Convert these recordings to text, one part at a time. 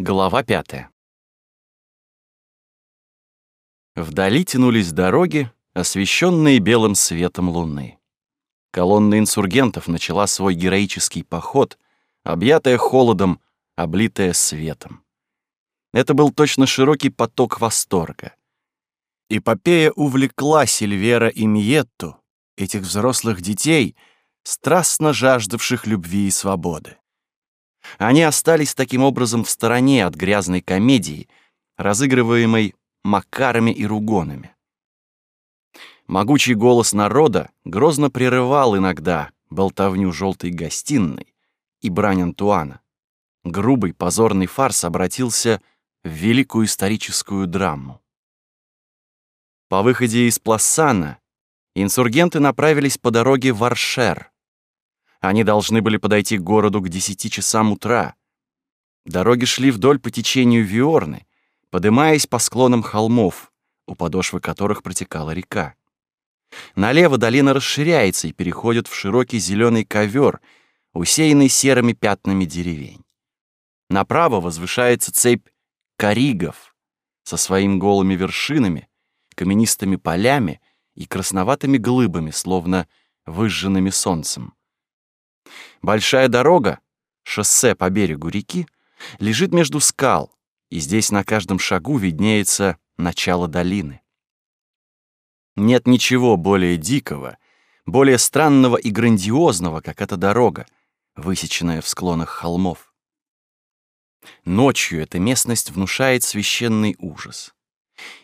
Глава пятая. Вдали тянулись дороги, освещенные белым светом луны. Колонна инсургентов начала свой героический поход, объятая холодом, облитая светом. Это был точно широкий поток восторга. Эпопея увлекла Сильвера и Миетту, этих взрослых детей, страстно жаждавших любви и свободы. Они остались таким образом в стороне от грязной комедии, разыгрываемой макарами и ругонами. Могучий голос народа грозно прерывал иногда болтовню желтой гостиной и брань Антуана. Грубый позорный фарс обратился в великую историческую драму. По выходе из Плассана инсургенты направились по дороге в Аршер, они должны были подойти к городу к десяти часам утра. Дороги шли вдоль по течению Виорны, подымаясь по склонам холмов, у подошвы которых протекала река. Налево долина расширяется и переходит в широкий зеленый ковер, усеянный серыми пятнами деревень. Направо возвышается цепь коригов со своими голыми вершинами, каменистыми полями и красноватыми глыбами, словно выжженными солнцем. Большая дорога, шоссе по берегу реки, лежит между скал, и здесь на каждом шагу виднеется начало долины. Нет ничего более дикого, более странного и грандиозного, как эта дорога, высеченная в склонах холмов. Ночью эта местность внушает священный ужас.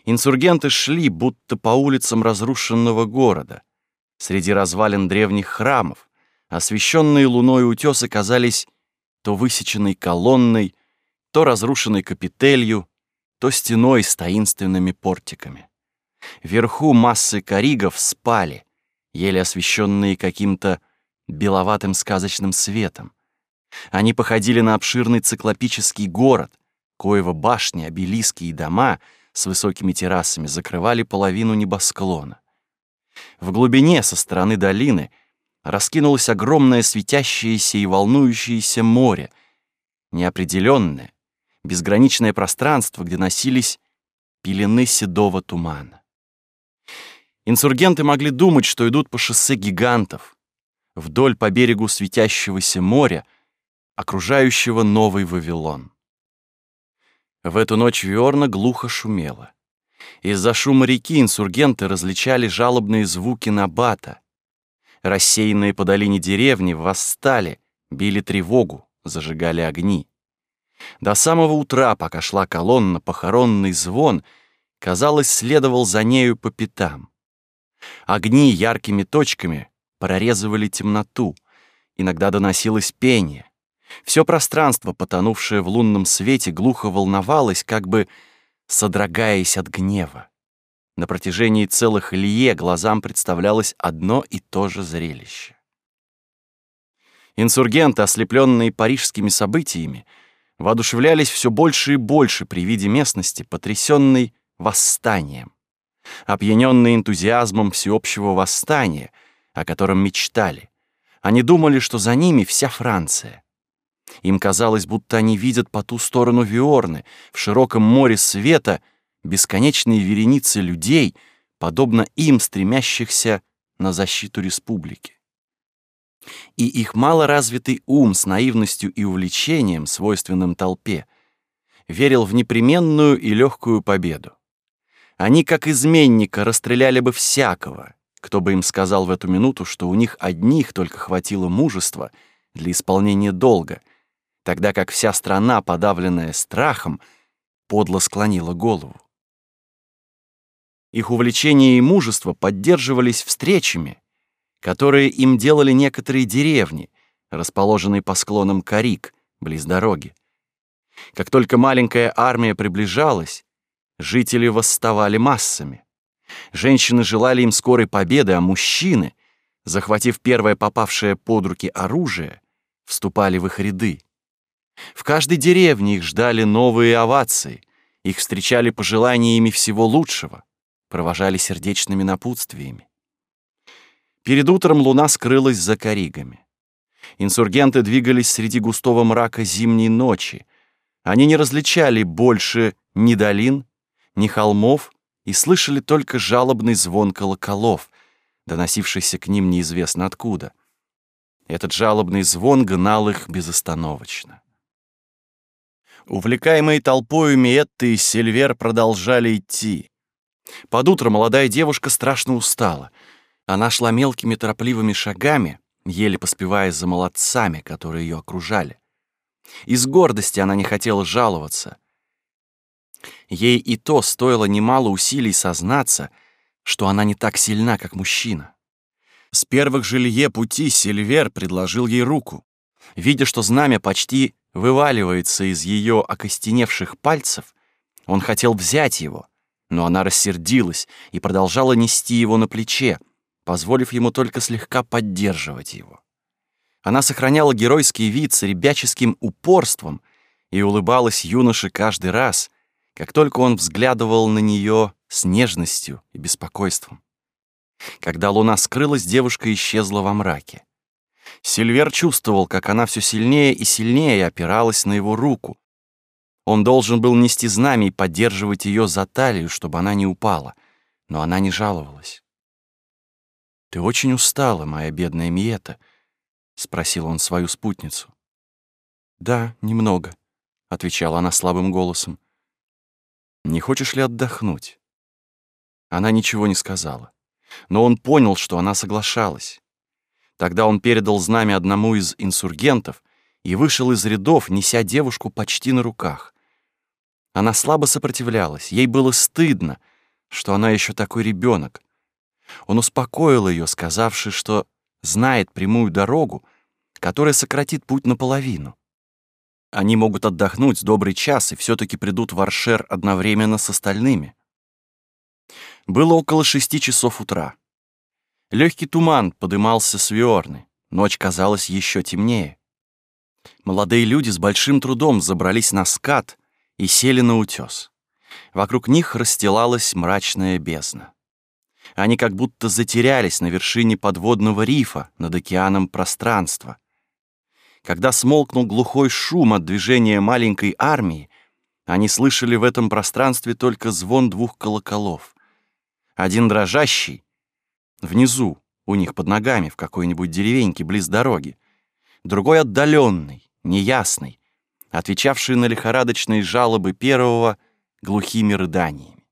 Инсургенты шли будто по улицам разрушенного города, среди развалин древних храмов, освещенные луной утесы казались то высеченной колонной, то разрушенной капителью, то стеной с таинственными портиками. Вверху массы коригов спали, еле освещенные каким-то беловатым сказочным светом. Они походили на обширный циклопический город, коего башни, обелиски и дома с высокими террасами закрывали половину небосклона. В глубине, со стороны долины — раскинулось огромное светящееся и волнующееся море, неопределенное, безграничное пространство, где носились пелены седого тумана. Инсургенты могли думать, что идут по шоссе гигантов, вдоль по берегу светящегося моря, окружающего Новый Вавилон. В эту ночь Виорна глухо шумела. Из-за шума реки инсургенты различали жалобные звуки Набата, Рассеянные по долине деревни восстали, били тревогу, зажигали огни. До самого утра, пока шла колонна, похоронный звон, казалось, следовал за нею по пятам. Огни яркими точками прорезывали темноту, иногда доносилось пение. Все пространство, потонувшее в лунном свете, глухо волновалось, как бы содрогаясь от гнева. На протяжении целых лье глазам представлялось одно и то же зрелище. Инсургенты, ослепленные парижскими событиями, воодушевлялись все больше и больше при виде местности, потрясенной восстанием. Опьяненные энтузиазмом всеобщего восстания, о котором мечтали, они думали, что за ними вся Франция. Им казалось, будто они видят по ту сторону Виорны, в широком море света — бесконечные вереницы людей, подобно им, стремящихся на защиту республики. И их малоразвитый ум с наивностью и увлечением, свойственным толпе, верил в непременную и легкую победу. Они, как изменника, расстреляли бы всякого, кто бы им сказал в эту минуту, что у них одних только хватило мужества для исполнения долга, тогда как вся страна, подавленная страхом, подло склонила голову. Их увлечение и мужество поддерживались встречами, которые им делали некоторые деревни, расположенные по склонам Карик, близ дороги. Как только маленькая армия приближалась, жители восставали массами. Женщины желали им скорой победы, а мужчины, захватив первое попавшее под руки оружие, вступали в их ряды. В каждой деревне их ждали новые овации, их встречали пожеланиями всего лучшего провожали сердечными напутствиями. Перед утром луна скрылась за коригами. Инсургенты двигались среди густого мрака зимней ночи. Они не различали больше ни долин, ни холмов и слышали только жалобный звон колоколов, доносившийся к ним неизвестно откуда. Этот жалобный звон гнал их безостановочно. Увлекаемые толпою Миетты и Сильвер продолжали идти. Под утро молодая девушка страшно устала. Она шла мелкими торопливыми шагами, еле поспевая за молодцами, которые ее окружали. Из гордости она не хотела жаловаться. Ей и то стоило немало усилий сознаться, что она не так сильна, как мужчина. С первых же лье пути Сильвер предложил ей руку. Видя, что знамя почти вываливается из ее окостеневших пальцев, он хотел взять его, но она рассердилась и продолжала нести его на плече, позволив ему только слегка поддерживать его. Она сохраняла геройский вид с ребяческим упорством и улыбалась юноше каждый раз, как только он взглядывал на нее с нежностью и беспокойством. Когда луна скрылась, девушка исчезла во мраке. Сильвер чувствовал, как она все сильнее и сильнее опиралась на его руку. Он должен был нести знамя и поддерживать ее за талию, чтобы она не упала, но она не жаловалась. «Ты очень устала, моя бедная Миета», — спросил он свою спутницу. «Да, немного», — отвечала она слабым голосом. «Не хочешь ли отдохнуть?» Она ничего не сказала, но он понял, что она соглашалась. Тогда он передал знамя одному из инсургентов и вышел из рядов, неся девушку почти на руках. Она слабо сопротивлялась, ей было стыдно, что она еще такой ребенок. Он успокоил ее, сказавши, что знает прямую дорогу, которая сократит путь наполовину. Они могут отдохнуть добрый час и все-таки придут в Аршер одновременно с остальными. Было около шести часов утра. Легкий туман подымался с Виорны, ночь казалась еще темнее. Молодые люди с большим трудом забрались на скат и сели на утес. Вокруг них расстилалась мрачная бездна. Они как будто затерялись на вершине подводного рифа над океаном пространства. Когда смолкнул глухой шум от движения маленькой армии, они слышали в этом пространстве только звон двух колоколов. Один дрожащий, внизу, у них под ногами, в какой-нибудь деревеньке близ дороги, другой отдаленный, неясный, отвечавший на лихорадочные жалобы первого глухими рыданиями.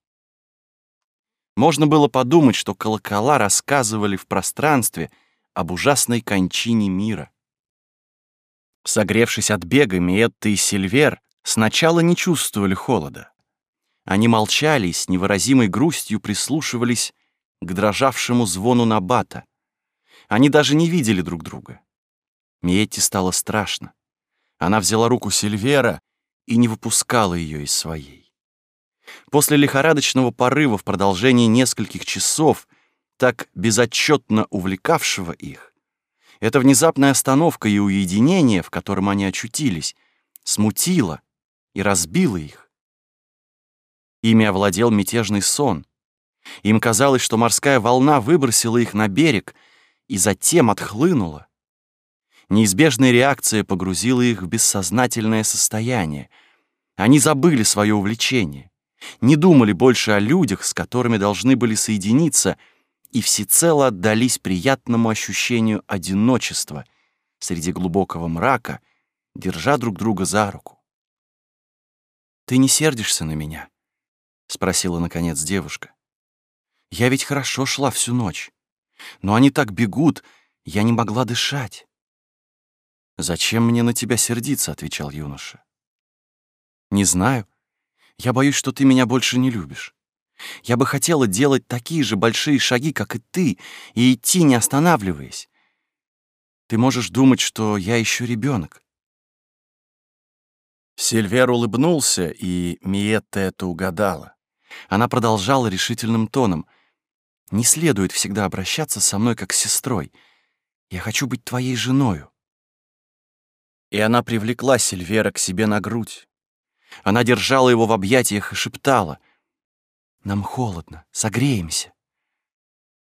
Можно было подумать, что колокола рассказывали в пространстве об ужасной кончине мира. Согревшись от бега, Миетта и Сильвер сначала не чувствовали холода. Они молчали и с невыразимой грустью прислушивались к дрожавшему звону набата. Они даже не видели друг друга. Миетте стало страшно. Она взяла руку Сильвера и не выпускала ее из своей. После лихорадочного порыва в продолжении нескольких часов, так безотчетно увлекавшего их, эта внезапная остановка и уединение, в котором они очутились, смутило и разбило их. Ими овладел мятежный сон. Им казалось, что морская волна выбросила их на берег и затем отхлынула. Неизбежная реакция погрузила их в бессознательное состояние. Они забыли свое увлечение не думали больше о людях, с которыми должны были соединиться, и всецело отдались приятному ощущению одиночества среди глубокого мрака, держа друг друга за руку. «Ты не сердишься на меня?» — спросила, наконец, девушка. «Я ведь хорошо шла всю ночь, но они так бегут, я не могла дышать». «Зачем мне на тебя сердиться?» — отвечал юноша. «Не знаю. Я боюсь, что ты меня больше не любишь. Я бы хотела делать такие же большие шаги, как и ты, и идти, не останавливаясь. Ты можешь думать, что я еще ребенок. Сильвер улыбнулся, и Миетта это угадала. Она продолжала решительным тоном. «Не следует всегда обращаться со мной как с сестрой. Я хочу быть твоей женою». И она привлекла Сильвера к себе на грудь, она держала его в объятиях и шептала. «Нам холодно, согреемся».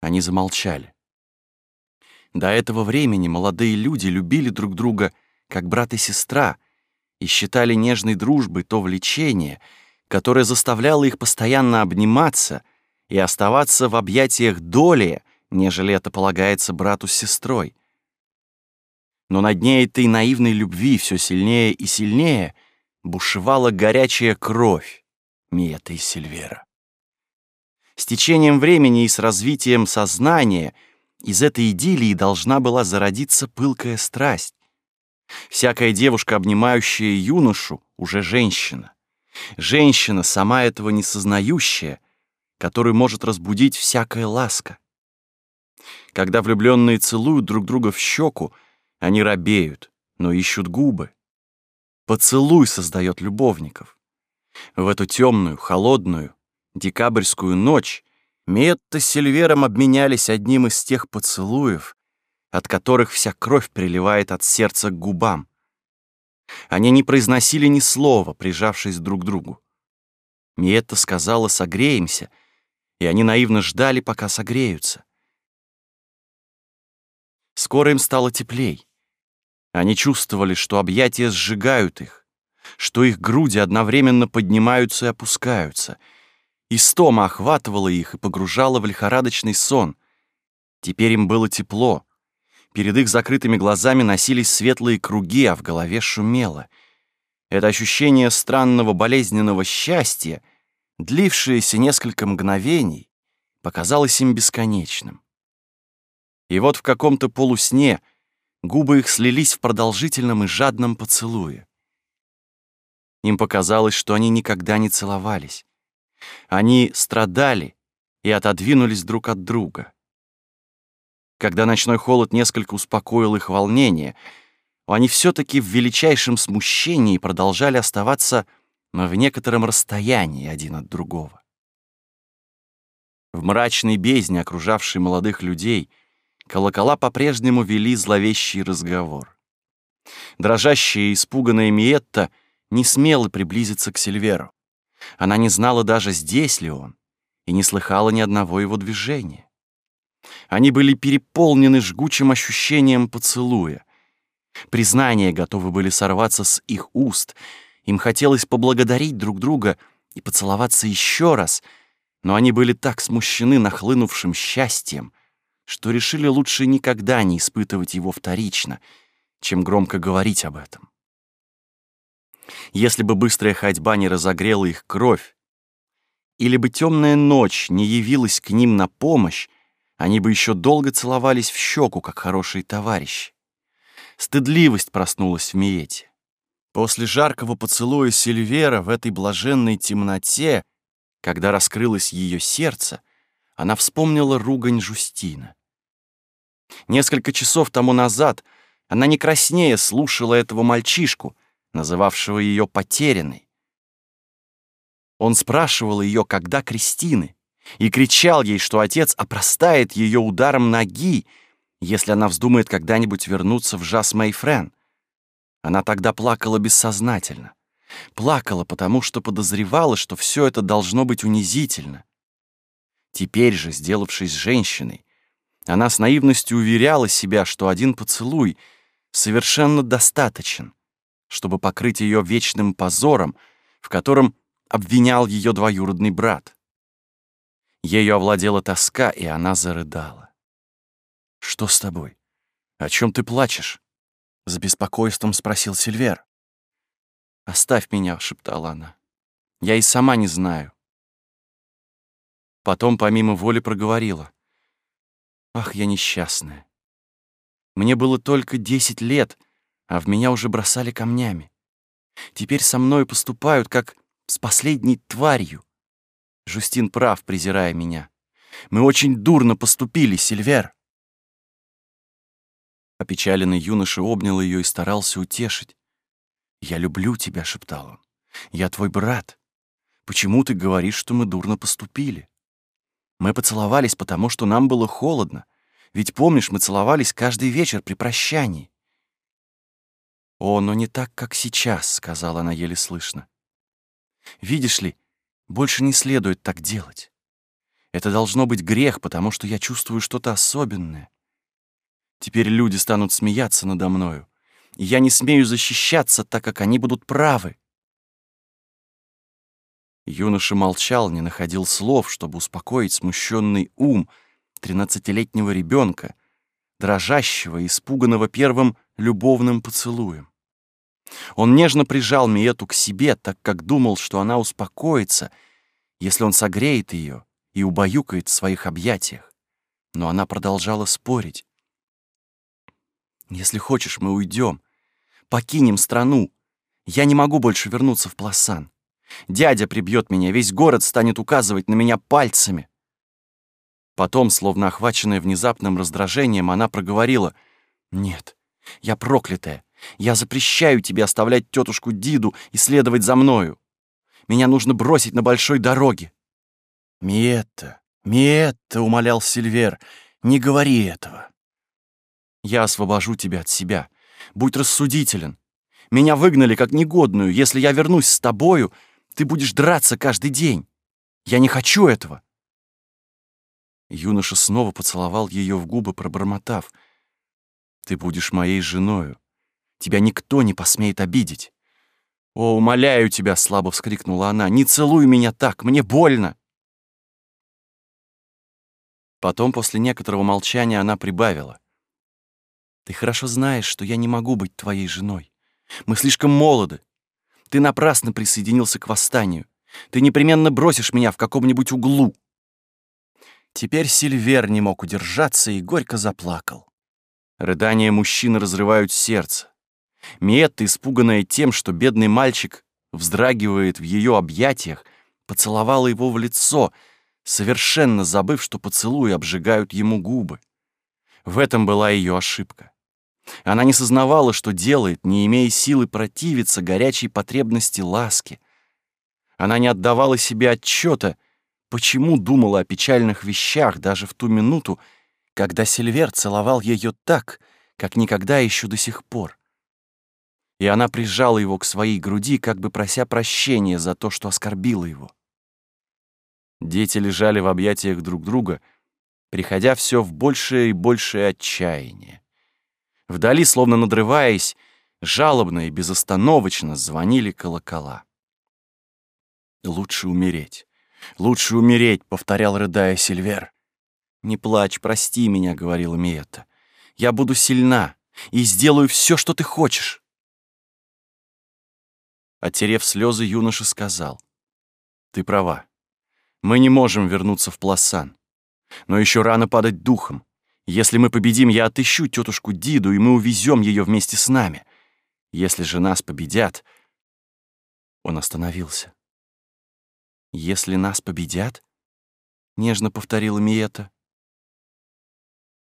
Они замолчали. До этого времени молодые люди любили друг друга как брат и сестра и считали нежной дружбой то влечение, которое заставляло их постоянно обниматься и оставаться в объятиях долее, нежели это полагается брату с сестрой. Но на дне этой наивной любви все сильнее и сильнее бушевала горячая кровь Миета и Сильвера. С течением времени и с развитием сознания из этой идиллии должна была зародиться пылкая страсть. Всякая девушка, обнимающая юношу, уже женщина. Женщина, сама этого не сознающая, которую может разбудить всякая ласка. Когда влюбленные целуют друг друга в щеку, они робеют, но ищут губы. Поцелуй создает любовников. В эту темную, холодную, декабрьскую ночь Метта с Сильвером обменялись одним из тех поцелуев, от которых вся кровь приливает от сердца к губам. Они не произносили ни слова, прижавшись друг к другу. Миетта сказала «согреемся», и они наивно ждали, пока согреются. Скоро им стало теплей. Они чувствовали, что объятия сжигают их, что их груди одновременно поднимаются и опускаются. Истома охватывала их и погружала в лихорадочный сон. Теперь им было тепло. Перед их закрытыми глазами носились светлые круги, а в голове шумело. Это ощущение странного болезненного счастья, длившееся несколько мгновений, показалось им бесконечным. И вот в каком-то полусне губы их слились в продолжительном и жадном поцелуе. Им показалось, что они никогда не целовались. Они страдали и отодвинулись друг от друга. Когда ночной холод несколько успокоил их волнение, они все-таки в величайшем смущении продолжали оставаться в некотором расстоянии один от другого. В мрачной бездне, окружавшей молодых людей, — Колокола по-прежнему вели зловещий разговор. Дрожащая и испуганная Миетта не смела приблизиться к Сильверу. Она не знала даже, здесь ли он, и не слыхала ни одного его движения. Они были переполнены жгучим ощущением поцелуя. Признания готовы были сорваться с их уст. Им хотелось поблагодарить друг друга и поцеловаться еще раз, но они были так смущены нахлынувшим счастьем, что решили лучше никогда не испытывать его вторично, чем громко говорить об этом. Если бы быстрая ходьба не разогрела их кровь, или бы темная ночь не явилась к ним на помощь, они бы еще долго целовались в щеку, как хорошие товарищи. Стыдливость проснулась в Миете. После жаркого поцелуя Сильвера в этой блаженной темноте, когда раскрылось ее сердце, она вспомнила ругань Жустина. Несколько часов тому назад она не краснее слушала этого мальчишку, называвшего ее потерянной. Он спрашивал ее, когда крестины, и кричал ей, что отец опростает ее ударом ноги, если она вздумает когда-нибудь вернуться в Жас Мэйфрен. Она тогда плакала бессознательно. Плакала, потому что подозревала, что все это должно быть унизительно. Теперь же, сделавшись женщиной, она с наивностью уверяла себя, что один поцелуй совершенно достаточен, чтобы покрыть ее вечным позором, в котором обвинял ее двоюродный брат. Ею овладела тоска, и она зарыдала. «Что с тобой? О чем ты плачешь?» — с беспокойством спросил Сильвер. «Оставь меня», — шептала она. «Я и сама не знаю. Потом помимо воли проговорила. Ах, я несчастная. Мне было только десять лет, а в меня уже бросали камнями. Теперь со мной поступают, как с последней тварью. Жустин прав, презирая меня. Мы очень дурно поступили, Сильвер. Опечаленный юноша обнял ее и старался утешить. «Я люблю тебя», — шептал он. «Я твой брат. Почему ты говоришь, что мы дурно поступили?» Мы поцеловались, потому что нам было холодно. Ведь помнишь, мы целовались каждый вечер при прощании. «О, но не так, как сейчас», — сказала она еле слышно. «Видишь ли, больше не следует так делать. Это должно быть грех, потому что я чувствую что-то особенное. Теперь люди станут смеяться надо мною. и я не смею защищаться, так как они будут правы. Юноша молчал, не находил слов, чтобы успокоить смущенный ум тринадцатилетнего ребенка, дрожащего и испуганного первым любовным поцелуем. Он нежно прижал Миету к себе, так как думал, что она успокоится, если он согреет ее и убаюкает в своих объятиях. Но она продолжала спорить. «Если хочешь, мы уйдем, покинем страну. Я не могу больше вернуться в Пласан. Дядя прибьет меня, весь город станет указывать на меня пальцами». Потом, словно охваченная внезапным раздражением, она проговорила. «Нет, я проклятая. Я запрещаю тебе оставлять тетушку Диду и следовать за мною. Меня нужно бросить на большой дороге». «Миетта, Миетта», — умолял Сильвер, — «не говори этого». «Я освобожу тебя от себя. Будь рассудителен. Меня выгнали как негодную. Если я вернусь с тобою, ты будешь драться каждый день. Я не хочу этого». Юноша снова поцеловал ее в губы, пробормотав. «Ты будешь моей женою. Тебя никто не посмеет обидеть». «О, умоляю тебя!» — слабо вскрикнула она. «Не целуй меня так! Мне больно!» Потом, после некоторого молчания, она прибавила. «Ты хорошо знаешь, что я не могу быть твоей женой. Мы слишком молоды. Ты напрасно присоединился к восстанию. Ты непременно бросишь меня в каком-нибудь углу». Теперь Сильвер не мог удержаться и горько заплакал. Рыдания мужчины разрывают сердце. Миетта, испуганная тем, что бедный мальчик вздрагивает в ее объятиях, поцеловала его в лицо, совершенно забыв, что поцелуи обжигают ему губы. В этом была ее ошибка. Она не сознавала, что делает, не имея силы противиться горячей потребности ласки. Она не отдавала себе отчета, почему думала о печальных вещах даже в ту минуту, когда Сильвер целовал ее так, как никогда еще до сих пор и она прижала его к своей груди, как бы прося прощения за то, что оскорбила его. Дети лежали в объятиях друг друга, приходя все в большее и большее отчаяние. Вдали, словно надрываясь, жалобно и безостановочно звонили колокола. «Лучше умереть, лучше умереть», — повторял, рыдая Сильвер. «Не плачь, прости меня», — говорила Миетта. «Я буду сильна и сделаю все, что ты хочешь». Оттерев слезы, юноша сказал. «Ты права. Мы не можем вернуться в Пласан. Но еще рано падать духом. Если мы победим, я отыщу тетушку Диду, и мы увезем ее вместе с нами. Если же нас победят...» Он остановился. «Если нас победят?» — нежно повторила Миета.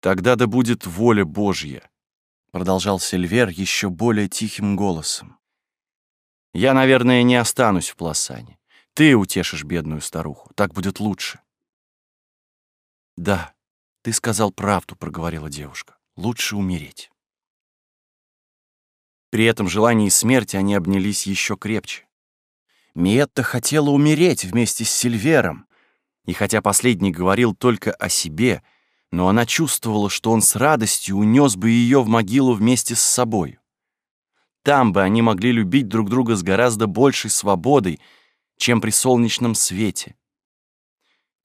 «Тогда да будет воля Божья», — продолжал Сильвер еще более тихим голосом. Я, наверное, не останусь в Пласане. Ты утешишь бедную старуху. Так будет лучше. Да, ты сказал правду, проговорила девушка. Лучше умереть. При этом желании смерти они обнялись еще крепче. Миетта хотела умереть вместе с Сильвером, и хотя последний говорил только о себе, но она чувствовала, что он с радостью унес бы ее в могилу вместе с собой. Там бы они могли любить друг друга с гораздо большей свободой, чем при солнечном свете.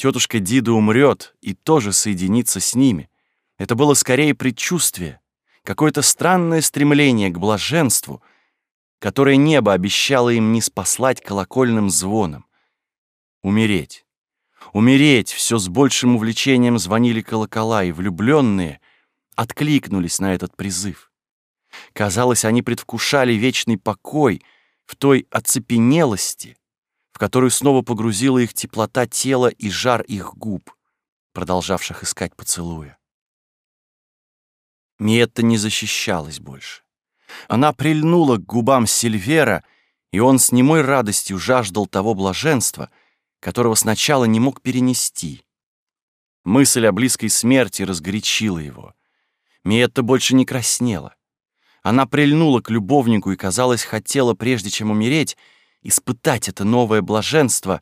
Тетушка Дида умрет и тоже соединится с ними. Это было скорее предчувствие, какое-то странное стремление к блаженству, которое небо обещало им не спаслать колокольным звоном. Умереть. Умереть все с большим увлечением звонили колокола, и влюбленные откликнулись на этот призыв. Казалось, они предвкушали вечный покой в той оцепенелости, которую снова погрузила их теплота тела и жар их губ, продолжавших искать поцелуя. Миетта не защищалась больше. Она прильнула к губам Сильвера, и он с немой радостью жаждал того блаженства, которого сначала не мог перенести. Мысль о близкой смерти разгорячила его. Миетта больше не краснела. Она прильнула к любовнику и, казалось, хотела, прежде чем умереть, испытать это новое блаженство,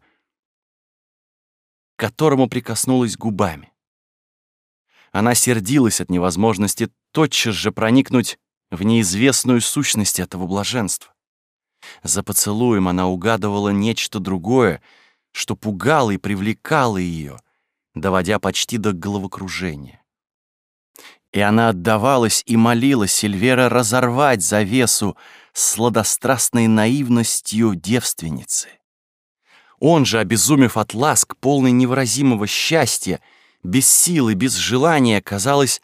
к которому прикоснулась губами. Она сердилась от невозможности тотчас же проникнуть в неизвестную сущность этого блаженства. За поцелуем она угадывала нечто другое, что пугало и привлекало ее, доводя почти до головокружения. И она отдавалась и молила Сильвера разорвать завесу сладострастной наивностью девственницы. Он же, обезумев от ласк, полный невыразимого счастья, без силы, без желания, казалось,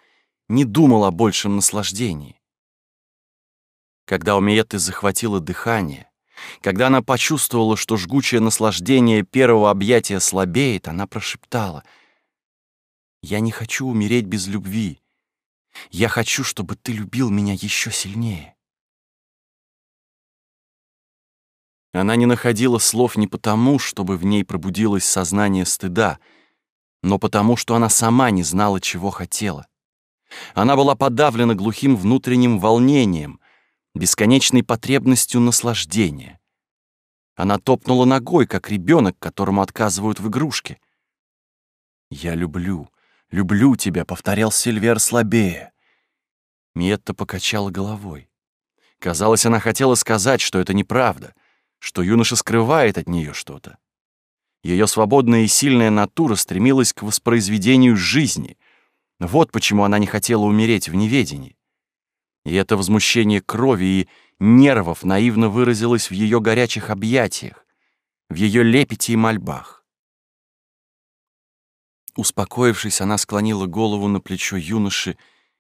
не думал о большем наслаждении. Когда у Миетты захватило дыхание, когда она почувствовала, что жгучее наслаждение первого объятия слабеет, она прошептала, «Я не хочу умереть без любви. Я хочу, чтобы ты любил меня еще сильнее». Она не находила слов не потому, чтобы в ней пробудилось сознание стыда, но потому, что она сама не знала, чего хотела. Она была подавлена глухим внутренним волнением, бесконечной потребностью наслаждения. Она топнула ногой, как ребенок, которому отказывают в игрушке. «Я люблю, люблю тебя», — повторял Сильвер слабее. Миетта покачала головой. Казалось, она хотела сказать, что это неправда, что юноша скрывает от нее что-то. Ее свободная и сильная натура стремилась к воспроизведению жизни. Вот почему она не хотела умереть в неведении. И это возмущение крови и нервов наивно выразилось в ее горячих объятиях, в ее лепете и мольбах. Успокоившись, она склонила голову на плечо юноши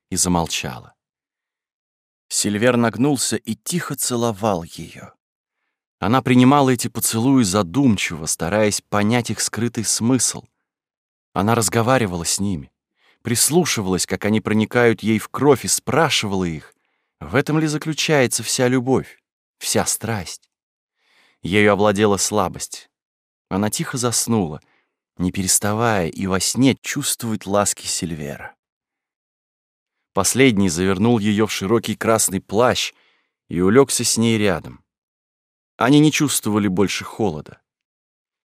и замолчала. Сильвер нагнулся и тихо целовал ее. Она принимала эти поцелуи задумчиво, стараясь понять их скрытый смысл. Она разговаривала с ними, прислушивалась, как они проникают ей в кровь, и спрашивала их, в этом ли заключается вся любовь, вся страсть? Ею овладела слабость. Она тихо заснула, не переставая и во сне чувствовать ласки Сильвера. Последний завернул ее в широкий красный плащ и улегся с ней рядом. Они не чувствовали больше холода.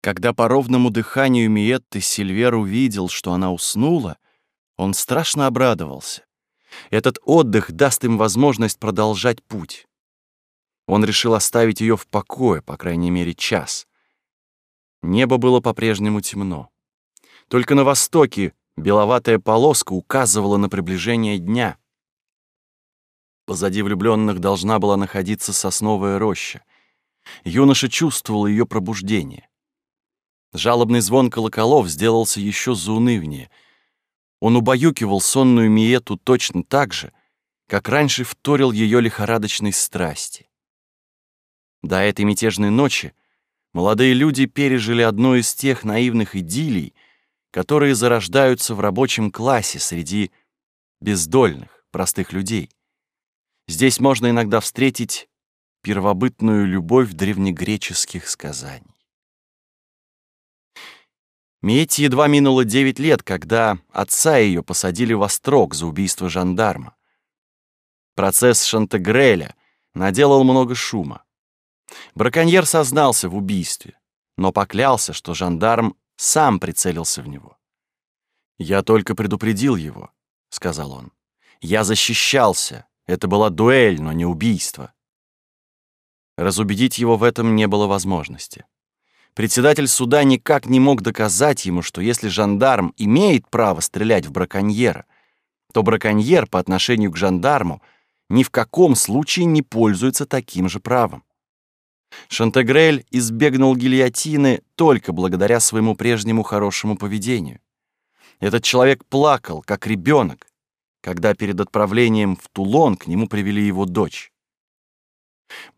Когда по ровному дыханию Миетты Сильвер увидел, что она уснула, он страшно обрадовался. Этот отдых даст им возможность продолжать путь. Он решил оставить ее в покое, по крайней мере, час. Небо было по-прежнему темно. Только на востоке беловатая полоска указывала на приближение дня. Позади влюбленных должна была находиться сосновая роща. Юноша чувствовал ее пробуждение. Жалобный звон колоколов сделался еще заунывнее — он убаюкивал сонную Миету точно так же, как раньше вторил ее лихорадочной страсти. До этой мятежной ночи молодые люди пережили одну из тех наивных идиллий, которые зарождаются в рабочем классе среди бездольных, простых людей. Здесь можно иногда встретить первобытную любовь древнегреческих сказаний. Мете едва минуло девять лет, когда отца ее посадили во строк за убийство жандарма. Процесс Шантегреля наделал много шума. Браконьер сознался в убийстве, но поклялся, что жандарм сам прицелился в него. «Я только предупредил его», — сказал он. «Я защищался. Это была дуэль, но не убийство». Разубедить его в этом не было возможности. Председатель суда никак не мог доказать ему, что если жандарм имеет право стрелять в браконьера, то браконьер по отношению к жандарму ни в каком случае не пользуется таким же правом. Шантегрель избегнул гильотины только благодаря своему прежнему хорошему поведению. Этот человек плакал, как ребенок, когда перед отправлением в Тулон к нему привели его дочь.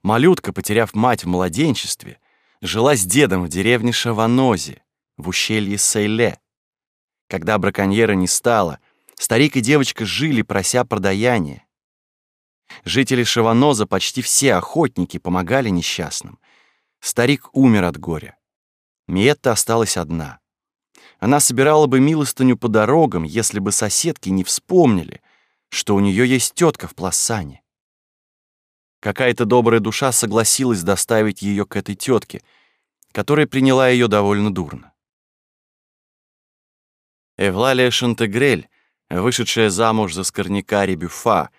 Малютка, потеряв мать в младенчестве, жила с дедом в деревне Шаванозе, в ущелье Сейле. Когда браконьера не стало, старик и девочка жили, прося продаяния. Жители Шаваноза, почти все охотники, помогали несчастным. Старик умер от горя. Миетта осталась одна. Она собирала бы милостыню по дорогам, если бы соседки не вспомнили, что у нее есть тетка в Пласане. Какая-то добрая душа согласилась доставить ее к этой тетке, которая приняла ее довольно дурно. Эвлалия Шантегрель, вышедшая замуж за скорняка Ребюфа,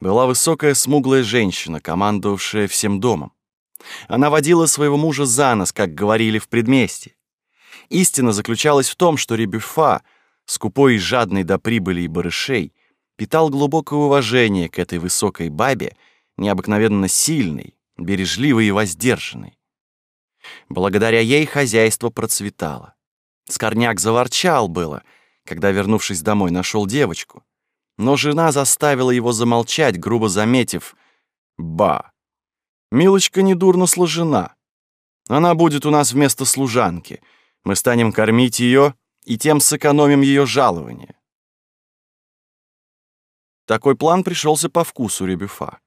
была высокая смуглая женщина, командовавшая всем домом. Она водила своего мужа за нос, как говорили в предместье. Истина заключалась в том, что Ребюфа, скупой и жадный до прибыли и барышей, питал глубокое уважение к этой высокой бабе, необыкновенно сильной, бережливой и воздержанной. Благодаря ей хозяйство процветало. Скорняк заворчал было, когда, вернувшись домой, нашел девочку. Но жена заставила его замолчать, грубо заметив «Ба, Милочка недурно сложена. Она будет у нас вместо служанки. Мы станем кормить ее и тем сэкономим ее жалование». Такой план пришелся по вкусу Ребюфа.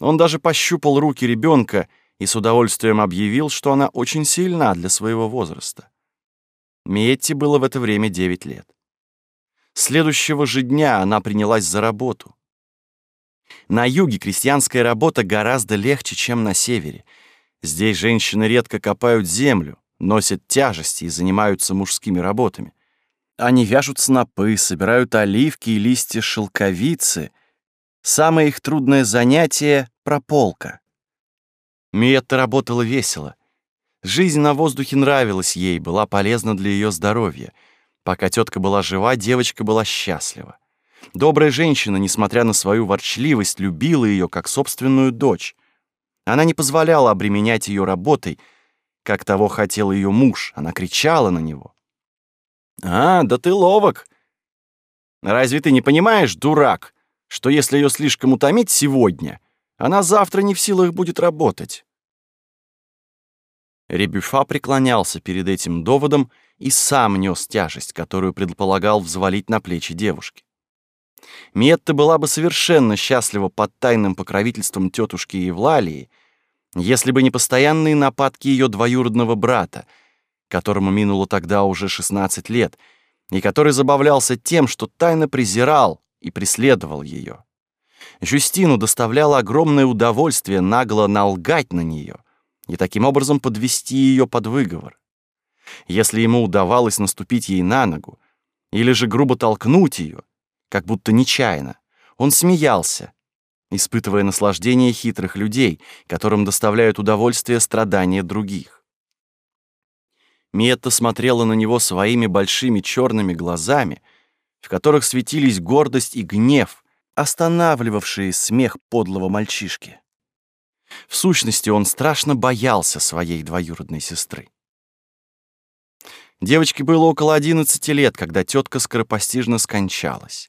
Он даже пощупал руки ребенка и с удовольствием объявил, что она очень сильна для своего возраста. Миетти было в это время 9 лет. Следующего же дня она принялась за работу. На юге крестьянская работа гораздо легче, чем на севере. Здесь женщины редко копают землю, носят тяжести и занимаются мужскими работами. Они вяжут снопы, собирают оливки и листья шелковицы. Самое их трудное занятие — прополка. Миетта работала весело — Жизнь на воздухе нравилась ей, была полезна для ее здоровья. Пока тетка была жива, девочка была счастлива. Добрая женщина, несмотря на свою ворчливость, любила ее как собственную дочь. Она не позволяла обременять ее работой, как того хотел ее муж. Она кричала на него. «А, да ты ловок! Разве ты не понимаешь, дурак, что если ее слишком утомить сегодня, она завтра не в силах будет работать?» Ребюфа преклонялся перед этим доводом и сам нес тяжесть, которую предполагал взвалить на плечи девушки. Метта была бы совершенно счастлива под тайным покровительством тетушки Евлалии, если бы не постоянные нападки ее двоюродного брата, которому минуло тогда уже 16 лет, и который забавлялся тем, что тайно презирал и преследовал ее. Жюстину доставляло огромное удовольствие нагло налгать на нее, и таким образом подвести ее под выговор. Если ему удавалось наступить ей на ногу или же грубо толкнуть ее, как будто нечаянно, он смеялся, испытывая наслаждение хитрых людей, которым доставляют удовольствие страдания других. Метта смотрела на него своими большими черными глазами, в которых светились гордость и гнев, останавливавшие смех подлого мальчишки. В сущности, он страшно боялся своей двоюродной сестры. Девочке было около 11 лет, когда тетка скоропостижно скончалась.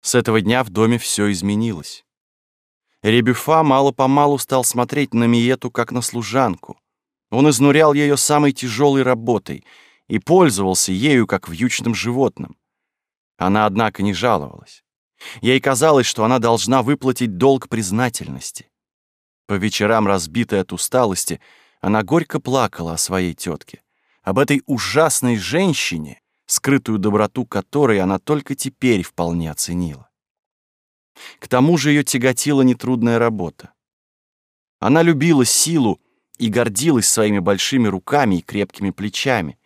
С этого дня в доме все изменилось. Ребюфа мало-помалу стал смотреть на Миету как на служанку. Он изнурял ее самой тяжелой работой и пользовался ею как вьючным животным. Она, однако, не жаловалась. Ей казалось, что она должна выплатить долг признательности. По вечерам, разбитая от усталости, она горько плакала о своей тетке, об этой ужасной женщине, скрытую доброту которой она только теперь вполне оценила. К тому же ее тяготила нетрудная работа. Она любила силу и гордилась своими большими руками и крепкими плечами.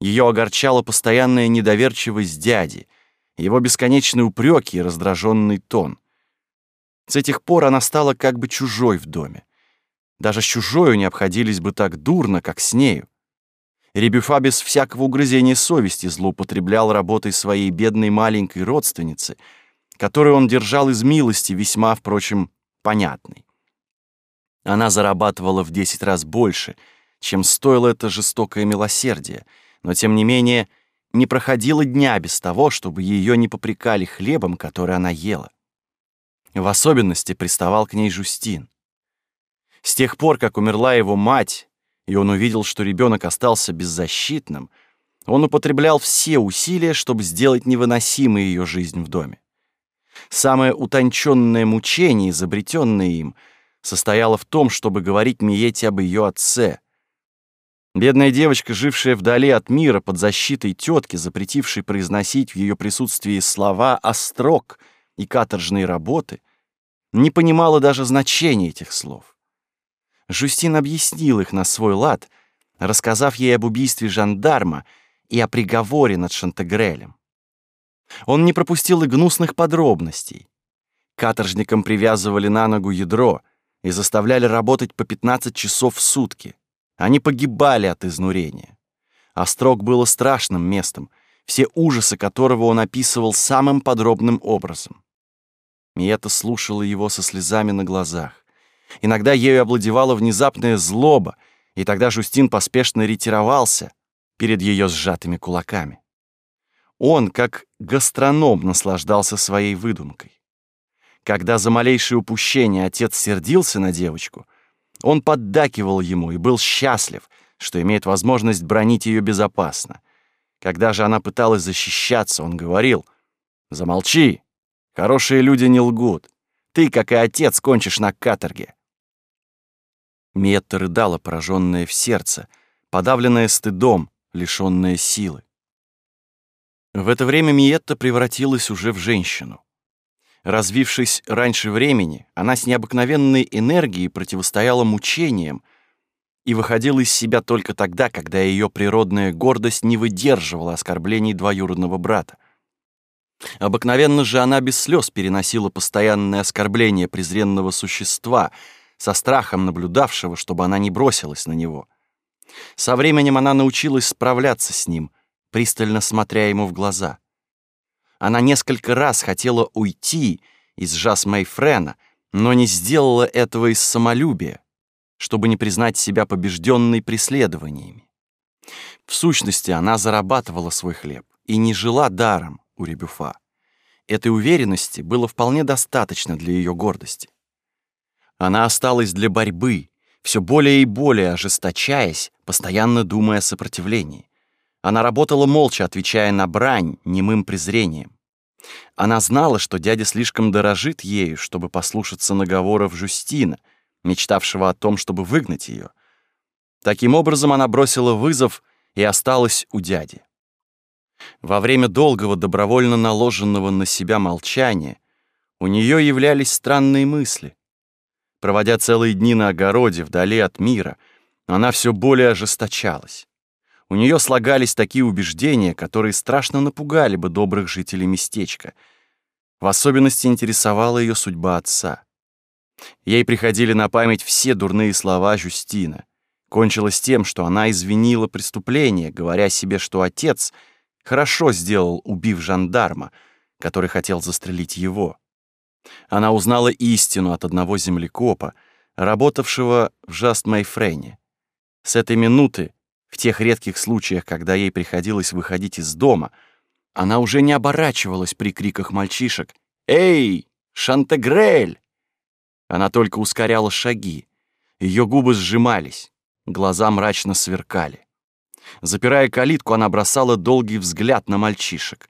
Ее огорчала постоянная недоверчивость дяди, его бесконечные упреки и раздраженный тон — с этих пор она стала как бы чужой в доме. Даже с чужою не обходились бы так дурно, как с нею. Ребюфа без всякого угрызения совести злоупотреблял работой своей бедной маленькой родственницы, которую он держал из милости, весьма, впрочем, понятной. Она зарабатывала в десять раз больше, чем стоило это жестокое милосердие, но, тем не менее, не проходило дня без того, чтобы ее не попрекали хлебом, который она ела. В особенности приставал к ней Жустин. С тех пор, как умерла его мать, и он увидел, что ребенок остался беззащитным, он употреблял все усилия, чтобы сделать невыносимой ее жизнь в доме. Самое утонченное мучение, изобретенное им, состояло в том, чтобы говорить Миете об ее отце. Бедная девочка, жившая вдали от мира под защитой тетки, запретившей произносить в ее присутствии слова «острог», и каторжные работы, не понимала даже значения этих слов. Жустин объяснил их на свой лад, рассказав ей об убийстве жандарма и о приговоре над Шантегрелем. Он не пропустил и гнусных подробностей. Каторжникам привязывали на ногу ядро и заставляли работать по 15 часов в сутки. Они погибали от изнурения. Острог было страшным местом, все ужасы которого он описывал самым подробным образом. Миета слушала его со слезами на глазах. Иногда ею овладевала внезапная злоба, и тогда Жустин поспешно ретировался перед ее сжатыми кулаками. Он, как гастроном, наслаждался своей выдумкой. Когда за малейшее упущение отец сердился на девочку, он поддакивал ему и был счастлив, что имеет возможность бронить ее безопасно. Когда же она пыталась защищаться, он говорил «Замолчи, хорошие люди не лгут. Ты, как и отец, кончишь на каторге». Метта рыдала, пораженная в сердце, подавленная стыдом, лишённая силы. В это время Миетта превратилась уже в женщину. Развившись раньше времени, она с необыкновенной энергией противостояла мучениям и выходила из себя только тогда, когда ее природная гордость не выдерживала оскорблений двоюродного брата. Обыкновенно же она без слез переносила постоянное оскорбление презренного существа, со страхом наблюдавшего, чтобы она не бросилась на него. Со временем она научилась справляться с ним, пристально смотря ему в глаза. Она несколько раз хотела уйти из Жас Мэйфрена, но не сделала этого из самолюбия, чтобы не признать себя побежденной преследованиями. В сущности, она зарабатывала свой хлеб и не жила даром у Ребюфа. Этой уверенности было вполне достаточно для ее гордости. Она осталась для борьбы, все более и более ожесточаясь, постоянно думая о сопротивлении. Она работала молча, отвечая на брань немым презрением. Она знала, что дядя слишком дорожит ею, чтобы послушаться наговоров Жустина, мечтавшего о том, чтобы выгнать ее. Таким образом, она бросила вызов и осталась у дяди. Во время долгого добровольно наложенного на себя молчания у нее являлись странные мысли. Проводя целые дни на огороде, вдали от мира, она все более ожесточалась. У нее слагались такие убеждения, которые страшно напугали бы добрых жителей местечка. В особенности интересовала ее судьба отца. Ей приходили на память все дурные слова Жюстина. Кончилось тем, что она извинила преступление, говоря себе, что отец хорошо сделал, убив жандарма, который хотел застрелить его. Она узнала истину от одного землекопа, работавшего в Жаст-Майфрене. С этой минуты в тех редких случаях, когда ей приходилось выходить из дома, она уже не оборачивалась при криках мальчишек «Эй, Шантегрель!». Она только ускоряла шаги. Ее губы сжимались, глаза мрачно сверкали. Запирая калитку, она бросала долгий взгляд на мальчишек.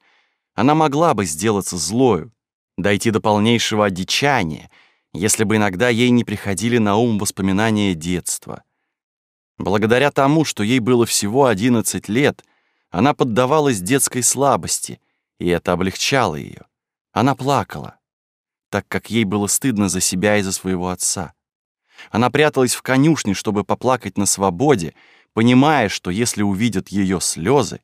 Она могла бы сделаться злою, дойти до полнейшего одичания, если бы иногда ей не приходили на ум воспоминания детства — Благодаря тому, что ей было всего 11 лет, она поддавалась детской слабости, и это облегчало ее. Она плакала, так как ей было стыдно за себя и за своего отца. Она пряталась в конюшне, чтобы поплакать на свободе, понимая, что если увидят ее слезы,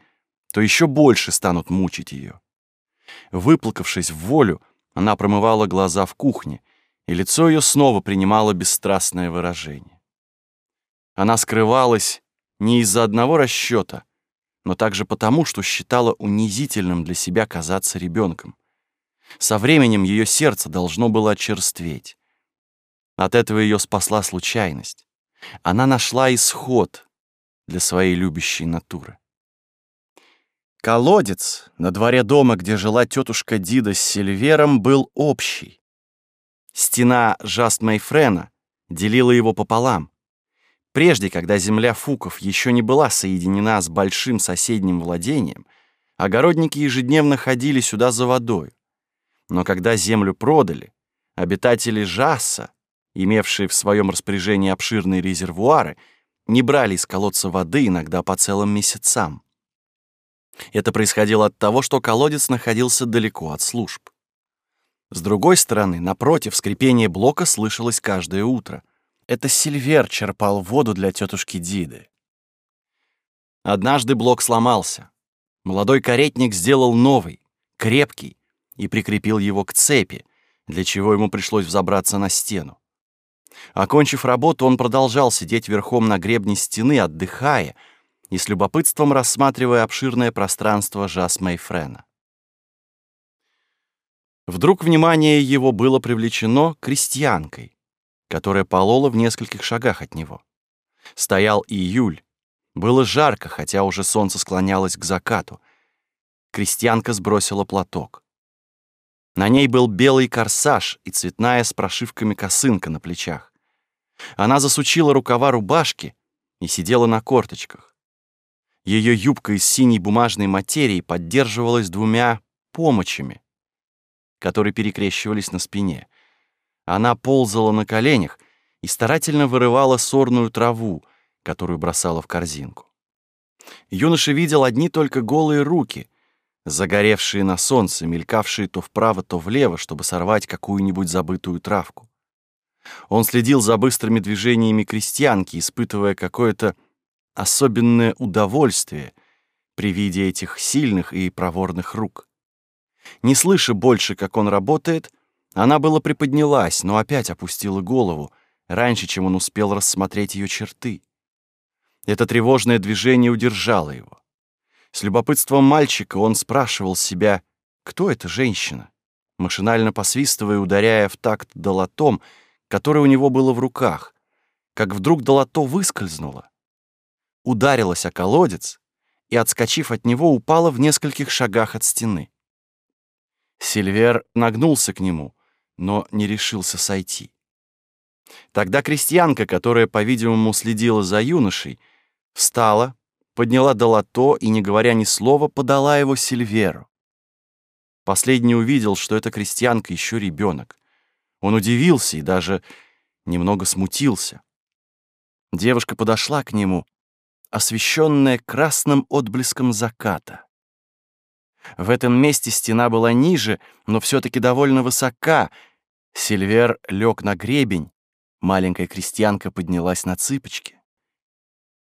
то еще больше станут мучить ее. Выплакавшись в волю, она промывала глаза в кухне, и лицо ее снова принимало бесстрастное выражение. Она скрывалась не из-за одного расчета, но также потому, что считала унизительным для себя казаться ребенком. Со временем ее сердце должно было очерстветь. От этого ее спасла случайность. Она нашла исход для своей любящей натуры. Колодец на дворе дома, где жила тетушка Дида с Сильвером, был общий. Стена Жаст Мейфрена делила его пополам. Прежде, когда земля фуков еще не была соединена с большим соседним владением, огородники ежедневно ходили сюда за водой. Но когда землю продали, обитатели Жаса, имевшие в своем распоряжении обширные резервуары, не брали из колодца воды иногда по целым месяцам. Это происходило от того, что колодец находился далеко от служб. С другой стороны, напротив, скрипение блока слышалось каждое утро — это Сильвер черпал воду для тетушки Диды. Однажды блок сломался. Молодой каретник сделал новый, крепкий, и прикрепил его к цепи, для чего ему пришлось взобраться на стену. Окончив работу, он продолжал сидеть верхом на гребне стены, отдыхая и с любопытством рассматривая обширное пространство Жас Мейфрена. Вдруг внимание его было привлечено крестьянкой, которая полола в нескольких шагах от него. Стоял июль. Было жарко, хотя уже солнце склонялось к закату. Крестьянка сбросила платок. На ней был белый корсаж и цветная с прошивками косынка на плечах. Она засучила рукава рубашки и сидела на корточках. Ее юбка из синей бумажной материи поддерживалась двумя помощами, которые перекрещивались на спине. Она ползала на коленях и старательно вырывала сорную траву, которую бросала в корзинку. Юноша видел одни только голые руки, загоревшие на солнце, мелькавшие то вправо, то влево, чтобы сорвать какую-нибудь забытую травку. Он следил за быстрыми движениями крестьянки, испытывая какое-то особенное удовольствие при виде этих сильных и проворных рук. Не слыша больше, как он работает, она было приподнялась, но опять опустила голову, раньше, чем он успел рассмотреть ее черты. Это тревожное движение удержало его. С любопытством мальчика он спрашивал себя, кто эта женщина, машинально посвистывая, ударяя в такт долотом, которое у него было в руках, как вдруг долото выскользнуло, ударилась о колодец и, отскочив от него, упала в нескольких шагах от стены. Сильвер нагнулся к нему, но не решился сойти. Тогда крестьянка, которая, по-видимому, следила за юношей, встала, подняла долото и, не говоря ни слова, подала его Сильверу. Последний увидел, что эта крестьянка еще ребенок. Он удивился и даже немного смутился. Девушка подошла к нему, освещенная красным отблеском заката. В этом месте стена была ниже, но все-таки довольно высока. Сильвер лег на гребень, маленькая крестьянка поднялась на цыпочки.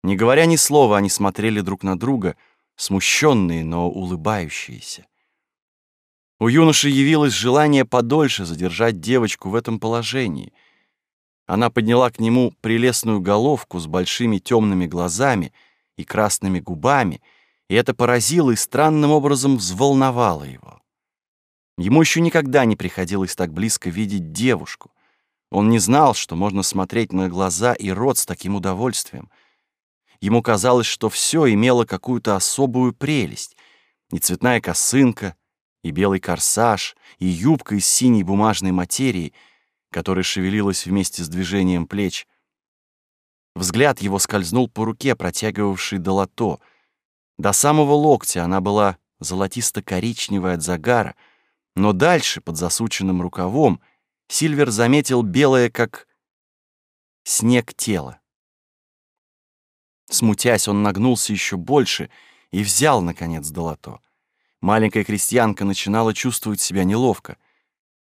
Не говоря ни слова, они смотрели друг на друга, смущенные, но улыбающиеся. У юноши явилось желание подольше задержать девочку в этом положении. Она подняла к нему прелестную головку с большими темными глазами и красными губами — и это поразило и странным образом взволновало его. Ему еще никогда не приходилось так близко видеть девушку. Он не знал, что можно смотреть на глаза и рот с таким удовольствием. Ему казалось, что все имело какую-то особую прелесть. И цветная косынка, и белый корсаж, и юбка из синей бумажной материи, которая шевелилась вместе с движением плеч. Взгляд его скользнул по руке, протягивавшей долото — до самого локтя она была золотисто-коричневая от загара, но дальше, под засученным рукавом, Сильвер заметил белое, как снег тело. Смутясь, он нагнулся еще больше и взял, наконец, долото. Маленькая крестьянка начинала чувствовать себя неловко.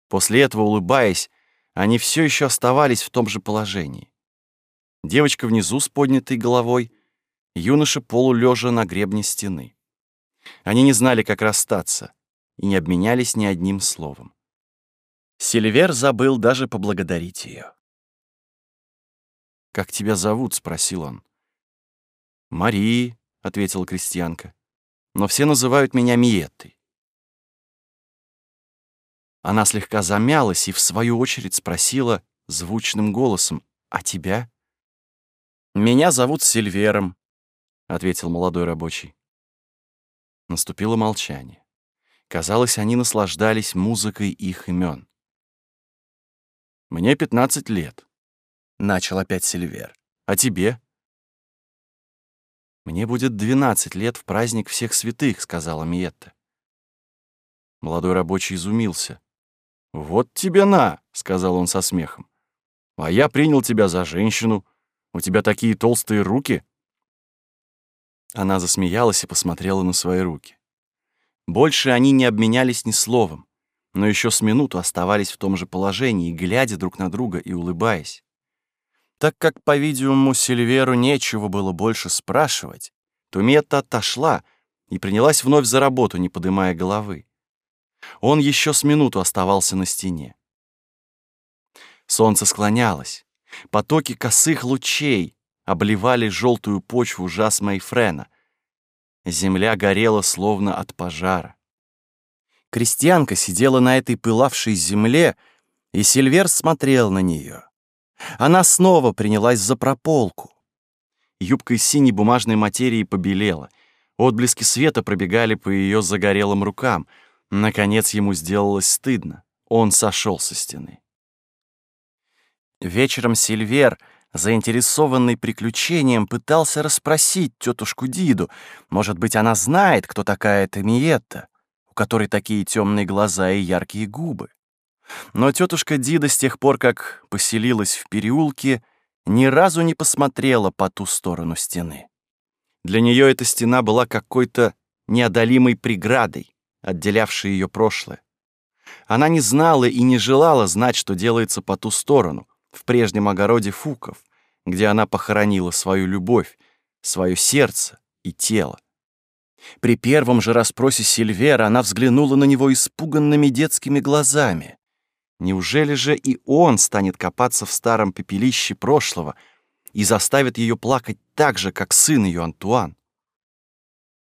После этого, улыбаясь, они все еще оставались в том же положении. Девочка внизу с поднятой головой — юноша полулежа на гребне стены. Они не знали, как расстаться, и не обменялись ни одним словом. Сильвер забыл даже поблагодарить ее. «Как тебя зовут?» — спросил он. «Марии», — ответила крестьянка. «Но все называют меня Миеттой». Она слегка замялась и, в свою очередь, спросила звучным голосом, «А тебя?» «Меня зовут Сильвером», — ответил молодой рабочий. Наступило молчание. Казалось, они наслаждались музыкой их имен. «Мне пятнадцать лет», — начал опять Сильвер. «А тебе?» «Мне будет двенадцать лет в праздник всех святых», — сказала Миетта. Молодой рабочий изумился. «Вот тебе на!» — сказал он со смехом. «А я принял тебя за женщину. У тебя такие толстые руки!» Она засмеялась и посмотрела на свои руки. Больше они не обменялись ни словом, но еще с минуту оставались в том же положении, глядя друг на друга и улыбаясь. Так как, по-видимому, Сильверу нечего было больше спрашивать, то Метта отошла и принялась вновь за работу, не поднимая головы. Он еще с минуту оставался на стене. Солнце склонялось. Потоки косых лучей обливали желтую почву Жасма и Френа. Земля горела словно от пожара. Крестьянка сидела на этой пылавшей земле, и Сильвер смотрел на нее. Она снова принялась за прополку. Юбка из синей бумажной материи побелела. Отблески света пробегали по ее загорелым рукам. Наконец ему сделалось стыдно. Он сошел со стены. Вечером Сильвер, заинтересованный приключением, пытался расспросить тетушку Диду. Может быть, она знает, кто такая эта Миетта, у которой такие темные глаза и яркие губы. Но тетушка Дида с тех пор, как поселилась в переулке, ни разу не посмотрела по ту сторону стены. Для нее эта стена была какой-то неодолимой преградой, отделявшей ее прошлое. Она не знала и не желала знать, что делается по ту сторону, в прежнем огороде Фуков, где она похоронила свою любовь, свое сердце и тело. При первом же расспросе Сильвера она взглянула на него испуганными детскими глазами. Неужели же и он станет копаться в старом пепелище прошлого и заставит ее плакать так же, как сын ее Антуан?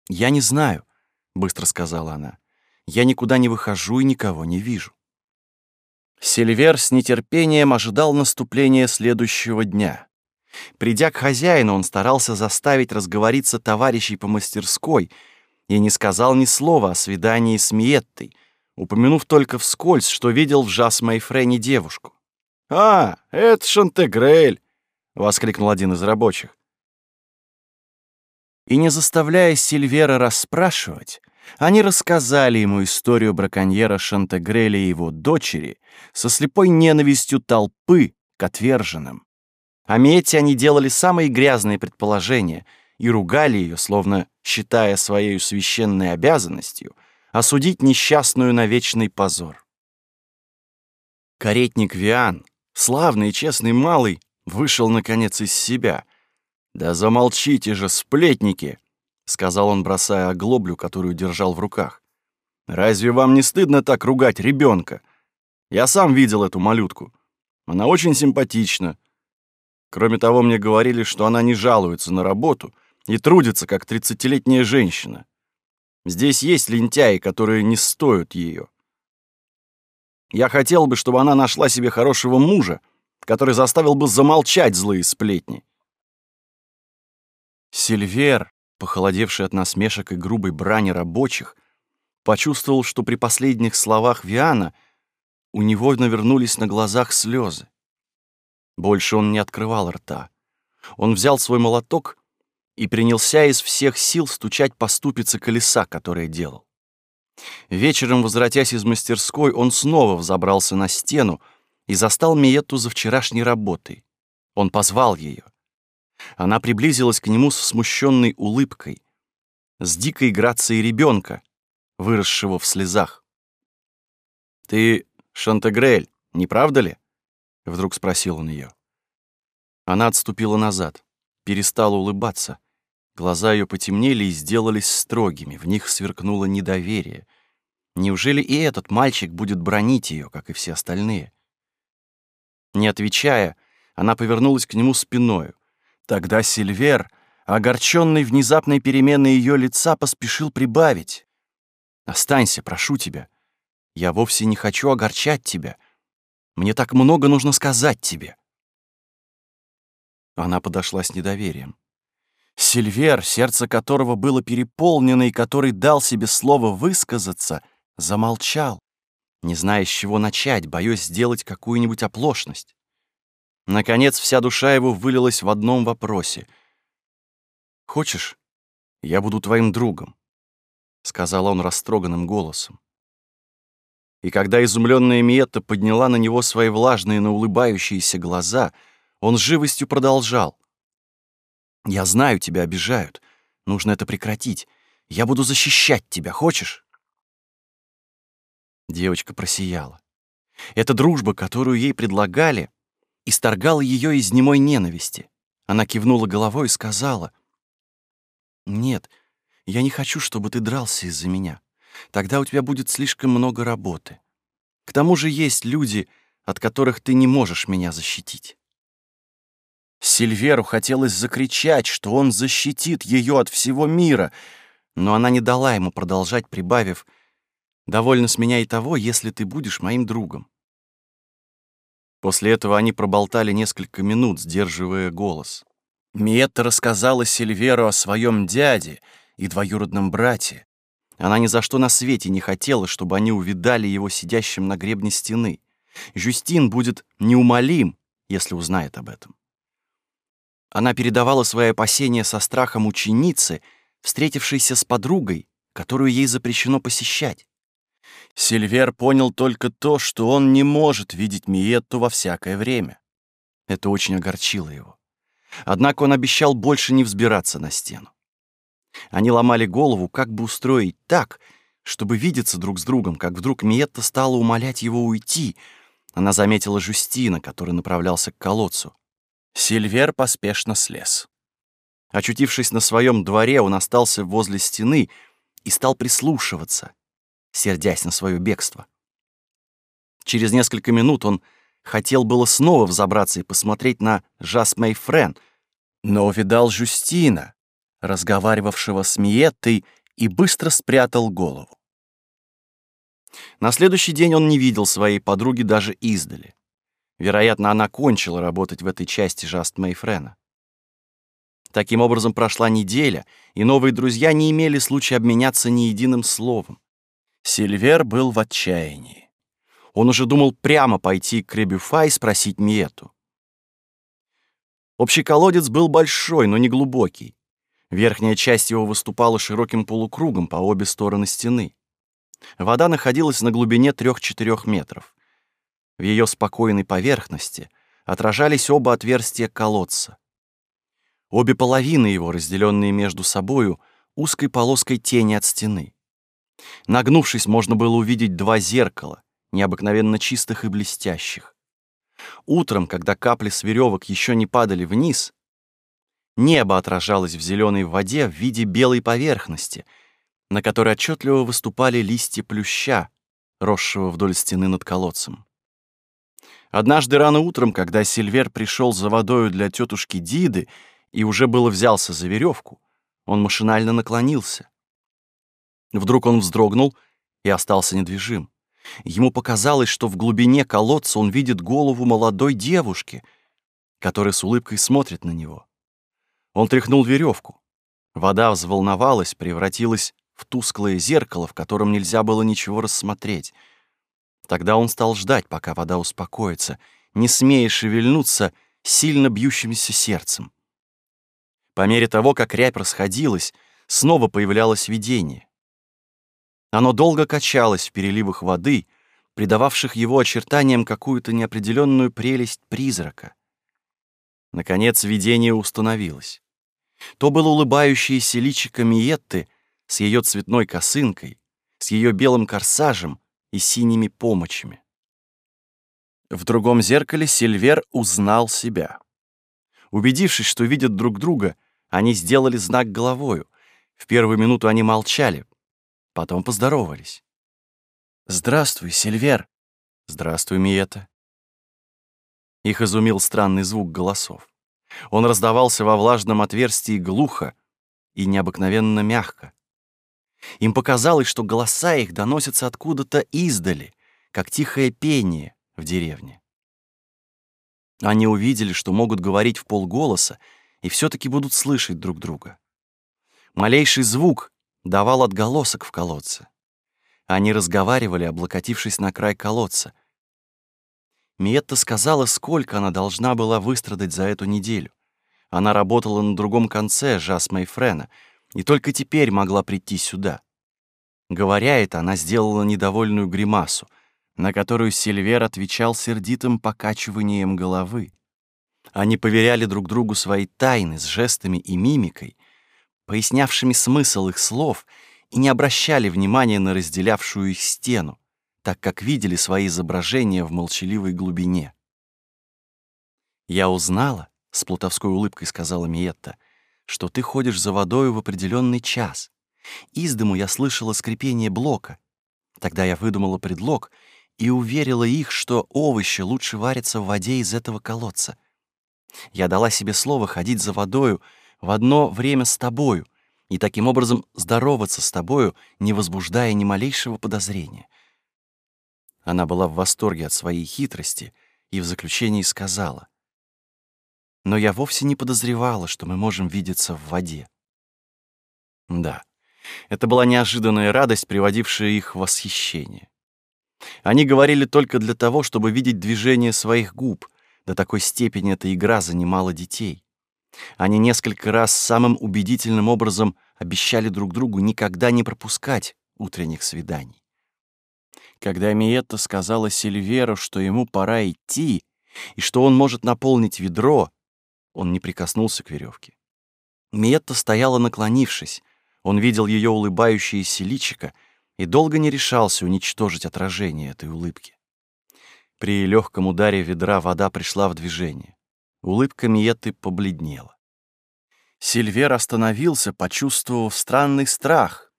«Я не знаю», — быстро сказала она. «Я никуда не выхожу и никого не вижу». Сильвер с нетерпением ожидал наступления следующего дня. Придя к хозяину, он старался заставить разговориться товарищей по мастерской и не сказал ни слова о свидании с Миеттой, упомянув только вскользь, что видел в Жас Майфрене девушку. «А, это Шантегрель!» — воскликнул один из рабочих. И не заставляя Сильвера расспрашивать, они рассказали ему историю браконьера Шантегреля и его дочери со слепой ненавистью толпы к отверженным. О Мете они делали самые грязные предположения и ругали ее, словно считая своей священной обязанностью осудить несчастную на вечный позор. Каретник Виан, славный и честный малый, вышел, наконец, из себя. «Да замолчите же, сплетники!» — сказал он, бросая оглоблю, которую держал в руках. «Разве вам не стыдно так ругать ребенка? Я сам видел эту малютку. Она очень симпатична. Кроме того, мне говорили, что она не жалуется на работу и трудится, как тридцатилетняя женщина. Здесь есть лентяи, которые не стоят ее. Я хотел бы, чтобы она нашла себе хорошего мужа, который заставил бы замолчать злые сплетни. Сильвер, похолодевший от насмешек и грубой брани рабочих, почувствовал, что при последних словах Виана у него навернулись на глазах слезы. Больше он не открывал рта. Он взял свой молоток и принялся из всех сил стучать по ступице колеса, которое делал. Вечером, возвратясь из мастерской, он снова взобрался на стену и застал Миетту за вчерашней работой. Он позвал ее. Она приблизилась к нему с смущенной улыбкой, с дикой грацией ребенка, выросшего в слезах. «Ты Шантегрель, не правда ли?» — вдруг спросил он ее. Она отступила назад, перестала улыбаться — Глаза ее потемнели и сделались строгими, в них сверкнуло недоверие. Неужели и этот мальчик будет бронить ее, как и все остальные? Не отвечая, она повернулась к нему спиною. Тогда Сильвер, огорченный внезапной переменой ее лица, поспешил прибавить. «Останься, прошу тебя. Я вовсе не хочу огорчать тебя. Мне так много нужно сказать тебе». Она подошла с недоверием. Сильвер, сердце которого было переполнено и который дал себе слово высказаться, замолчал, не зная, с чего начать, боясь сделать какую-нибудь оплошность. Наконец, вся душа его вылилась в одном вопросе. «Хочешь, я буду твоим другом?» — сказал он растроганным голосом. И когда изумленная Миетта подняла на него свои влажные, но улыбающиеся глаза, он живостью продолжал. Я знаю, тебя обижают. Нужно это прекратить. Я буду защищать тебя, хочешь?» Девочка просияла. Эта дружба, которую ей предлагали, исторгала ее из немой ненависти. Она кивнула головой и сказала, «Нет, я не хочу, чтобы ты дрался из-за меня. Тогда у тебя будет слишком много работы. К тому же есть люди, от которых ты не можешь меня защитить. Сильверу хотелось закричать, что он защитит ее от всего мира, но она не дала ему продолжать, прибавив «Довольно с меня и того, если ты будешь моим другом». После этого они проболтали несколько минут, сдерживая голос. Миетта рассказала Сильверу о своем дяде и двоюродном брате. Она ни за что на свете не хотела, чтобы они увидали его сидящим на гребне стены. Жюстин будет неумолим, если узнает об этом. Она передавала свои опасения со страхом ученицы, встретившейся с подругой, которую ей запрещено посещать. Сильвер понял только то, что он не может видеть Миетту во всякое время. Это очень огорчило его. Однако он обещал больше не взбираться на стену. Они ломали голову, как бы устроить так, чтобы видеться друг с другом, как вдруг Миетта стала умолять его уйти. Она заметила Жустина, который направлялся к колодцу. Сильвер поспешно слез. Очутившись на своем дворе, он остался возле стены и стал прислушиваться, сердясь на свое бегство. Через несколько минут он хотел было снова взобраться и посмотреть на Жас Френ, но увидал Жюстина, разговаривавшего с Миеттой, и быстро спрятал голову. На следующий день он не видел своей подруги даже издали. Вероятно, она кончила работать в этой части Жаст Мейфрена. Таким образом, прошла неделя, и новые друзья не имели случая обменяться ни единым словом. Сильвер был в отчаянии. Он уже думал прямо пойти к Ребюфа и спросить Миету. Общий колодец был большой, но не глубокий. Верхняя часть его выступала широким полукругом по обе стороны стены. Вода находилась на глубине 3-4 метров. В ее спокойной поверхности отражались оба отверстия колодца. Обе половины его, разделенные между собою, узкой полоской тени от стены. Нагнувшись, можно было увидеть два зеркала, необыкновенно чистых и блестящих. Утром, когда капли с веревок еще не падали вниз, небо отражалось в зеленой воде в виде белой поверхности, на которой отчетливо выступали листья плюща, росшего вдоль стены над колодцем. Однажды рано утром, когда Сильвер пришел за водою для тетушки Диды и уже было взялся за веревку, он машинально наклонился. Вдруг он вздрогнул и остался недвижим. Ему показалось, что в глубине колодца он видит голову молодой девушки, которая с улыбкой смотрит на него. Он тряхнул веревку. Вода взволновалась, превратилась в тусклое зеркало, в котором нельзя было ничего рассмотреть — Тогда он стал ждать, пока вода успокоится, не смея шевельнуться сильно бьющимся сердцем. По мере того, как рябь расходилась, снова появлялось видение. Оно долго качалось в переливах воды, придававших его очертаниям какую-то неопределенную прелесть призрака. Наконец видение установилось. То было улыбающееся личико Миетты с ее цветной косынкой, с ее белым корсажем, и синими помощами. В другом зеркале Сильвер узнал себя. Убедившись, что видят друг друга, они сделали знак головою. В первую минуту они молчали, потом поздоровались. «Здравствуй, Сильвер!» «Здравствуй, Миета!» Их изумил странный звук голосов. Он раздавался во влажном отверстии глухо и необыкновенно мягко. Им показалось, что голоса их доносятся откуда-то издали, как тихое пение в деревне. Они увидели, что могут говорить в полголоса и все-таки будут слышать друг друга. Малейший звук давал отголосок в колодце. Они разговаривали, облокотившись на край колодца. Миетта сказала, сколько она должна была выстрадать за эту неделю. Она работала на другом конце Жас Мейфрена — и только теперь могла прийти сюда. Говоря это, она сделала недовольную гримасу, на которую Сильвер отвечал сердитым покачиванием головы. Они поверяли друг другу свои тайны с жестами и мимикой, пояснявшими смысл их слов, и не обращали внимания на разделявшую их стену, так как видели свои изображения в молчаливой глубине. «Я узнала», — с плутовской улыбкой сказала Миетта, — что ты ходишь за водою в определенный час. Из дому я слышала скрипение блока. Тогда я выдумала предлог и уверила их, что овощи лучше варятся в воде из этого колодца. Я дала себе слово ходить за водою в одно время с тобою и таким образом здороваться с тобою, не возбуждая ни малейшего подозрения. Она была в восторге от своей хитрости и в заключении сказала, «Но я вовсе не подозревала, что мы можем видеться в воде». Да, это была неожиданная радость, приводившая их в восхищение. Они говорили только для того, чтобы видеть движение своих губ. До такой степени эта игра занимала детей. Они несколько раз самым убедительным образом обещали друг другу никогда не пропускать утренних свиданий. Когда Миетта сказала Сильверу, что ему пора идти и что он может наполнить ведро, он не прикоснулся к веревке. Миетта стояла наклонившись. Он видел ее улыбающееся личико и долго не решался уничтожить отражение этой улыбки. При легком ударе ведра вода пришла в движение. Улыбка Миеты побледнела. Сильвер остановился, почувствовав странный страх.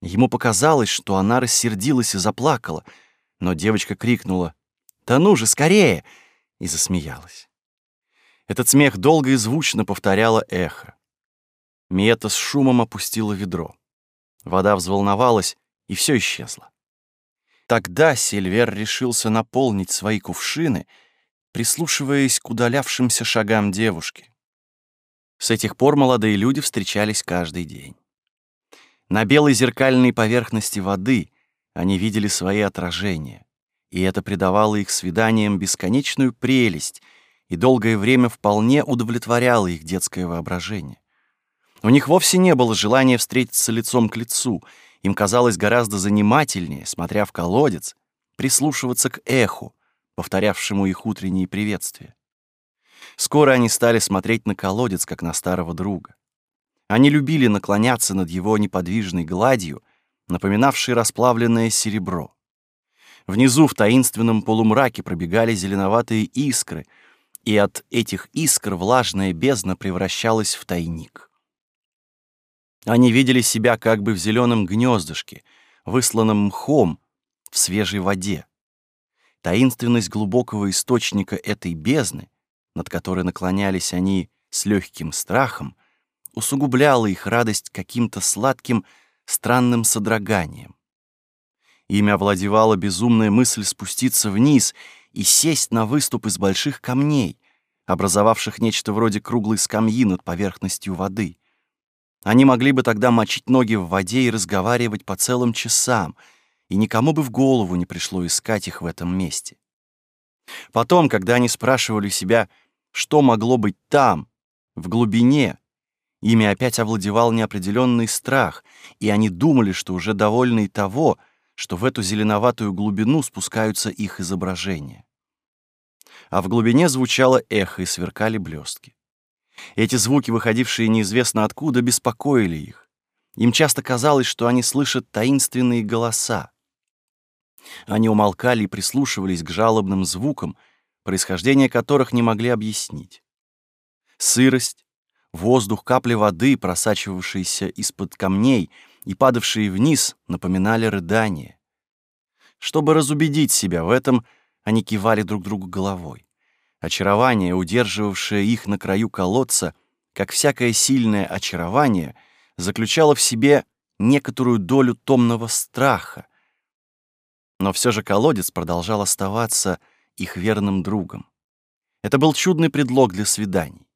Ему показалось, что она рассердилась и заплакала, но девочка крикнула «Да ну же, скорее!» и засмеялась. Этот смех долго и звучно повторяло эхо. Миета с шумом опустила ведро. Вода взволновалась, и все исчезло. Тогда Сильвер решился наполнить свои кувшины, прислушиваясь к удалявшимся шагам девушки. С этих пор молодые люди встречались каждый день. На белой зеркальной поверхности воды они видели свои отражения, и это придавало их свиданиям бесконечную прелесть и долгое время вполне удовлетворяло их детское воображение. У них вовсе не было желания встретиться лицом к лицу — им казалось гораздо занимательнее, смотря в колодец, прислушиваться к эху, повторявшему их утренние приветствия. Скоро они стали смотреть на колодец, как на старого друга. Они любили наклоняться над его неподвижной гладью, напоминавшей расплавленное серебро. Внизу в таинственном полумраке пробегали зеленоватые искры, и от этих искр влажная бездна превращалась в тайник. Они видели себя как бы в зеленом гнездышке, высланном мхом в свежей воде. Таинственность глубокого источника этой бездны, над которой наклонялись они с легким страхом, усугубляла их радость каким-то сладким, странным содроганием. Ими овладевала безумная мысль спуститься вниз и сесть на выступ из больших камней, образовавших нечто вроде круглой скамьи над поверхностью воды. Они могли бы тогда мочить ноги в воде и разговаривать по целым часам, и никому бы в голову не пришло искать их в этом месте. Потом, когда они спрашивали себя, что могло быть там, в глубине, ими опять овладевал неопределенный страх, и они думали, что уже довольны того, что в эту зеленоватую глубину спускаются их изображения. А в глубине звучало эхо и сверкали блестки. Эти звуки, выходившие неизвестно откуда, беспокоили их. Им часто казалось, что они слышат таинственные голоса. Они умолкали и прислушивались к жалобным звукам, происхождение которых не могли объяснить. Сырость, воздух, капли воды, просачивавшиеся из-под камней и падавшие вниз, напоминали рыдание. Чтобы разубедить себя в этом, они кивали друг другу головой. Очарование, удерживавшее их на краю колодца, как всякое сильное очарование, заключало в себе некоторую долю томного страха. Но все же колодец продолжал оставаться их верным другом. Это был чудный предлог для свиданий.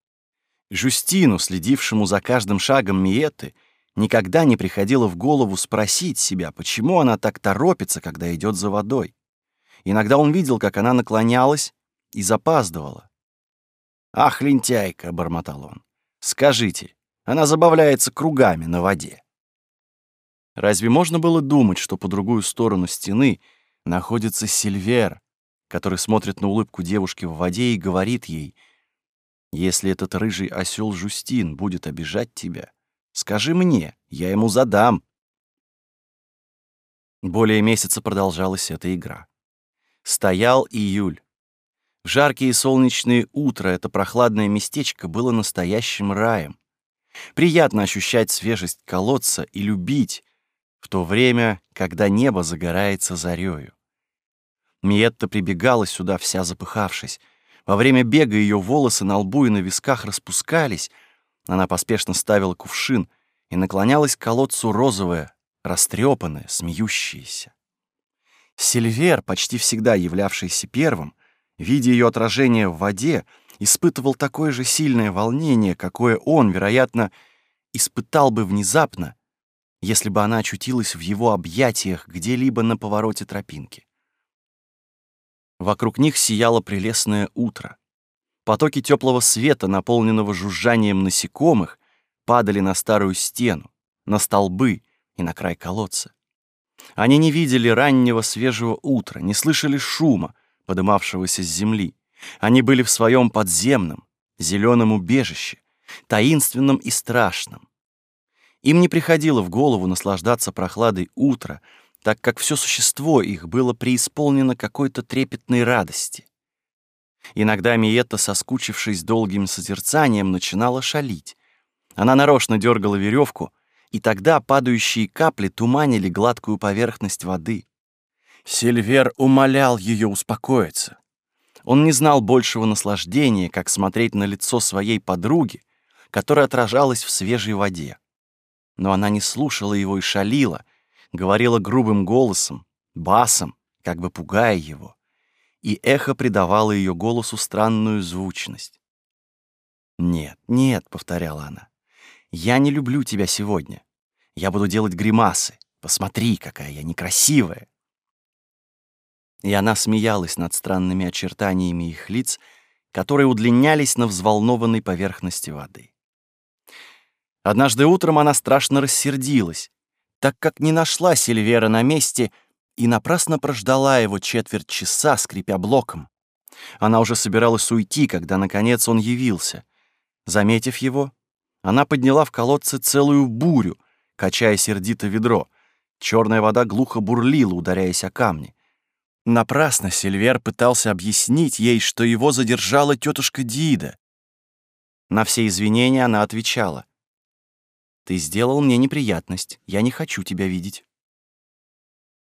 Жюстину, следившему за каждым шагом Миеты, никогда не приходило в голову спросить себя, почему она так торопится, когда идет за водой. Иногда он видел, как она наклонялась и запаздывала. «Ах, лентяйка!» — бормотал он. «Скажите, она забавляется кругами на воде». Разве можно было думать, что по другую сторону стены находится Сильвер, который смотрит на улыбку девушки в воде и говорит ей, «Если этот рыжий осел Жустин будет обижать тебя, скажи мне, я ему задам». Более месяца продолжалась эта игра. Стоял июль. В жаркие солнечные утра это прохладное местечко было настоящим раем. Приятно ощущать свежесть колодца и любить в то время, когда небо загорается зарею. Миетта прибегала сюда, вся запыхавшись. Во время бега ее волосы на лбу и на висках распускались. Она поспешно ставила кувшин и наклонялась к колодцу розовая, растрепанная, смеющаяся. Сильвер, почти всегда являвшийся первым, видя ее отражение в воде, испытывал такое же сильное волнение, какое он, вероятно, испытал бы внезапно, если бы она очутилась в его объятиях где-либо на повороте тропинки. Вокруг них сияло прелестное утро. Потоки теплого света, наполненного жужжанием насекомых, падали на старую стену, на столбы и на край колодца. Они не видели раннего свежего утра, не слышали шума, подымавшегося с земли. Они были в своем подземном, зеленом убежище, таинственном и страшном. Им не приходило в голову наслаждаться прохладой утра, так как все существо их было преисполнено какой-то трепетной радости. Иногда Миетта, соскучившись долгим созерцанием, начинала шалить. Она нарочно дергала веревку, и тогда падающие капли туманили гладкую поверхность воды. Сильвер умолял ее успокоиться. Он не знал большего наслаждения, как смотреть на лицо своей подруги, которая отражалась в свежей воде. Но она не слушала его и шалила, говорила грубым голосом, басом, как бы пугая его, и эхо придавало ее голосу странную звучность. «Нет, нет», — повторяла она, — «я не люблю тебя сегодня. Я буду делать гримасы. Посмотри, какая я некрасивая». И она смеялась над странными очертаниями их лиц, которые удлинялись на взволнованной поверхности воды. Однажды утром она страшно рассердилась, так как не нашла Сильвера на месте и напрасно прождала его четверть часа, скрипя блоком. Она уже собиралась уйти, когда, наконец, он явился. Заметив его, она подняла в колодце целую бурю, качая сердито ведро. Черная вода глухо бурлила, ударяясь о камни. Напрасно Сильвер пытался объяснить ей, что его задержала тетушка Дида. На все извинения она отвечала. Ты сделал мне неприятность. Я не хочу тебя видеть.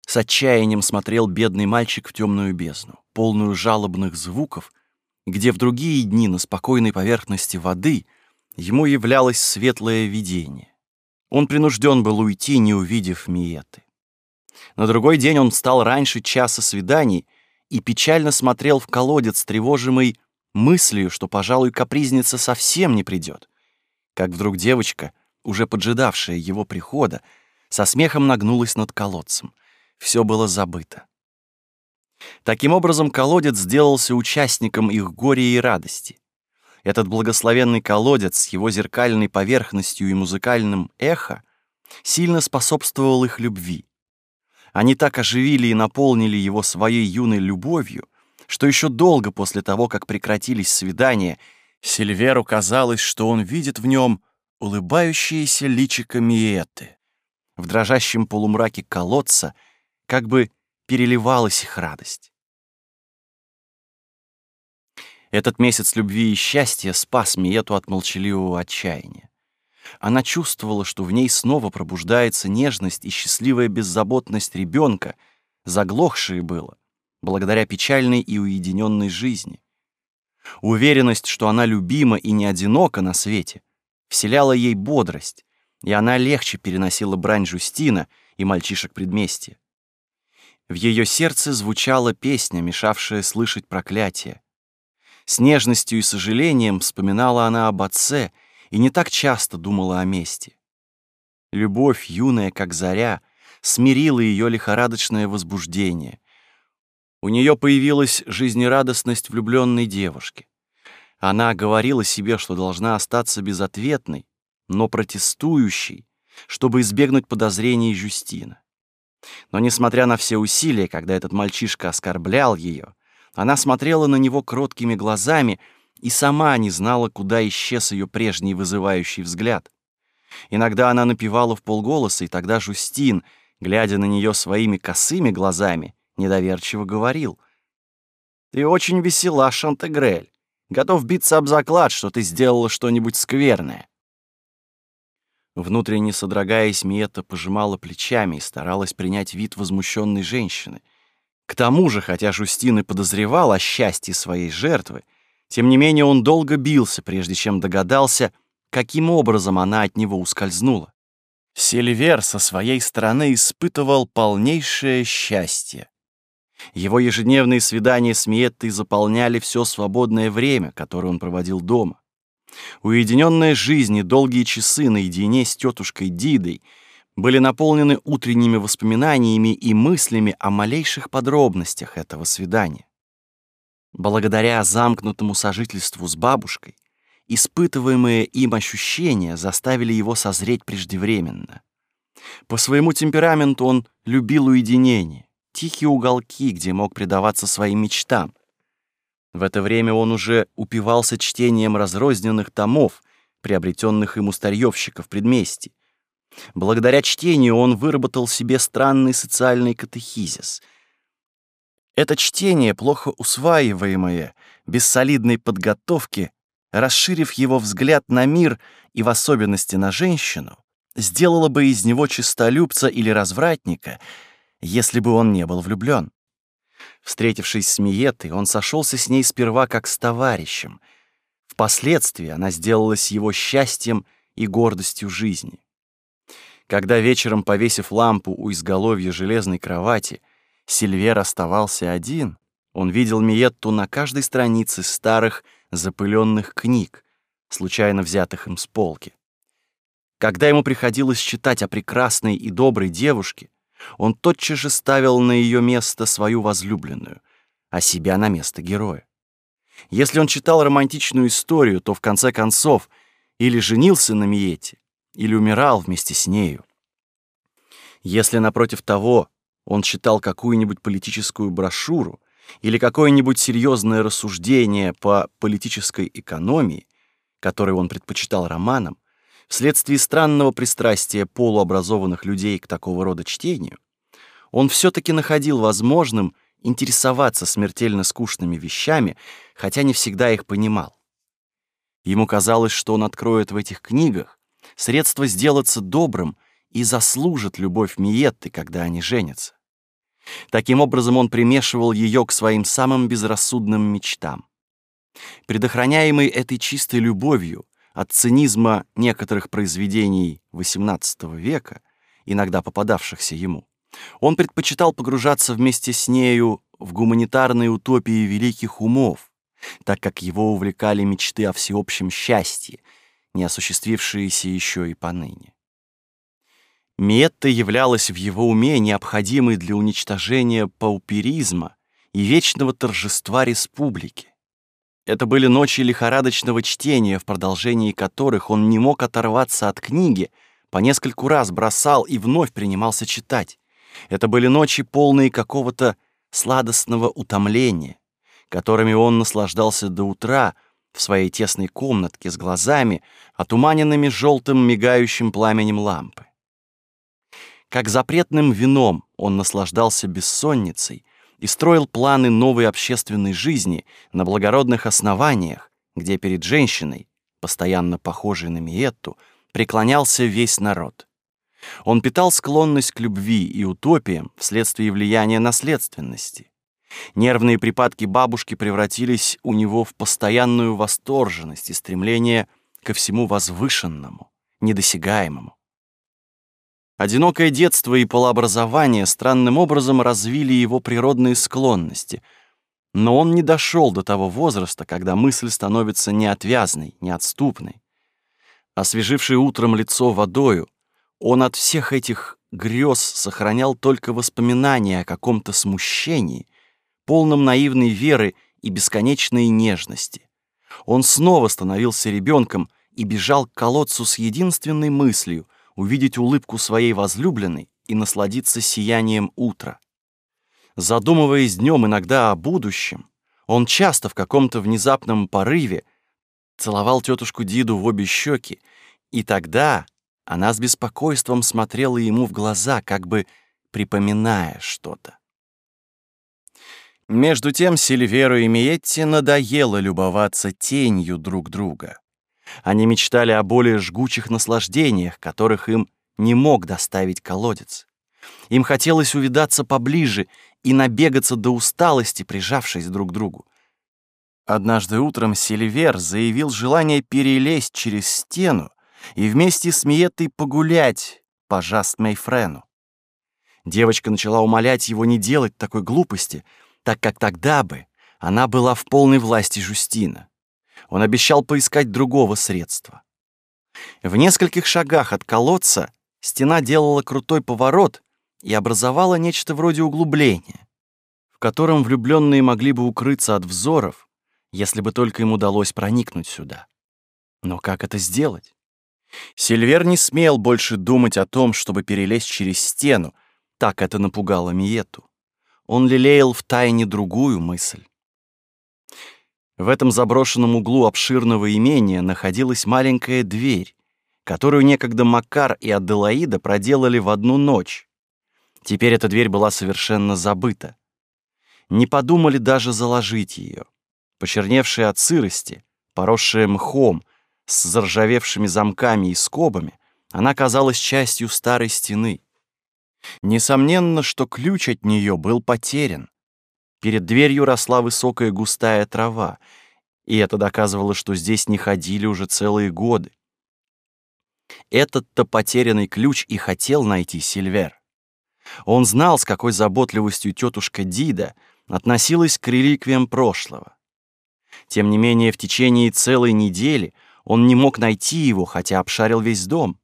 С отчаянием смотрел бедный мальчик в темную бездну, полную жалобных звуков, где в другие дни на спокойной поверхности воды ему являлось светлое видение. Он принужден был уйти, не увидев Миеты. На другой день он встал раньше часа свиданий и печально смотрел в колодец, тревожимый мыслью, что, пожалуй, капризница совсем не придет. Как вдруг девочка — уже поджидавшая его прихода, со смехом нагнулась над колодцем. Все было забыто. Таким образом, колодец сделался участником их горя и радости. Этот благословенный колодец с его зеркальной поверхностью и музыкальным эхо сильно способствовал их любви. Они так оживили и наполнили его своей юной любовью, что еще долго после того, как прекратились свидания, Сильверу казалось, что он видит в нем улыбающееся личико Миеты. В дрожащем полумраке колодца как бы переливалась их радость. Этот месяц любви и счастья спас Миету от молчаливого отчаяния. Она чувствовала, что в ней снова пробуждается нежность и счастливая беззаботность ребенка, заглохшие было, благодаря печальной и уединенной жизни. Уверенность, что она любима и не одинока на свете — вселяла ей бодрость, и она легче переносила брань Жустина и мальчишек предместья. В ее сердце звучала песня, мешавшая слышать проклятие. С нежностью и сожалением вспоминала она об отце и не так часто думала о мести. Любовь, юная, как заря, смирила ее лихорадочное возбуждение. У нее появилась жизнерадостность влюбленной девушки. Она говорила себе, что должна остаться безответной, но протестующей, чтобы избегнуть подозрений Жюстина. Но несмотря на все усилия, когда этот мальчишка оскорблял ее, она смотрела на него кроткими глазами и сама не знала, куда исчез ее прежний вызывающий взгляд. Иногда она напевала в полголоса, и тогда Жустин, глядя на нее своими косыми глазами, недоверчиво говорил. «Ты очень весела, Шантегрель. Готов биться об заклад, что ты сделала что-нибудь скверное. Внутренне содрогаясь, Миета пожимала плечами и старалась принять вид возмущенной женщины. К тому же, хотя Жустин и подозревал о счастье своей жертвы, тем не менее он долго бился, прежде чем догадался, каким образом она от него ускользнула. Сильвер со своей стороны испытывал полнейшее счастье. Его ежедневные свидания с Миеттой заполняли все свободное время, которое он проводил дома. Уединенная жизнь и долгие часы наедине с тетушкой Дидой были наполнены утренними воспоминаниями и мыслями о малейших подробностях этого свидания. Благодаря замкнутому сожительству с бабушкой, испытываемые им ощущения заставили его созреть преждевременно. По своему темпераменту он любил уединение, тихие уголки, где мог предаваться своим мечтам. В это время он уже упивался чтением разрозненных томов, приобретенных им у старьевщиков предместий. Благодаря чтению он выработал себе странный социальный катехизис. Это чтение, плохо усваиваемое, без солидной подготовки, расширив его взгляд на мир и в особенности на женщину, сделало бы из него чистолюбца или развратника, если бы он не был влюблен. Встретившись с Миетой, он сошелся с ней сперва как с товарищем. Впоследствии она сделалась его счастьем и гордостью жизни. Когда вечером, повесив лампу у изголовья железной кровати, Сильвер оставался один, он видел Миетту на каждой странице старых запыленных книг, случайно взятых им с полки. Когда ему приходилось читать о прекрасной и доброй девушке, он тотчас же ставил на ее место свою возлюбленную, а себя на место героя. Если он читал романтичную историю, то в конце концов или женился на Миете, или умирал вместе с нею. Если, напротив того, он читал какую-нибудь политическую брошюру или какое-нибудь серьезное рассуждение по политической экономии, которое он предпочитал романам, Вследствие странного пристрастия полуобразованных людей к такого рода чтению, он все-таки находил возможным интересоваться смертельно скучными вещами, хотя не всегда их понимал. Ему казалось, что он откроет в этих книгах средства сделаться добрым и заслужит любовь Миетты, когда они женятся. Таким образом он примешивал ее к своим самым безрассудным мечтам. Предохраняемый этой чистой любовью, от цинизма некоторых произведений XVIII века, иногда попадавшихся ему, он предпочитал погружаться вместе с нею в гуманитарные утопии великих умов, так как его увлекали мечты о всеобщем счастье, не осуществившиеся еще и поныне. Метта являлась в его уме необходимой для уничтожения пауперизма и вечного торжества республики. Это были ночи лихорадочного чтения, в продолжении которых он не мог оторваться от книги, по нескольку раз бросал и вновь принимался читать. Это были ночи, полные какого-то сладостного утомления, которыми он наслаждался до утра в своей тесной комнатке с глазами, отуманенными желтым мигающим пламенем лампы. Как запретным вином он наслаждался бессонницей, и строил планы новой общественной жизни на благородных основаниях, где перед женщиной, постоянно похожей на Миетту, преклонялся весь народ. Он питал склонность к любви и утопиям вследствие влияния наследственности. Нервные припадки бабушки превратились у него в постоянную восторженность и стремление ко всему возвышенному, недосягаемому. Одинокое детство и полообразование странным образом развили его природные склонности, но он не дошел до того возраста, когда мысль становится неотвязной, неотступной. Освеживший утром лицо водою, он от всех этих грез сохранял только воспоминания о каком-то смущении, полном наивной веры и бесконечной нежности. Он снова становился ребенком и бежал к колодцу с единственной мыслью — увидеть улыбку своей возлюбленной и насладиться сиянием утра. Задумываясь днем иногда о будущем, он часто в каком-то внезапном порыве целовал тетушку Диду в обе щеки, и тогда она с беспокойством смотрела ему в глаза, как бы припоминая что-то. Между тем Сильверу и Миетти надоело любоваться тенью друг друга. Они мечтали о более жгучих наслаждениях, которых им не мог доставить колодец. Им хотелось увидаться поближе и набегаться до усталости, прижавшись друг к другу. Однажды утром Сильвер заявил желание перелезть через стену и вместе с Миеттой погулять по Жаст-Мейфрену. Девочка начала умолять его не делать такой глупости, так как тогда бы она была в полной власти Жустина. Он обещал поискать другого средства. В нескольких шагах от колодца стена делала крутой поворот и образовала нечто вроде углубления, в котором влюбленные могли бы укрыться от взоров, если бы только им удалось проникнуть сюда. Но как это сделать? Сильвер не смел больше думать о том, чтобы перелезть через стену, так это напугало Миету. Он лелеял в тайне другую мысль. В этом заброшенном углу обширного имения находилась маленькая дверь, которую некогда Макар и Аделаида проделали в одну ночь. Теперь эта дверь была совершенно забыта. Не подумали даже заложить ее. Почерневшая от сырости, поросшая мхом, с заржавевшими замками и скобами, она казалась частью старой стены. Несомненно, что ключ от нее был потерян. Перед дверью росла высокая густая трава, и это доказывало, что здесь не ходили уже целые годы. Этот-то потерянный ключ и хотел найти Сильвер. Он знал, с какой заботливостью тетушка Дида относилась к реликвиям прошлого. Тем не менее, в течение целой недели он не мог найти его, хотя обшарил весь дом.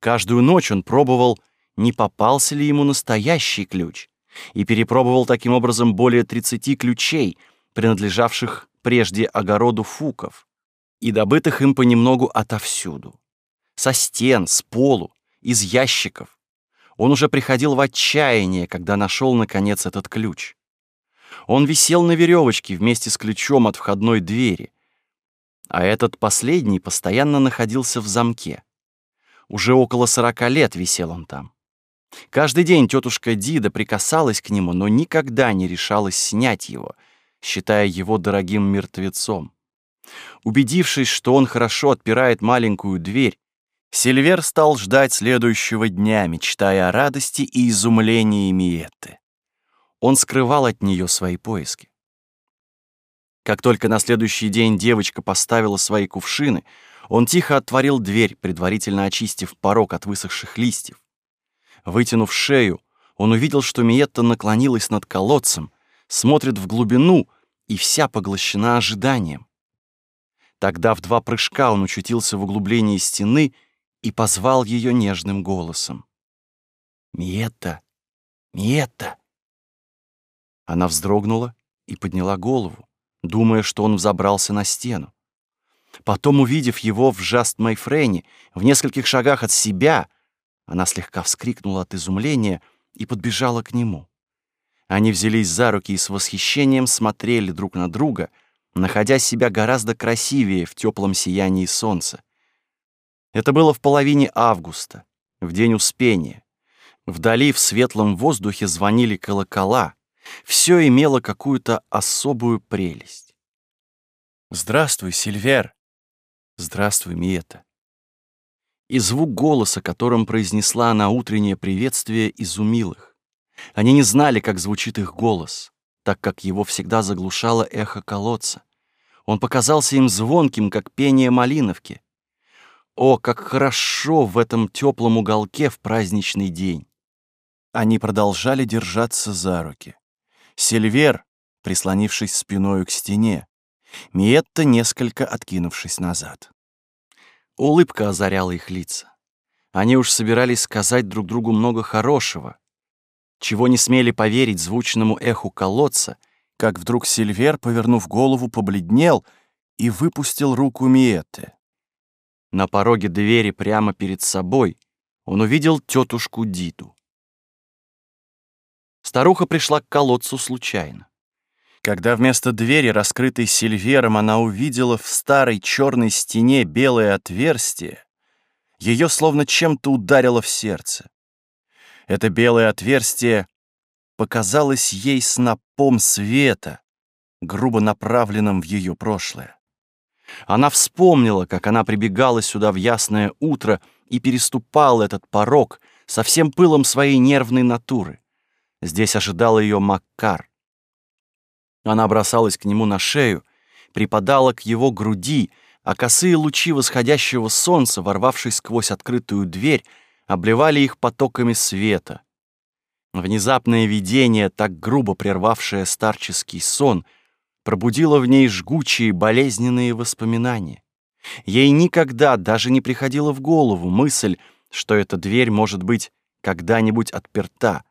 Каждую ночь он пробовал, не попался ли ему настоящий ключ, и перепробовал таким образом более 30 ключей, принадлежавших прежде огороду фуков, и добытых им понемногу отовсюду. Со стен, с полу, из ящиков. Он уже приходил в отчаяние, когда нашел, наконец, этот ключ. Он висел на веревочке вместе с ключом от входной двери, а этот последний постоянно находился в замке. Уже около сорока лет висел он там. Каждый день тетушка Дида прикасалась к нему, но никогда не решалась снять его, считая его дорогим мертвецом. Убедившись, что он хорошо отпирает маленькую дверь, Сильвер стал ждать следующего дня, мечтая о радости и изумлении Миетты. Он скрывал от нее свои поиски. Как только на следующий день девочка поставила свои кувшины, он тихо отворил дверь, предварительно очистив порог от высохших листьев. Вытянув шею, он увидел, что Миетта наклонилась над колодцем, смотрит в глубину и вся поглощена ожиданием. Тогда в два прыжка он очутился в углублении стены и позвал ее нежным голосом. «Миетта! Миетта!» Она вздрогнула и подняла голову думая, что он взобрался на стену. Потом, увидев его в My Friend, в нескольких шагах от себя, она слегка вскрикнула от изумления и подбежала к нему. Они взялись за руки и с восхищением смотрели друг на друга, находя себя гораздо красивее в теплом сиянии солнца. Это было в половине августа, в день Успения. Вдали в светлом воздухе звонили колокола, все имело какую-то особую прелесть. «Здравствуй, Сильвер!» «Здравствуй, Миета!» И звук голоса, которым произнесла она утреннее приветствие, изумил их. Они не знали, как звучит их голос, так как его всегда заглушало эхо колодца. Он показался им звонким, как пение малиновки. О, как хорошо в этом теплом уголке в праздничный день! Они продолжали держаться за руки. Сильвер, прислонившись спиною к стене, Миетта, несколько откинувшись назад. Улыбка озаряла их лица. Они уж собирались сказать друг другу много хорошего, чего не смели поверить звучному эху колодца, как вдруг Сильвер, повернув голову, побледнел и выпустил руку Миетты. На пороге двери прямо перед собой он увидел тетушку Диду. Старуха пришла к колодцу случайно. Когда вместо двери, раскрытой сильвером, она увидела в старой черной стене белое отверстие, ее словно чем-то ударило в сердце. Это белое отверстие показалось ей снопом света, грубо направленным в ее прошлое. Она вспомнила, как она прибегала сюда в ясное утро и переступала этот порог со всем пылом своей нервной натуры. Здесь ожидал ее Маккар. Она бросалась к нему на шею, припадала к его груди, а косые лучи восходящего солнца, ворвавшись сквозь открытую дверь, обливали их потоками света. Внезапное видение, так грубо прервавшее старческий сон, пробудило в ней жгучие болезненные воспоминания. Ей никогда даже не приходила в голову мысль, что эта дверь может быть когда-нибудь отперта,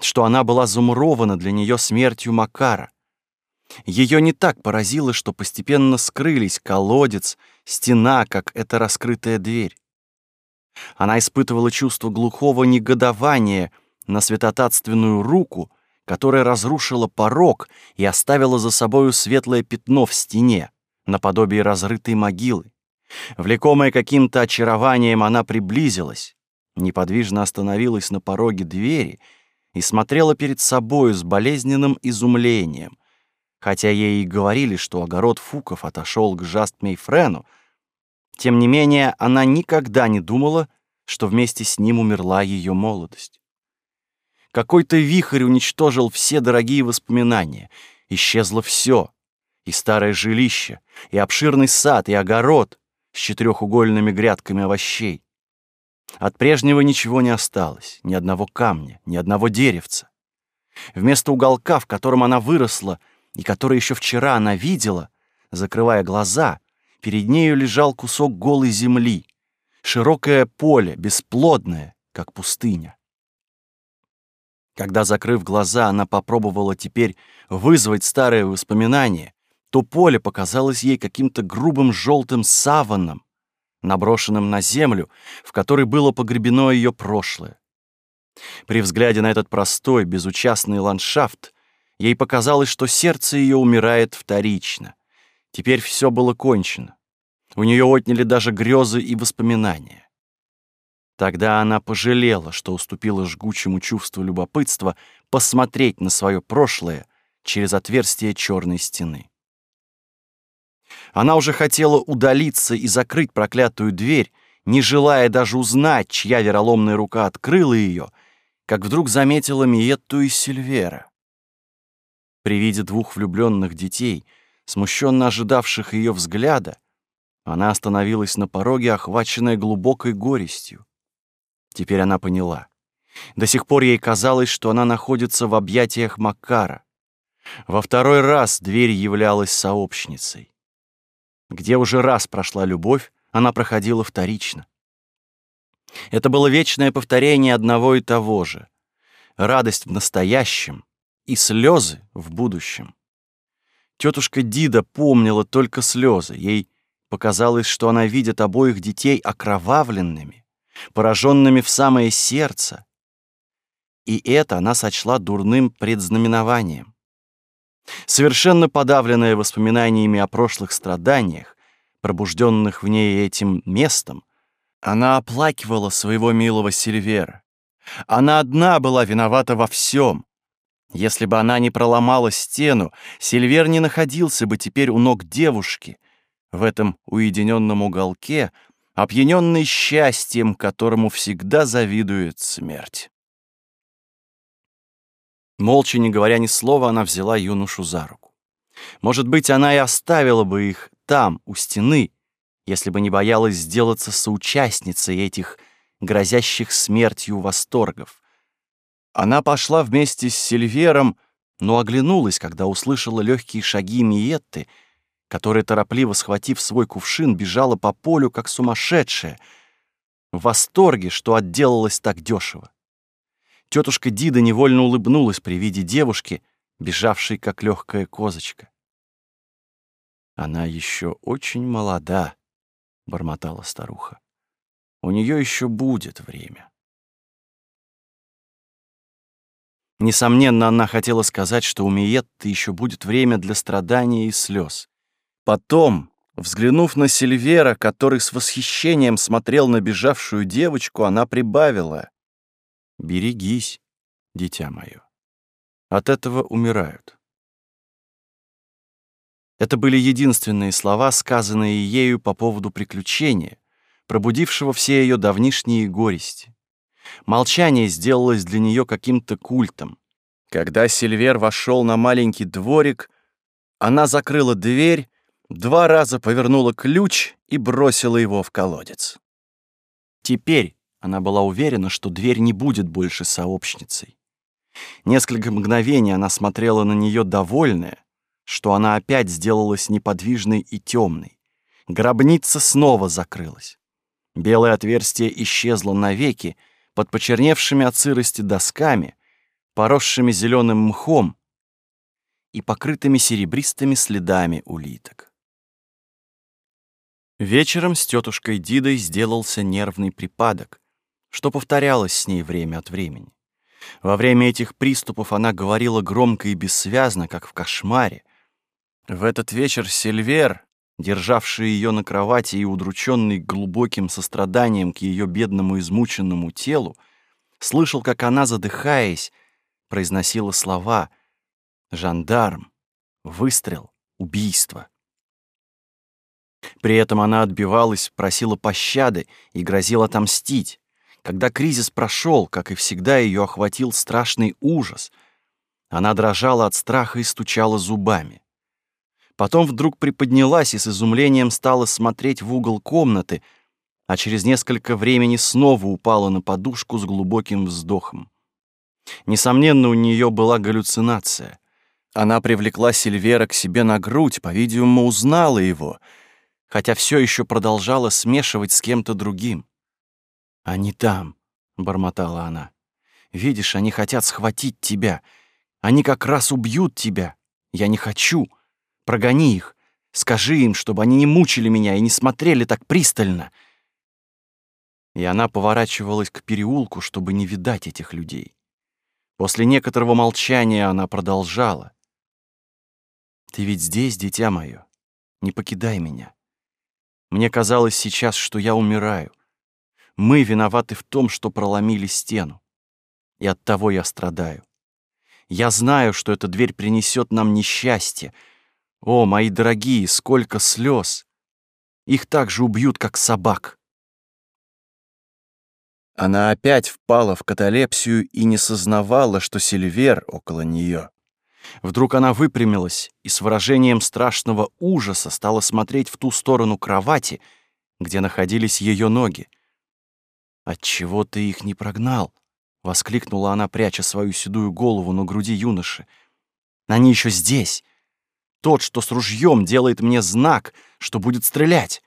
что она была замурована для нее смертью Макара. Ее не так поразило, что постепенно скрылись колодец, стена, как эта раскрытая дверь. Она испытывала чувство глухого негодования на святотатственную руку, которая разрушила порог и оставила за собою светлое пятно в стене, наподобие разрытой могилы. Влекомая каким-то очарованием, она приблизилась, неподвижно остановилась на пороге двери и смотрела перед собою с болезненным изумлением. Хотя ей и говорили, что огород Фуков отошел к Жастмейфрену, тем не менее она никогда не думала, что вместе с ним умерла ее молодость. Какой-то вихрь уничтожил все дорогие воспоминания. Исчезло все. И старое жилище, и обширный сад, и огород с четырехугольными грядками овощей. От прежнего ничего не осталось, ни одного камня, ни одного деревца. Вместо уголка, в котором она выросла, и который еще вчера она видела, закрывая глаза, перед нею лежал кусок голой земли, широкое поле, бесплодное, как пустыня. Когда, закрыв глаза, она попробовала теперь вызвать старое воспоминание, то поле показалось ей каким-то грубым желтым саваном, наброшенным на землю, в которой было погребено ее прошлое. При взгляде на этот простой, безучастный ландшафт ей показалось, что сердце ее умирает вторично. Теперь все было кончено. У нее отняли даже грезы и воспоминания. Тогда она пожалела, что уступила жгучему чувству любопытства посмотреть на свое прошлое через отверстие черной стены. Она уже хотела удалиться и закрыть проклятую дверь, не желая даже узнать, чья вероломная рука открыла ее, как вдруг заметила Миетту и Сильвера. При виде двух влюбленных детей, смущенно ожидавших ее взгляда, она остановилась на пороге, охваченная глубокой горестью. Теперь она поняла. До сих пор ей казалось, что она находится в объятиях Макара. Во второй раз дверь являлась сообщницей. Где уже раз прошла любовь, она проходила вторично. Это было вечное повторение одного и того же. Радость в настоящем и слезы в будущем. Тетушка Дида помнила только слезы. Ей показалось, что она видит обоих детей окровавленными, пораженными в самое сердце. И это она сочла дурным предзнаменованием. Совершенно подавленная воспоминаниями о прошлых страданиях, пробужденных в ней этим местом, она оплакивала своего милого Сильвера. Она одна была виновата во всем. Если бы она не проломала стену, Сильвер не находился бы теперь у ног девушки, в этом уединенном уголке, опьяненный счастьем, которому всегда завидует смерть. Молча, не говоря ни слова, она взяла юношу за руку. Может быть, она и оставила бы их там, у стены, если бы не боялась сделаться соучастницей этих грозящих смертью восторгов. Она пошла вместе с Сильвером, но оглянулась, когда услышала легкие шаги Миетты, которая, торопливо схватив свой кувшин, бежала по полю, как сумасшедшая, в восторге, что отделалась так дешево. Тетушка Дида невольно улыбнулась при виде девушки, бежавшей, как легкая козочка. «Она еще очень молода», — бормотала старуха. «У нее еще будет время». Несомненно, она хотела сказать, что у Миетты еще будет время для страдания и слез. Потом, взглянув на Сильвера, который с восхищением смотрел на бежавшую девочку, она прибавила. Берегись, дитя мое. От этого умирают. Это были единственные слова, сказанные ею по поводу приключения, пробудившего все ее давнишние горести. Молчание сделалось для нее каким-то культом. Когда Сильвер вошел на маленький дворик, она закрыла дверь, два раза повернула ключ и бросила его в колодец. Теперь она была уверена, что дверь не будет больше сообщницей. Несколько мгновений она смотрела на нее довольная, что она опять сделалась неподвижной и темной. Гробница снова закрылась. Белое отверстие исчезло навеки под почерневшими от сырости досками, поросшими зеленым мхом и покрытыми серебристыми следами улиток. Вечером с тетушкой Дидой сделался нервный припадок, что повторялось с ней время от времени. Во время этих приступов она говорила громко и бессвязно, как в кошмаре. В этот вечер Сильвер, державший ее на кровати и удрученный глубоким состраданием к ее бедному измученному телу, слышал, как она, задыхаясь, произносила слова «жандарм», «выстрел», «убийство». При этом она отбивалась, просила пощады и грозила отомстить. Когда кризис прошел, как и всегда, ее охватил страшный ужас. Она дрожала от страха и стучала зубами. Потом вдруг приподнялась и с изумлением стала смотреть в угол комнаты, а через несколько времени снова упала на подушку с глубоким вздохом. Несомненно, у нее была галлюцинация. Она привлекла Сильвера к себе на грудь, по-видимому, узнала его, хотя все еще продолжала смешивать с кем-то другим. «Они там», — бормотала она. «Видишь, они хотят схватить тебя. Они как раз убьют тебя. Я не хочу. Прогони их. Скажи им, чтобы они не мучили меня и не смотрели так пристально». И она поворачивалась к переулку, чтобы не видать этих людей. После некоторого молчания она продолжала. «Ты ведь здесь, дитя мое. Не покидай меня. Мне казалось сейчас, что я умираю. Мы виноваты в том, что проломили стену. И от того я страдаю. Я знаю, что эта дверь принесет нам несчастье. О, мои дорогие, сколько слез! Их так же убьют, как собак. Она опять впала в каталепсию и не сознавала, что Сильвер около нее. Вдруг она выпрямилась и с выражением страшного ужаса стала смотреть в ту сторону кровати, где находились ее ноги. «Отчего ты их не прогнал?» — воскликнула она, пряча свою седую голову на груди юноши. «Они еще здесь. Тот, что с ружьем, делает мне знак, что будет стрелять.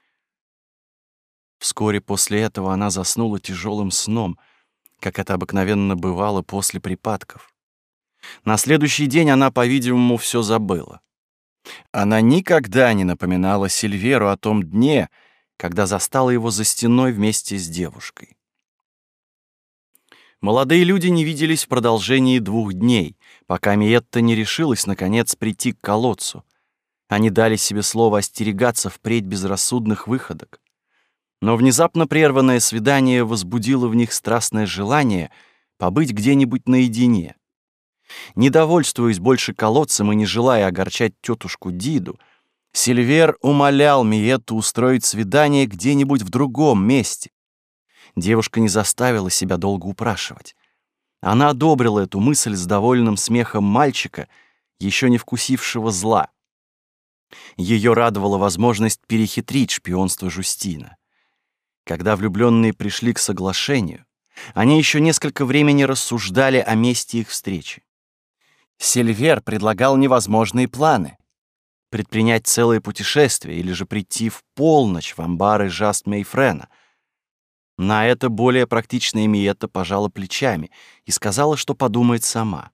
Вскоре после этого она заснула тяжелым сном, как это обыкновенно бывало после припадков. На следующий день она, по-видимому, все забыла. Она никогда не напоминала Сильверу о том дне, когда застала его за стеной вместе с девушкой. Молодые люди не виделись в продолжении двух дней, пока Миетта не решилась, наконец, прийти к колодцу. Они дали себе слово остерегаться впредь безрассудных выходок. Но внезапно прерванное свидание возбудило в них страстное желание побыть где-нибудь наедине. Недовольствуясь больше колодцем и не желая огорчать тетушку Диду, Сильвер умолял Миетту устроить свидание где-нибудь в другом месте. Девушка не заставила себя долго упрашивать. Она одобрила эту мысль с довольным смехом мальчика, еще не вкусившего зла. Ее радовала возможность перехитрить шпионство Жустина. Когда влюбленные пришли к соглашению, они еще несколько времени рассуждали о месте их встречи. Сильвер предлагал невозможные планы. Предпринять целое путешествие или же прийти в полночь в амбары Жаст Мейфрена. На это более практичная Миетта пожала плечами и сказала, что подумает сама.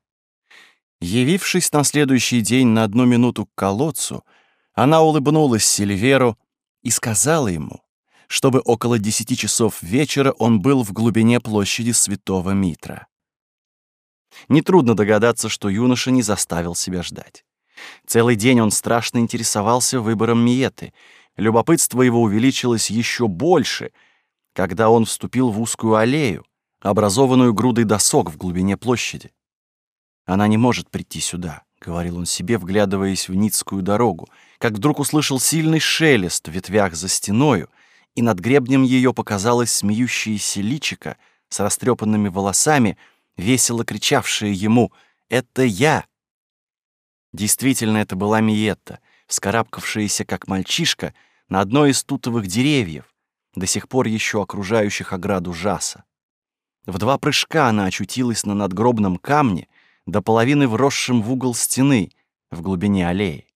Явившись на следующий день на одну минуту к колодцу, она улыбнулась Сильверу и сказала ему, чтобы около десяти часов вечера он был в глубине площади Святого Митра. Нетрудно догадаться, что юноша не заставил себя ждать. Целый день он страшно интересовался выбором Миеты. Любопытство его увеличилось еще больше, когда он вступил в узкую аллею, образованную грудой досок в глубине площади. «Она не может прийти сюда», — говорил он себе, вглядываясь в Ницкую дорогу, как вдруг услышал сильный шелест в ветвях за стеною, и над гребнем ее показалось смеющееся личико с растрепанными волосами, весело кричавшее ему Это я!» Действительно, это была Миетта, вскарабкавшаяся, как мальчишка, на одно из тутовых деревьев, до сих пор еще окружающих ограду Жаса. В два прыжка она очутилась на надгробном камне, до половины вросшем в угол стены, в глубине аллеи.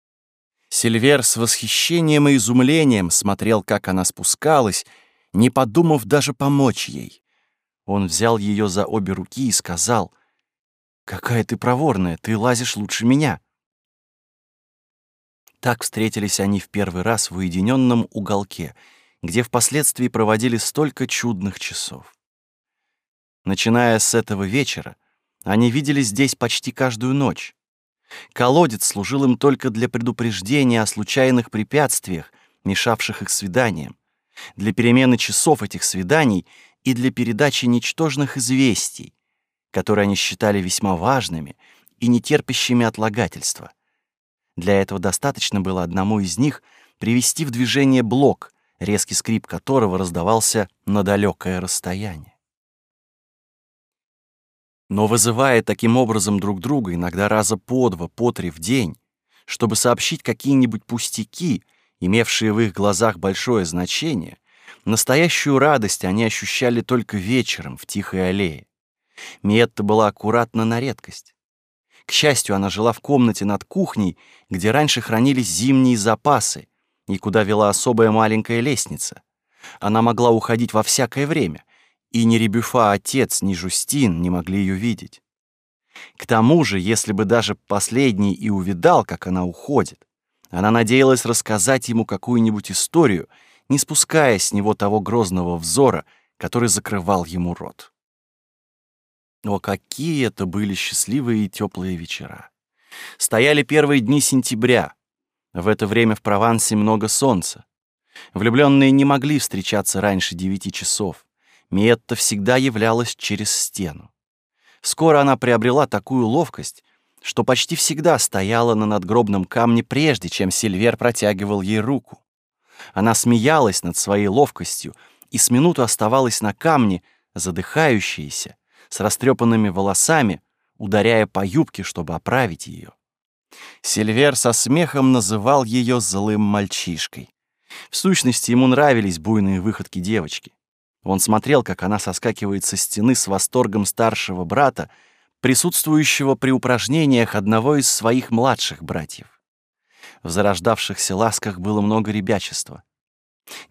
Сильвер с восхищением и изумлением смотрел, как она спускалась, не подумав даже помочь ей. Он взял ее за обе руки и сказал, «Какая ты проворная, ты лазишь лучше меня». Так встретились они в первый раз в уединенном уголке, где впоследствии проводили столько чудных часов. Начиная с этого вечера, они видели здесь почти каждую ночь. Колодец служил им только для предупреждения о случайных препятствиях, мешавших их свиданиям, для перемены часов этих свиданий и для передачи ничтожных известий, которые они считали весьма важными и нетерпящими отлагательства. Для этого достаточно было одному из них привести в движение блок, резкий скрип которого раздавался на далекое расстояние. Но вызывая таким образом друг друга иногда раза по два, по три в день, чтобы сообщить какие-нибудь пустяки, имевшие в их глазах большое значение, настоящую радость они ощущали только вечером в тихой аллее. Миетта была аккуратна на редкость. К счастью, она жила в комнате над кухней, где раньше хранились зимние запасы, и куда вела особая маленькая лестница. Она могла уходить во всякое время, и ни Ребюфа отец, ни Жустин не могли ее видеть. К тому же, если бы даже последний и увидал, как она уходит, она надеялась рассказать ему какую-нибудь историю, не спуская с него того грозного взора, который закрывал ему рот. Но какие это были счастливые и теплые вечера. Стояли первые дни сентября. В это время в Провансе много солнца. Влюбленные не могли встречаться раньше девяти часов. Миетта всегда являлась через стену. Скоро она приобрела такую ловкость, что почти всегда стояла на надгробном камне прежде, чем Сильвер протягивал ей руку. Она смеялась над своей ловкостью и с минуту оставалась на камне, задыхающаяся, с растрепанными волосами, ударяя по юбке, чтобы оправить ее. Сильвер со смехом называл ее злым мальчишкой. В сущности, ему нравились буйные выходки девочки. Он смотрел, как она соскакивает со стены с восторгом старшего брата, присутствующего при упражнениях одного из своих младших братьев. В зарождавшихся ласках было много ребячества.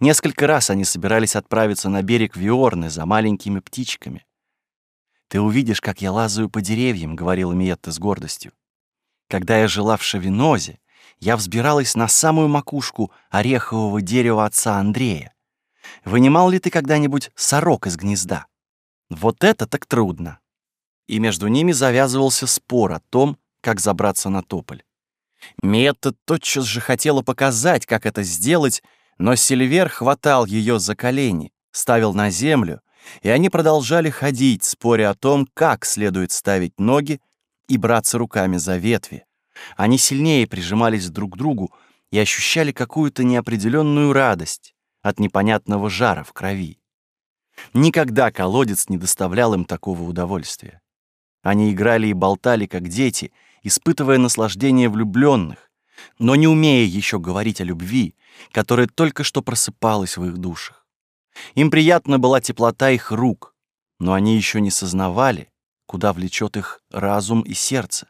Несколько раз они собирались отправиться на берег Виорны за маленькими птичками. «Ты увидишь, как я лазаю по деревьям», — говорила Миетта с гордостью. «Когда я жила в Шавинозе, я взбиралась на самую макушку орехового дерева отца Андрея. Вынимал ли ты когда-нибудь сорок из гнезда? Вот это так трудно. И между ними завязывался спор о том, как забраться на тополь. Метта тотчас же хотела показать, как это сделать, но Сильвер хватал ее за колени, ставил на землю, и они продолжали ходить, споря о том, как следует ставить ноги и браться руками за ветви. Они сильнее прижимались друг к другу и ощущали какую-то неопределенную радость, от непонятного жара в крови. Никогда колодец не доставлял им такого удовольствия. Они играли и болтали, как дети, испытывая наслаждение влюбленных, но не умея еще говорить о любви, которая только что просыпалась в их душах. Им приятна была теплота их рук, но они еще не сознавали, куда влечет их разум и сердце.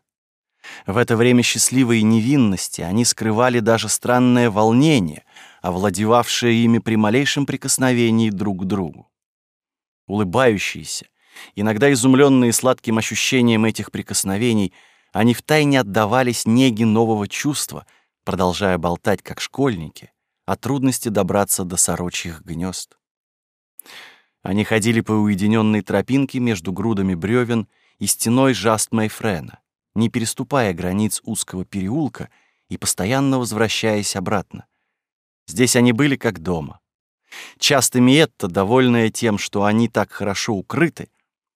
В это время счастливой невинности они скрывали даже странное волнение, овладевавшее ими при малейшем прикосновении друг к другу. Улыбающиеся, иногда изумленные сладким ощущением этих прикосновений, они втайне отдавались неге нового чувства, продолжая болтать, как школьники, о трудности добраться до сорочьих гнезд. Они ходили по уединенной тропинке между грудами бревен и стеной Жаст Мэйфрена не переступая границ узкого переулка и постоянно возвращаясь обратно. Здесь они были как дома. Часто Миетта, довольная тем, что они так хорошо укрыты,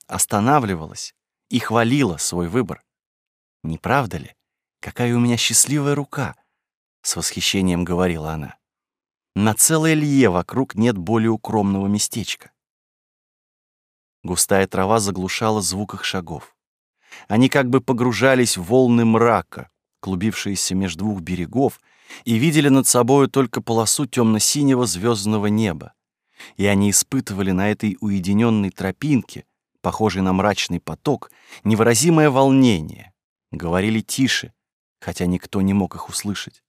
останавливалась и хвалила свой выбор. «Не правда ли? Какая у меня счастливая рука!» — с восхищением говорила она. «На целое лье вокруг нет более укромного местечка». Густая трава заглушала звук их шагов. они как бы погружались в волны мрака, клубившиеся между двух берегов, и видели над собою только полосу темно-синего звездного неба. И они испытывали на этой уединенной тропинке, похожей на мрачный поток, невыразимое волнение. Говорили тише, хотя никто не мог их услышать.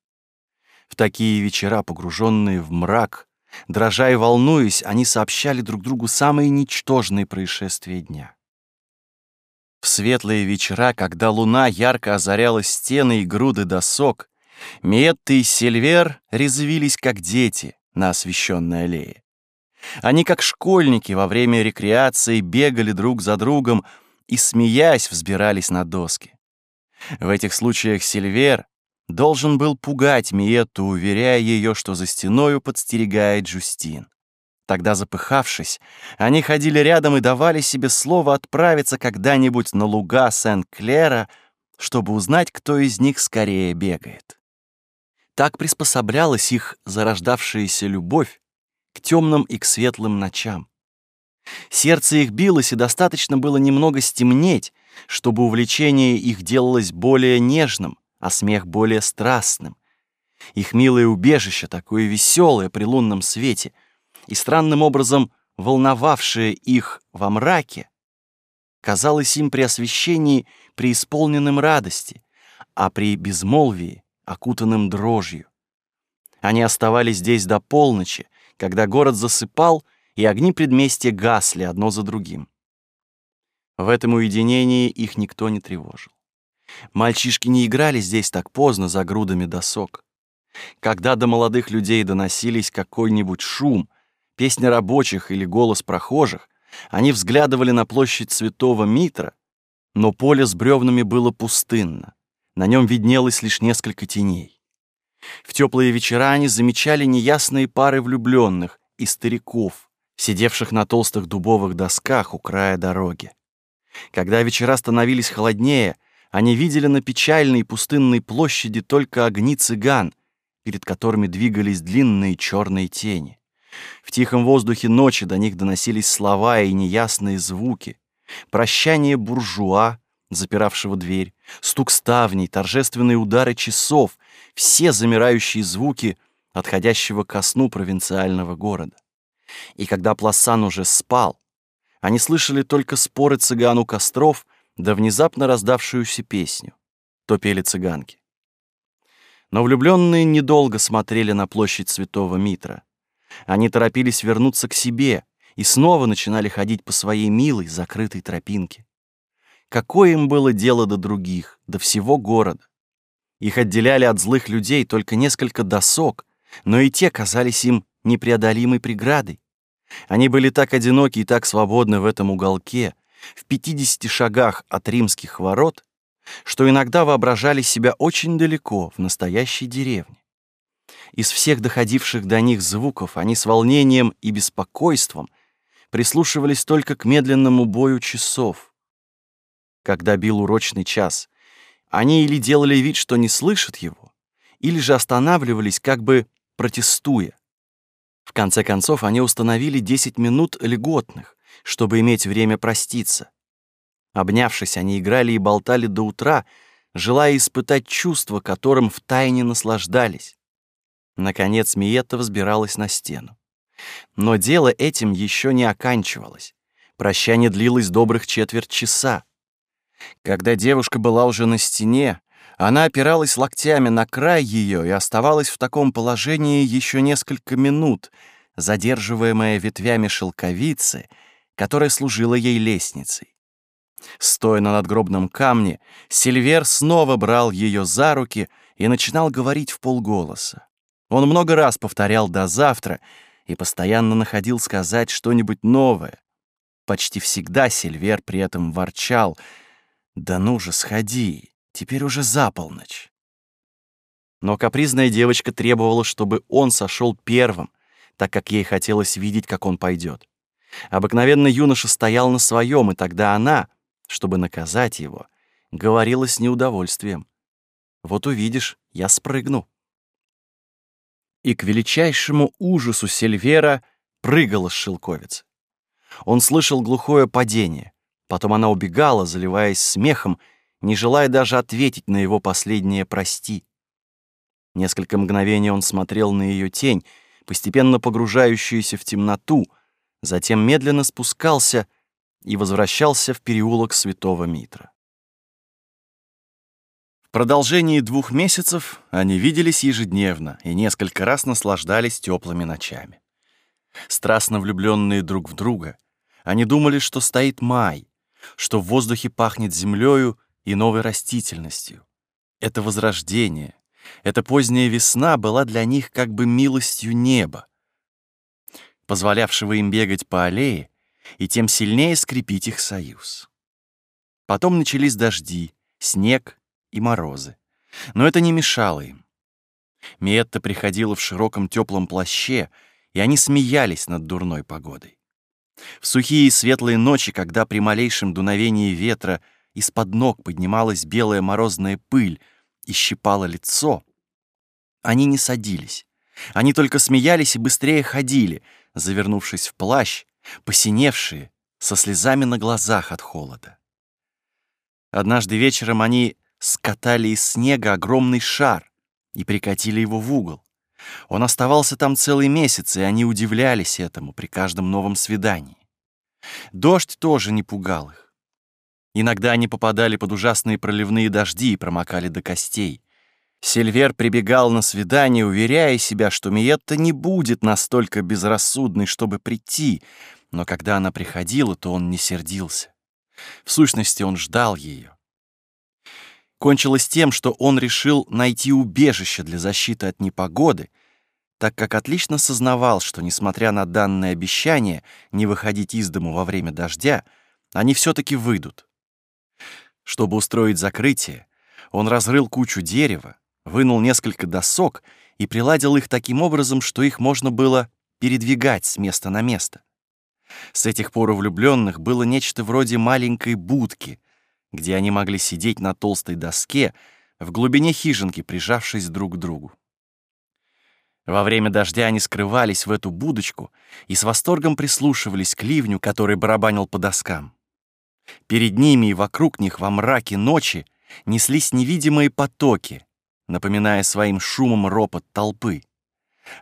В такие вечера, погруженные в мрак, дрожа и волнуясь, они сообщали друг другу самые ничтожные происшествия дня. В светлые вечера, когда луна ярко озаряла стены и груды досок, Метта и Сильвер резвились, как дети, на освещенной аллее. Они, как школьники, во время рекреации бегали друг за другом и, смеясь, взбирались на доски. В этих случаях Сильвер должен был пугать Миетту, уверяя ее, что за стеною подстерегает Джустин. Тогда, запыхавшись, они ходили рядом и давали себе слово отправиться когда-нибудь на луга Сен-Клера, чтобы узнать, кто из них скорее бегает. Так приспособлялась их зарождавшаяся любовь к темным и к светлым ночам. Сердце их билось, и достаточно было немного стемнеть, чтобы увлечение их делалось более нежным, а смех более страстным. Их милое убежище, такое веселое при лунном свете — и странным образом волновавшее их во мраке, казалось им при освещении преисполненным радости, а при безмолвии — окутанным дрожью. Они оставались здесь до полночи, когда город засыпал, и огни предместья гасли одно за другим. В этом уединении их никто не тревожил. Мальчишки не играли здесь так поздно за грудами досок. Когда до молодых людей доносились какой-нибудь шум, песня рабочих или голос прохожих, они взглядывали на площадь Святого Митра, но поле с бревнами было пустынно. На нем виднелось лишь несколько теней. В теплые вечера они замечали неясные пары влюбленных и стариков, сидевших на толстых дубовых досках у края дороги. Когда вечера становились холоднее, они видели на печальной пустынной площади только огни цыган, перед которыми двигались длинные черные тени. В тихом воздухе ночи до них доносились слова и неясные звуки. Прощание буржуа, запиравшего дверь, стук ставней, торжественные удары часов, все замирающие звуки отходящего ко сну провинциального города. И когда Пласан уже спал, они слышали только споры цыган у костров да внезапно раздавшуюся песню. То пели цыганки. Но влюбленные недолго смотрели на площадь Святого Митра. Они торопились вернуться к себе и снова начинали ходить по своей милой, закрытой тропинке. Какое им было дело до других, до всего города? Их отделяли от злых людей только несколько досок, но и те казались им непреодолимой преградой. Они были так одиноки и так свободны в этом уголке, в 50 шагах от римских ворот, что иногда воображали себя очень далеко, в настоящей деревне. Из всех доходивших до них звуков они с волнением и беспокойством прислушивались только к медленному бою часов. Когда бил урочный час, они или делали вид, что не слышат его, или же останавливались, как бы протестуя. В конце концов, они установили 10 минут льготных, чтобы иметь время проститься. Обнявшись, они играли и болтали до утра, желая испытать чувство, которым втайне наслаждались. Наконец Миетта взбиралась на стену. Но дело этим еще не оканчивалось. Прощание длилось добрых четверть часа. Когда девушка была уже на стене, она опиралась локтями на край ее и оставалась в таком положении еще несколько минут, задерживаемая ветвями шелковицы, которая служила ей лестницей. Стоя на надгробном камне, Сильвер снова брал ее за руки и начинал говорить в полголоса. Он много раз повторял «до завтра» и постоянно находил сказать что-нибудь новое. Почти всегда Сильвер при этом ворчал «Да ну же, сходи, теперь уже за полночь». Но капризная девочка требовала, чтобы он сошел первым, так как ей хотелось видеть, как он пойдет. Обыкновенно юноша стоял на своем, и тогда она, чтобы наказать его, говорила с неудовольствием. «Вот увидишь, я спрыгну» и к величайшему ужасу Сильвера прыгала с шелковицы. Он слышал глухое падение, Потом она убегала, заливаясь смехом, не желая даже ответить на его последнее «прости». Несколько мгновений он смотрел на ее тень, постепенно погружающуюся в темноту, затем медленно спускался и возвращался в переулок Святого Митра. В продолжении двух месяцев они виделись ежедневно и несколько раз наслаждались теплыми ночами. Страстно влюбленные друг в друга, они думали, что стоит май, что в воздухе пахнет землею и новой растительностью. Это возрождение, эта поздняя весна была для них как бы милостью неба, позволявшего им бегать по аллее и тем сильнее скрепить их союз. Потом начались дожди, снег и морозы. Но это не мешало им. Миетта приходила в широком теплом плаще, и они смеялись над дурной погодой. В сухие и светлые ночи, когда при малейшем дуновении ветра из-под ног поднималась белая морозная пыль и щипала лицо, они не садились. Они только смеялись и быстрее ходили, завернувшись в плащ, посиневшие, со слезами на глазах от холода. Однажды вечером они скатали из снега огромный шар и прикатили его в угол. Он оставался там целый месяц, и они удивлялись этому при каждом новом свидании. Дождь тоже не пугал их. Иногда они попадали под ужасные проливные дожди и промокали до костей. Сильвер прибегал на свидание, уверяя себя, что Миетта не будет настолько безрассудной, чтобы прийти, но когда она приходила, то он не сердился. В сущности, он ждал ее. Кончилось тем, что он решил найти убежище для защиты от непогоды, так как отлично сознавал, что, несмотря на данное обещание не выходить из дому во время дождя, они все-таки выйдут. Чтобы устроить закрытие, он разрыл кучу дерева, вынул несколько досок и приладил их таким образом, что их можно было передвигать с места на место. С этих пор у влюбленных было нечто вроде маленькой будки, где они могли сидеть на толстой доске в глубине хижинки, прижавшись друг к другу. Во время дождя они скрывались в эту будочку и с восторгом прислушивались к ливню, который барабанил по доскам. Перед ними и вокруг них во мраке ночи неслись невидимые потоки, напоминая своим шумом ропот толпы.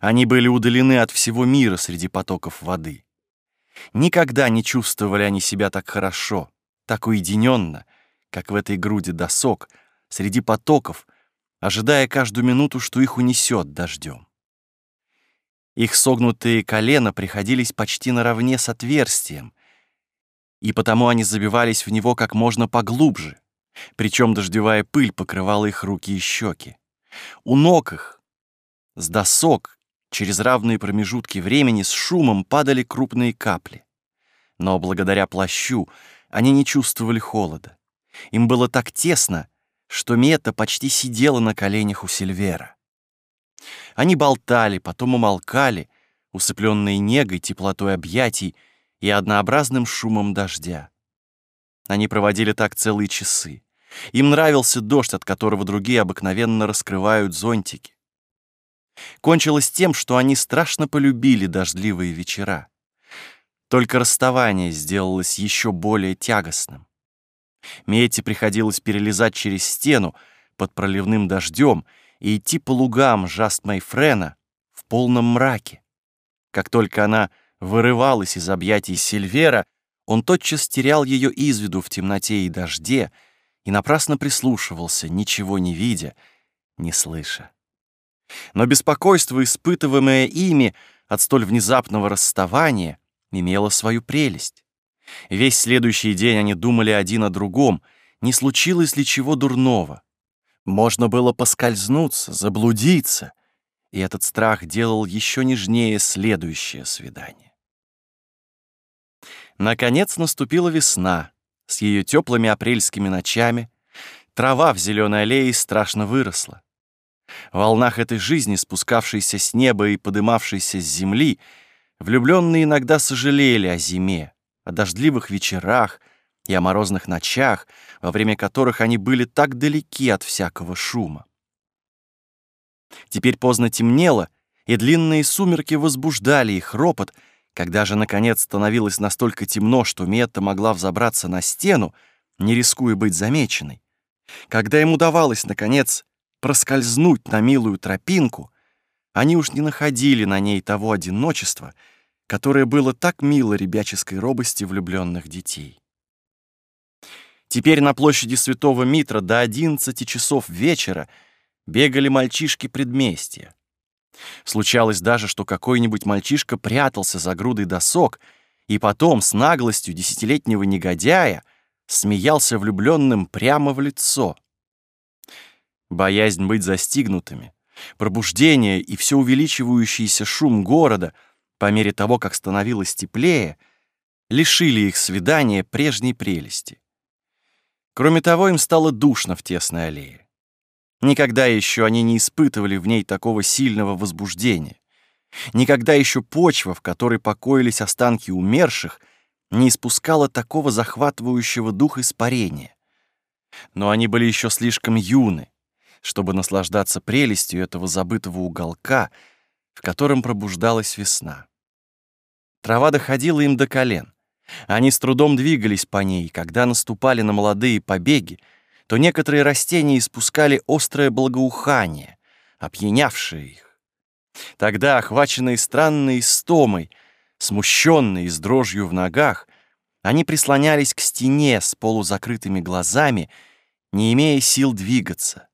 Они были удалены от всего мира среди потоков воды. Никогда не чувствовали они себя так хорошо, так уединенно, как в этой груди досок, среди потоков, ожидая каждую минуту, что их унесет дождем. Их согнутые колена приходились почти наравне с отверстием, и потому они забивались в него как можно поглубже, причем дождевая пыль покрывала их руки и щеки. У ног их, с досок, через равные промежутки времени с шумом падали крупные капли. Но благодаря плащу они не чувствовали холода. Им было так тесно, что Мета почти сидела на коленях у Сильвера. Они болтали, потом умолкали, усыпленные негой, теплотой объятий и однообразным шумом дождя. Они проводили так целые часы. Им нравился дождь, от которого другие обыкновенно раскрывают зонтики. Кончилось тем, что они страшно полюбили дождливые вечера. Только расставание сделалось еще более тягостным. Мете приходилось перелезать через стену под проливным дождем и идти по лугам Жаст Майфрена в полном мраке. Как только она вырывалась из объятий Сильвера, он тотчас терял ее из виду в темноте и дожде, и напрасно прислушивался, ничего не видя, не слыша. Но беспокойство, испытываемое ими от столь внезапного расставания, имело свою прелесть. Весь следующий день они думали один о другом, не случилось ли чего дурного. Можно было поскользнуться, заблудиться, и этот страх делал еще нежнее следующее свидание. Наконец наступила весна, с ее теплыми апрельскими ночами, трава в зеленой аллее страшно выросла. В волнах этой жизни, спускавшейся с неба и подымавшейся с земли, влюбленные иногда сожалели о зиме, о дождливых вечерах и о морозных ночах, во время которых они были так далеки от всякого шума. Теперь поздно темнело, и длинные сумерки возбуждали их ропот, Когда же, наконец, становилось настолько темно, что Метта могла взобраться на стену, не рискуя быть замеченной, когда им удавалось, наконец, проскользнуть на милую тропинку, они уж не находили на ней того одиночества, которое было так мило ребяческой робости влюбленных детей. Теперь на площади Святого Митра до 11 часов вечера бегали мальчишки предместья. Случалось даже, что какой-нибудь мальчишка прятался за грудой досок и потом с наглостью десятилетнего негодяя смеялся влюбленным прямо в лицо. Боязнь быть застигнутыми, пробуждение и все увеличивающийся шум города по мере того, как становилось теплее, лишили их свидания прежней прелести. Кроме того, им стало душно в тесной аллее. Никогда еще они не испытывали в ней такого сильного возбуждения. Никогда еще почва, в которой покоились останки умерших, не испускала такого захватывающего дух испарения. Но они были еще слишком юны, чтобы наслаждаться прелестью этого забытого уголка, в котором пробуждалась весна. Трава доходила им до колен. Они с трудом двигались по ней, когда наступали на молодые побеги, то некоторые растения испускали острое благоухание, опьянявшее их. Тогда, охваченные странной истомой, смущенные с дрожью в ногах, они прислонялись к стене с полузакрытыми глазами, не имея сил двигаться.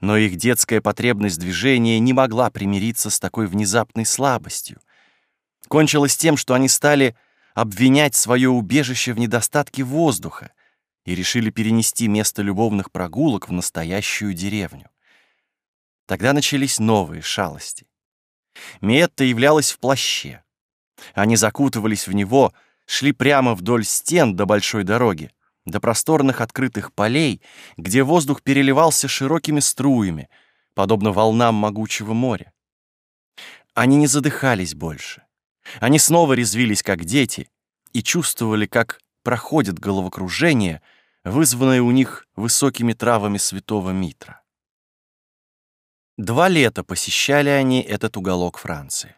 Но их детская потребность движения не могла примириться с такой внезапной слабостью. Кончилось тем, что они стали обвинять свое убежище в недостатке воздуха и решили перенести место любовных прогулок в настоящую деревню. Тогда начались новые шалости. Миетта являлась в плаще. Они закутывались в него, шли прямо вдоль стен до большой дороги, до просторных открытых полей, где воздух переливался широкими струями, подобно волнам могучего моря. Они не задыхались больше. Они снова резвились, как дети, и чувствовали, как проходит головокружение, вызванное у них высокими травами святого Митра. Два лета посещали они этот уголок Франции.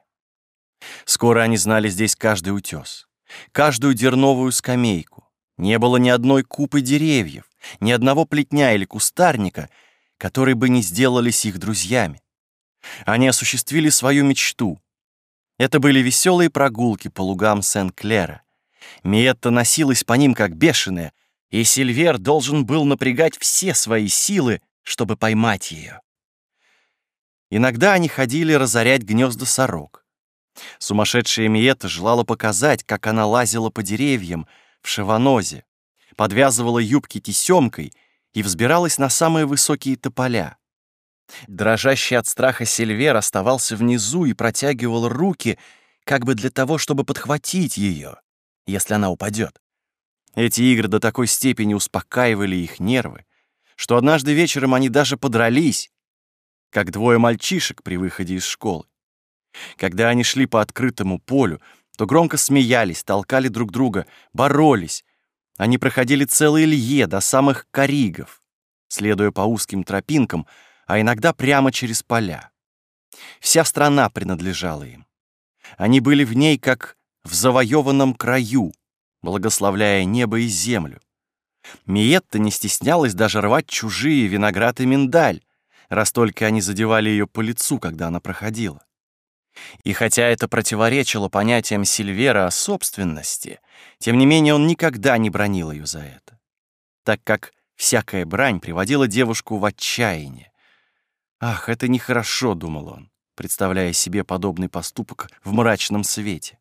Скоро они знали здесь каждый утес, каждую дерновую скамейку. Не было ни одной купы деревьев, ни одного плетня или кустарника, которые бы не сделались их друзьями. Они осуществили свою мечту это были веселые прогулки по лугам Сен-Клера. Миетта носилась по ним как бешеная, и Сильвер должен был напрягать все свои силы, чтобы поймать ее. Иногда они ходили разорять гнезда сорок. Сумасшедшая Миетта желала показать, как она лазила по деревьям в шаванозе, подвязывала юбки тесемкой и взбиралась на самые высокие тополя. Дрожащий от страха Сильвер оставался внизу и протягивал руки, как бы для того, чтобы подхватить ее, если она упадет. Эти игры до такой степени успокаивали их нервы, что однажды вечером они даже подрались, как двое мальчишек при выходе из школы. Когда они шли по открытому полю, то громко смеялись, толкали друг друга, боролись. Они проходили целые лье до самых коригов, следуя по узким тропинкам, а иногда прямо через поля. Вся страна принадлежала им. Они были в ней как в завоеванном краю, благословляя небо и землю. Миетта не стеснялась даже рвать чужие виноград и миндаль, раз только они задевали ее по лицу, когда она проходила. И хотя это противоречило понятиям Сильвера о собственности, тем не менее он никогда не бронил ее за это, так как всякая брань приводила девушку в отчаяние. «Ах, это нехорошо», — думал он, представляя себе подобный поступок в мрачном свете.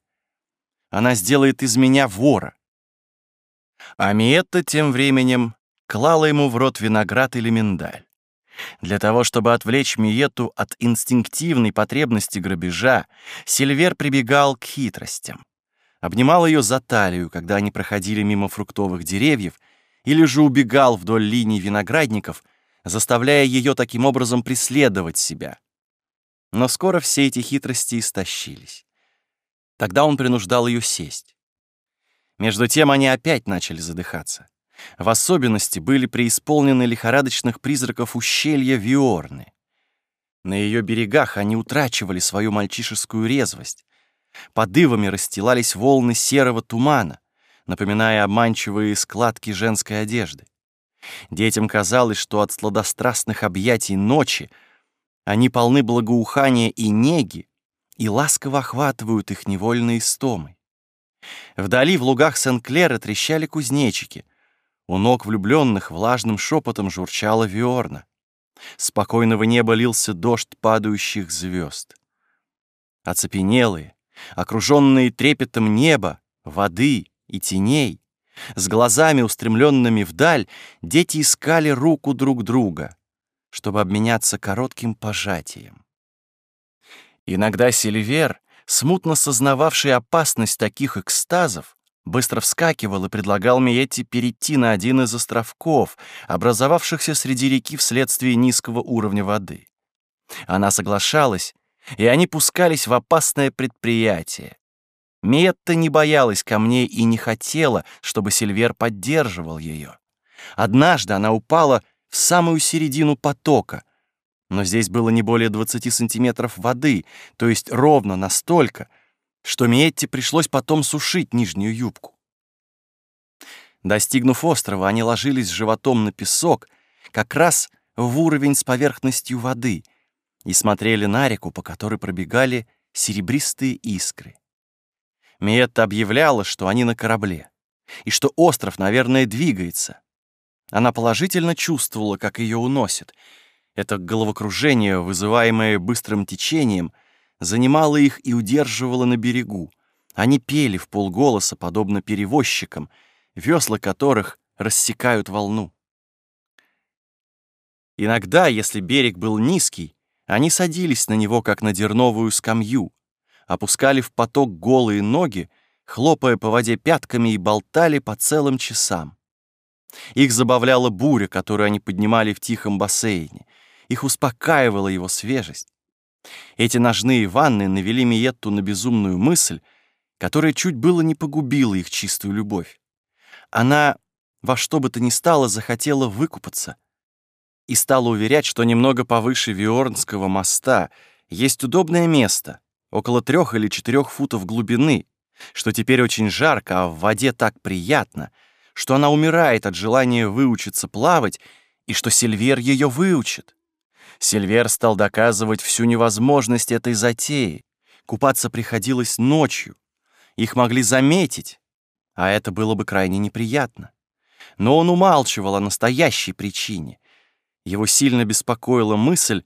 «Она сделает из меня вора». А Миетта тем временем клала ему в рот виноград или миндаль. Для того, чтобы отвлечь Миетту от инстинктивной потребности грабежа, Сильвер прибегал к хитростям. Обнимал ее за талию, когда они проходили мимо фруктовых деревьев, или же убегал вдоль линий виноградников — заставляя ее таким образом преследовать себя. Но скоро все эти хитрости истощились. Тогда он принуждал ее сесть. Между тем они опять начали задыхаться. В особенности были преисполнены лихорадочных призраков ущелья Виорны. На ее берегах они утрачивали свою мальчишескую резвость. Под ивами расстилались волны серого тумана, напоминая обманчивые складки женской одежды. Детям казалось, что от сладострастных объятий ночи они полны благоухания и неги и ласково охватывают их невольные стомы. Вдали в лугах Сен-Клера трещали кузнечики. У ног влюбленных влажным шепотом журчала виорна. Спокойного неба лился дождь падающих звезд. Оцепенелые, окруженные трепетом неба, воды и теней, с глазами, устремленными вдаль, дети искали руку друг друга, чтобы обменяться коротким пожатием. Иногда Сильвер, смутно сознававший опасность таких экстазов, быстро вскакивал и предлагал Миетти перейти на один из островков, образовавшихся среди реки вследствие низкого уровня воды. Она соглашалась, и они пускались в опасное предприятие. Миетта не боялась камней и не хотела, чтобы Сильвер поддерживал ее. Однажды она упала в самую середину потока, но здесь было не более 20 сантиметров воды, то есть ровно настолько, что Миетте пришлось потом сушить нижнюю юбку. Достигнув острова, они ложились животом на песок, как раз в уровень с поверхностью воды, и смотрели на реку, по которой пробегали серебристые искры. Миетта объявляла, что они на корабле, и что остров, наверное, двигается. Она положительно чувствовала, как ее уносит. Это головокружение, вызываемое быстрым течением, занимало их и удерживало на берегу. Они пели в полголоса, подобно перевозчикам, весла которых рассекают волну. Иногда, если берег был низкий, они садились на него, как на дерновую скамью, опускали в поток голые ноги, хлопая по воде пятками и болтали по целым часам. Их забавляла буря, которую они поднимали в тихом бассейне. Их успокаивала его свежесть. Эти ножные ванны навели Миетту на безумную мысль, которая чуть было не погубила их чистую любовь. Она во что бы то ни стало захотела выкупаться и стала уверять, что немного повыше Виорнского моста есть удобное место, около трех или четырех футов глубины, что теперь очень жарко, а в воде так приятно, что она умирает от желания выучиться плавать и что Сильвер ее выучит. Сильвер стал доказывать всю невозможность этой затеи. Купаться приходилось ночью. Их могли заметить, а это было бы крайне неприятно. Но он умалчивал о настоящей причине. Его сильно беспокоила мысль,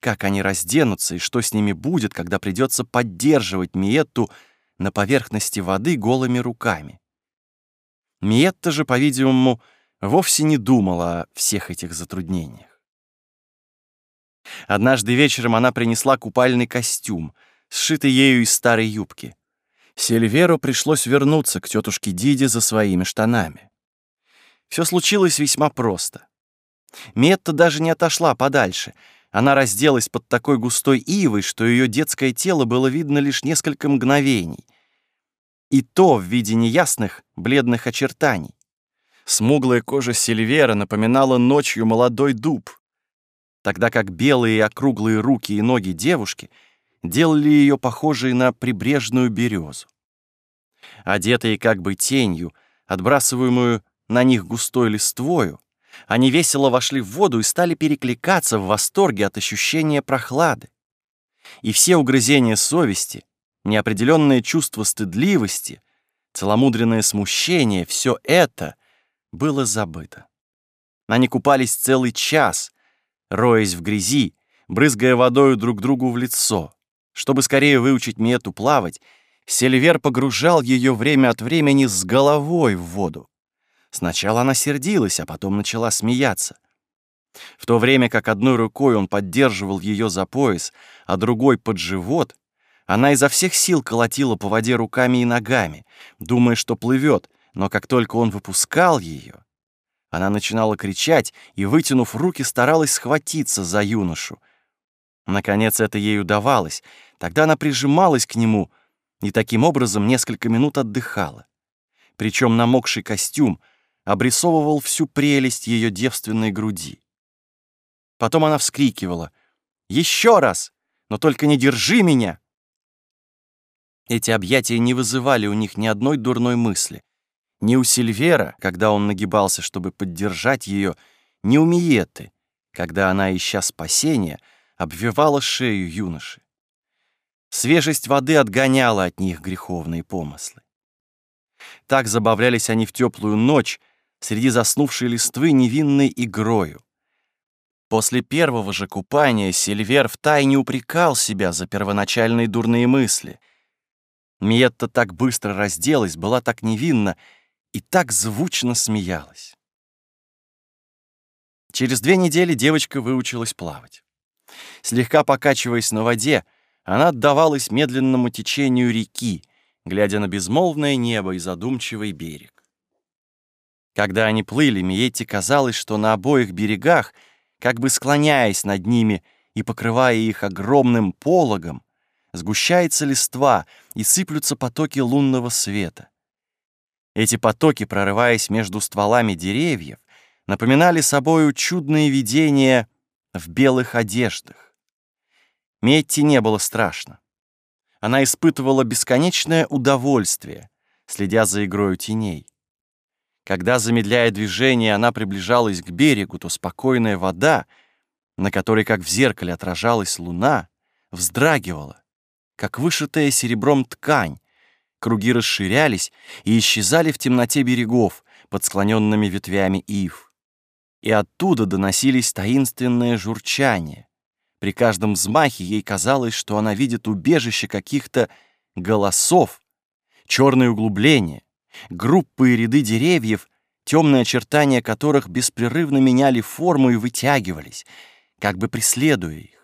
как они разденутся и что с ними будет, когда придется поддерживать Миетту на поверхности воды голыми руками. Миетта же, по-видимому, вовсе не думала о всех этих затруднениях. Однажды вечером она принесла купальный костюм, сшитый ею из старой юбки. Сильверу пришлось вернуться к тетушке Диде за своими штанами. Все случилось весьма просто. Метта даже не отошла подальше — она разделась под такой густой ивой, что ее детское тело было видно лишь несколько мгновений. И то в виде неясных, бледных очертаний. Смуглая кожа Сильвера напоминала ночью молодой дуб, тогда как белые округлые руки и ноги девушки делали ее похожей на прибрежную березу. Одетые как бы тенью, отбрасываемую на них густой листвою, они весело вошли в воду и стали перекликаться в восторге от ощущения прохлады. И все угрызения совести, неопределенное чувство стыдливости, целомудренное смущение — все это было забыто. Они купались целый час, роясь в грязи, брызгая водою друг другу в лицо. Чтобы скорее выучить Мету плавать, Сильвер погружал ее время от времени с головой в воду. Сначала она сердилась, а потом начала смеяться. В то время как одной рукой он поддерживал ее за пояс, а другой под живот, она изо всех сил колотила по воде руками и ногами, думая, что плывет, но как только он выпускал ее, она начинала кричать и, вытянув руки, старалась схватиться за юношу. Наконец это ей удавалось. Тогда она прижималась к нему и таким образом несколько минут отдыхала. Причем намокший костюм обрисовывал всю прелесть ее девственной груди. Потом она вскрикивала «Еще раз! Но только не держи меня!» Эти объятия не вызывали у них ни одной дурной мысли. Ни у Сильвера, когда он нагибался, чтобы поддержать ее, ни у Миеты, когда она, ища спасения, обвивала шею юноши. Свежесть воды отгоняла от них греховные помыслы. Так забавлялись они в теплую ночь среди заснувшей листвы невинной игрою. После первого же купания Сильвер втайне упрекал себя за первоначальные дурные мысли. Миетта так быстро разделась, была так невинна и так звучно смеялась. Через две недели девочка выучилась плавать. Слегка покачиваясь на воде, она отдавалась медленному течению реки, глядя на безмолвное небо и задумчивый берег. Когда они плыли, Миетте казалось, что на обоих берегах, как бы склоняясь над ними и покрывая их огромным пологом, сгущается листва и сыплются потоки лунного света. Эти потоки, прорываясь между стволами деревьев, напоминали собою чудные видения в белых одеждах. Метти не было страшно. Она испытывала бесконечное удовольствие, следя за игрою теней. Когда, замедляя движение, она приближалась к берегу, то спокойная вода, на которой, как в зеркале, отражалась луна, вздрагивала, как вышитая серебром ткань, круги расширялись и исчезали в темноте берегов под склоненными ветвями ив. И оттуда доносились таинственные журчания. При каждом взмахе ей казалось, что она видит убежище каких-то голосов, черные углубления, группы и ряды деревьев, темные очертания которых беспрерывно меняли форму и вытягивались, как бы преследуя их.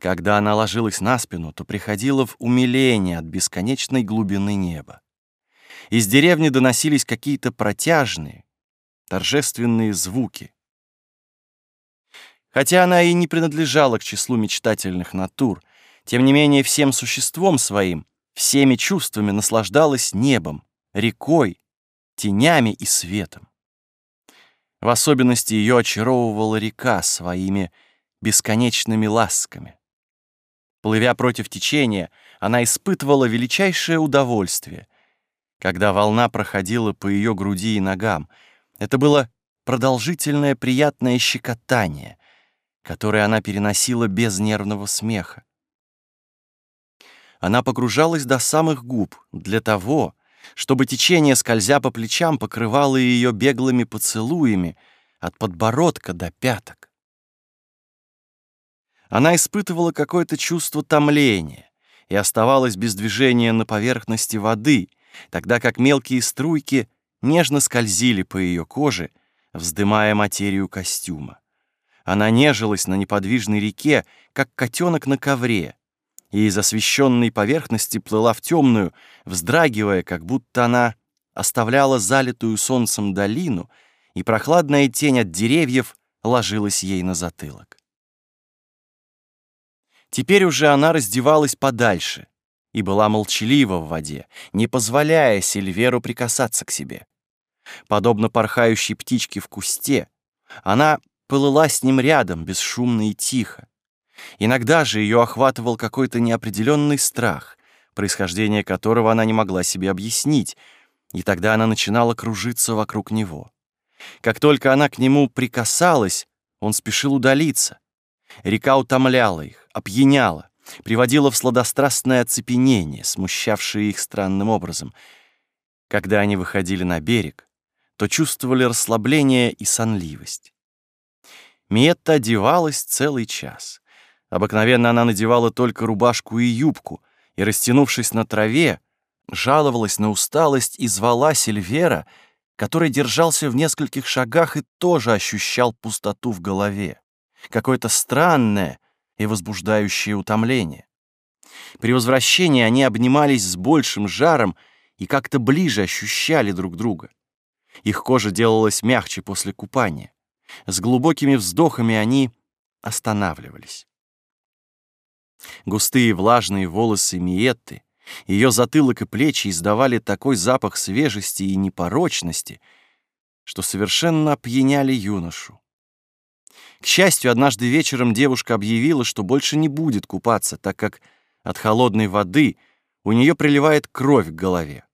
Когда она ложилась на спину, то приходила в умиление от бесконечной глубины неба. Из деревни доносились какие-то протяжные, торжественные звуки. Хотя она и не принадлежала к числу мечтательных натур, тем не менее всем существом своим, всеми чувствами наслаждалась небом, рекой, тенями и светом. В особенности ее очаровывала река своими бесконечными ласками. Плывя против течения, она испытывала величайшее удовольствие. Когда волна проходила по ее груди и ногам, это было продолжительное приятное щекотание, которое она переносила без нервного смеха. Она погружалась до самых губ для того, чтобы течение, скользя по плечам, покрывало ее беглыми поцелуями от подбородка до пяток. Она испытывала какое-то чувство томления и оставалась без движения на поверхности воды, тогда как мелкие струйки нежно скользили по ее коже, вздымая материю костюма. Она нежилась на неподвижной реке, как котенок на ковре, и из освещенной поверхности плыла в темную, вздрагивая, как будто она оставляла залитую солнцем долину, и прохладная тень от деревьев ложилась ей на затылок. Теперь уже она раздевалась подальше и была молчалива в воде, не позволяя Сильверу прикасаться к себе. Подобно порхающей птичке в кусте, она плыла с ним рядом, бесшумно и тихо. Иногда же ее охватывал какой-то неопределенный страх, происхождение которого она не могла себе объяснить, и тогда она начинала кружиться вокруг него. Как только она к нему прикасалась, он спешил удалиться. Река утомляла их, опьяняла, приводила в сладострастное оцепенение, смущавшее их странным образом. Когда они выходили на берег, то чувствовали расслабление и сонливость. Миетта одевалась целый час. Обыкновенно она надевала только рубашку и юбку, и, растянувшись на траве, жаловалась на усталость и звала Сильвера, который держался в нескольких шагах и тоже ощущал пустоту в голове, какое-то странное и возбуждающее утомление. При возвращении они обнимались с большим жаром и как-то ближе ощущали друг друга. Их кожа делалась мягче после купания. С глубокими вздохами они останавливались. Густые влажные волосы Миетты, ее затылок и плечи издавали такой запах свежести и непорочности, что совершенно опьяняли юношу. К счастью, однажды вечером девушка объявила, что больше не будет купаться, так как от холодной воды у нее приливает кровь к голове.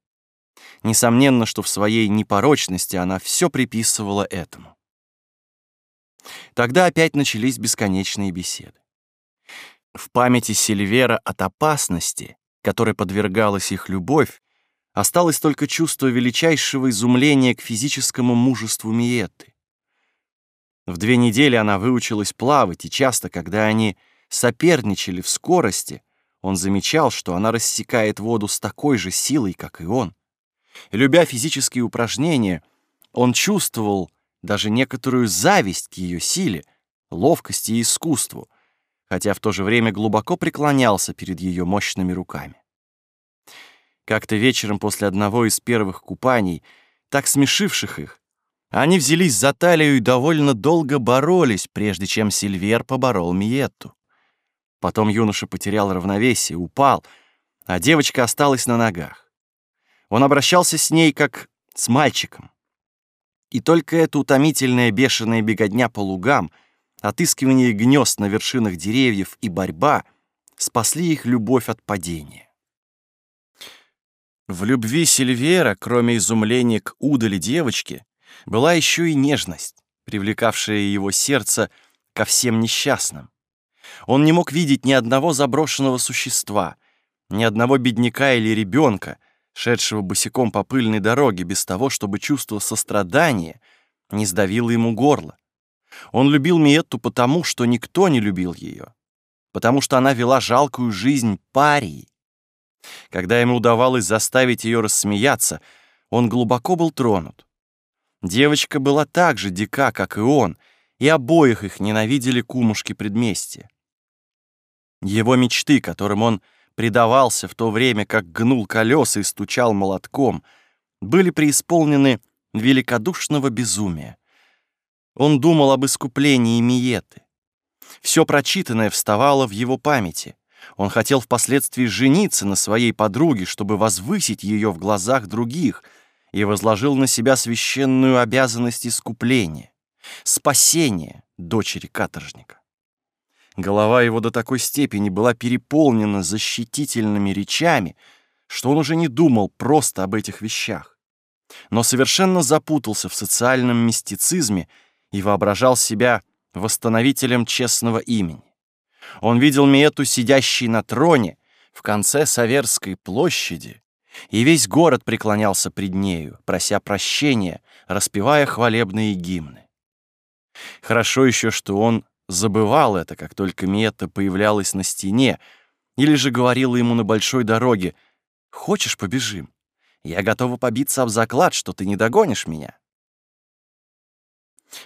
Несомненно, что в своей непорочности она все приписывала этому. Тогда опять начались бесконечные беседы. В памяти Сильвера от опасности, которой подвергалась их любовь, осталось только чувство величайшего изумления к физическому мужеству Миетты. В две недели она выучилась плавать, и часто, когда они соперничали в скорости, он замечал, что она рассекает воду с такой же силой, как и он. Любя физические упражнения, он чувствовал даже некоторую зависть к ее силе, ловкости и искусству, хотя в то же время глубоко преклонялся перед ее мощными руками. Как-то вечером после одного из первых купаний, так смешивших их, они взялись за талию и довольно долго боролись, прежде чем Сильвер поборол Миетту. Потом юноша потерял равновесие, упал, а девочка осталась на ногах. Он обращался с ней как с мальчиком. И только эта утомительная бешеная беготня по лугам, отыскивание гнезд на вершинах деревьев и борьба спасли их любовь от падения. В любви Сильвера, кроме изумления к удали девочки, была еще и нежность, привлекавшая его сердце ко всем несчастным. Он не мог видеть ни одного заброшенного существа, ни одного бедняка или ребенка, шедшего босиком по пыльной дороге без того, чтобы чувство сострадания не сдавило ему горло. Он любил Миетту потому, что никто не любил ее, потому что она вела жалкую жизнь парии. Когда ему удавалось заставить ее рассмеяться, он глубоко был тронут. Девочка была так же дика, как и он, и обоих их ненавидели кумушки предместья. Его мечты, которым он предавался в то время, как гнул колеса и стучал молотком, были преисполнены великодушного безумия. Он думал об искуплении Миеты. Все прочитанное вставало в его памяти. Он хотел впоследствии жениться на своей подруге, чтобы возвысить ее в глазах других, и возложил на себя священную обязанность искупления, спасения дочери каторжника. Голова его до такой степени была переполнена защитительными речами, что он уже не думал просто об этих вещах, но совершенно запутался в социальном мистицизме и воображал себя восстановителем честного имени. Он видел Миету, сидящей на троне, в конце Саверской площади, и весь город преклонялся пред нею, прося прощения, распевая хвалебные гимны. Хорошо еще, что он забывал это, как только Мета появлялась на стене, или же говорила ему на большой дороге «Хочешь, побежим? Я готова побиться об заклад, что ты не догонишь меня».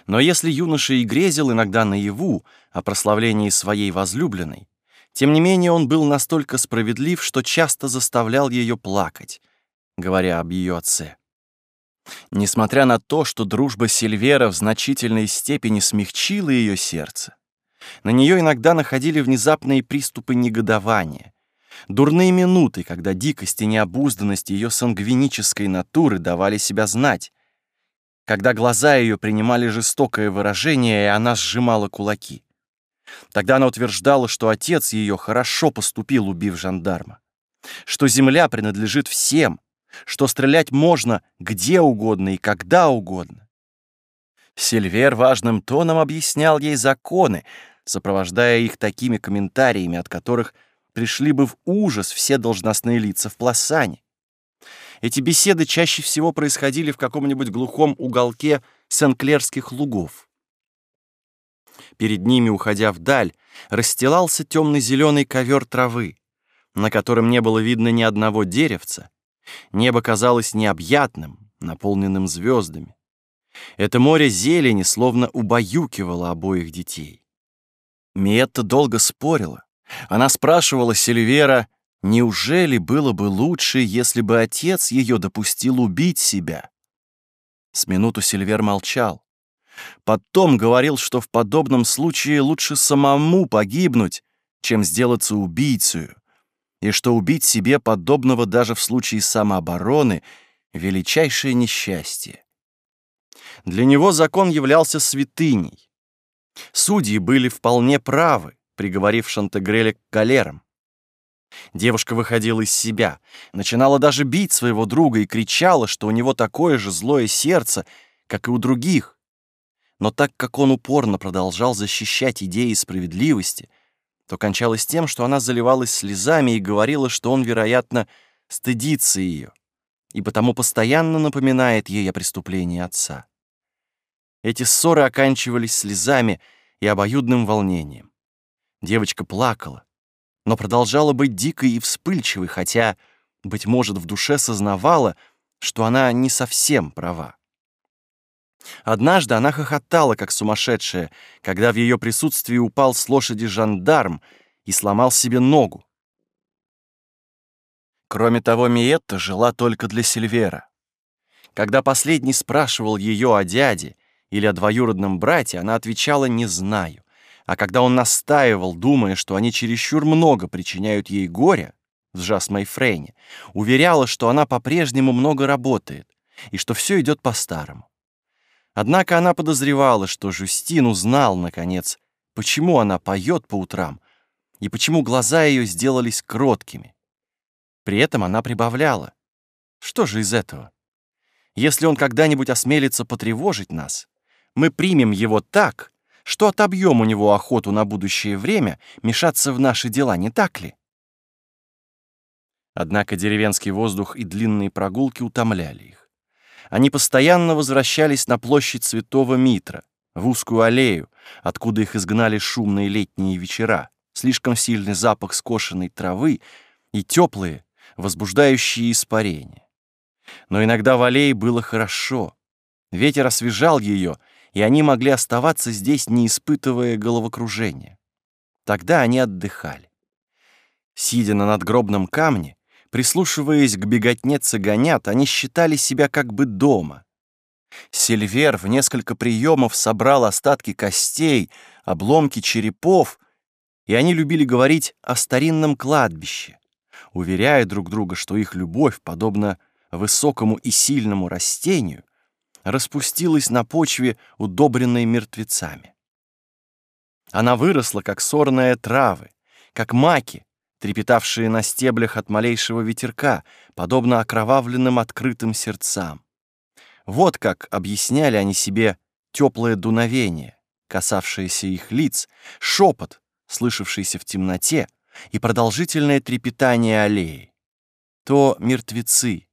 Но если юноша и грезил иногда наяву о прославлении своей возлюбленной, тем не менее он был настолько справедлив, что часто заставлял ее плакать, говоря об ее отце. Несмотря на то, что дружба Сильвера в значительной степени смягчила ее сердце, на нее иногда находили внезапные приступы негодования, дурные минуты, когда дикость и необузданность ее сангвинической натуры давали себя знать, когда глаза ее принимали жестокое выражение, и она сжимала кулаки. Тогда она утверждала, что отец ее хорошо поступил, убив жандарма, что земля принадлежит всем, что стрелять можно где угодно и когда угодно. Сильвер важным тоном объяснял ей законы, сопровождая их такими комментариями, от которых пришли бы в ужас все должностные лица в Пласане. Эти беседы чаще всего происходили в каком-нибудь глухом уголке Сен-Клерских лугов. Перед ними, уходя вдаль, расстилался темно-зеленый ковер травы, на котором не было видно ни одного деревца, Небо казалось необъятным, наполненным звездами. Это море зелени словно убаюкивало обоих детей. Метта долго спорила. Она спрашивала Сильвера, неужели было бы лучше, если бы отец ее допустил убить себя? С минуту Сильвер молчал. Потом говорил, что в подобном случае лучше самому погибнуть, чем сделаться убийцей и что убить себе подобного даже в случае самообороны — величайшее несчастье. Для него закон являлся святыней. Судьи были вполне правы, приговорив Шантегреля к галерам. Девушка выходила из себя, начинала даже бить своего друга и кричала, что у него такое же злое сердце, как и у других. Но так как он упорно продолжал защищать идеи справедливости, то кончалось тем, что она заливалась слезами и говорила, что он, вероятно, стыдится ее, и потому постоянно напоминает ей о преступлении отца. Эти ссоры оканчивались слезами и обоюдным волнением. Девочка плакала, но продолжала быть дикой и вспыльчивой, хотя, быть может, в душе сознавала, что она не совсем права. Однажды она хохотала, как сумасшедшая, когда в ее присутствии упал с лошади жандарм и сломал себе ногу. Кроме того, Миетта жила только для Сильвера. Когда последний спрашивал ее о дяде или о двоюродном брате, она отвечала «не знаю». А когда он настаивал, думая, что они чересчур много причиняют ей горя, в Жасмой Фрейне, уверяла, что она по-прежнему много работает и что все идет по-старому. Однако она подозревала, что Жюстин узнал, наконец, почему она поет по утрам и почему глаза ее сделались кроткими. При этом она прибавляла. Что же из этого? Если он когда-нибудь осмелится потревожить нас, мы примем его так, что отобьем у него охоту на будущее время мешаться в наши дела, не так ли? Однако деревенский воздух и длинные прогулки утомляли их. Они постоянно возвращались на площадь Святого Митра, в узкую аллею, откуда их изгнали шумные летние вечера, слишком сильный запах скошенной травы и теплые, возбуждающие испарения. Но иногда в аллее было хорошо. Ветер освежал ее, и они могли оставаться здесь, не испытывая головокружения. Тогда они отдыхали. Сидя на надгробном камне, прислушиваясь к беготне цыганят, они считали себя как бы дома. Сильвер в несколько приемов собрал остатки костей, обломки черепов, и они любили говорить о старинном кладбище, уверяя друг друга, что их любовь, подобно высокому и сильному растению, распустилась на почве, удобренной мертвецами. Она выросла, как сорные травы, как маки, трепетавшие на стеблях от малейшего ветерка, подобно окровавленным открытым сердцам. Вот как объясняли они себе теплое дуновение, касавшееся их лиц, шепот, слышавшийся в темноте, и продолжительное трепетание аллеи. То мертвецы,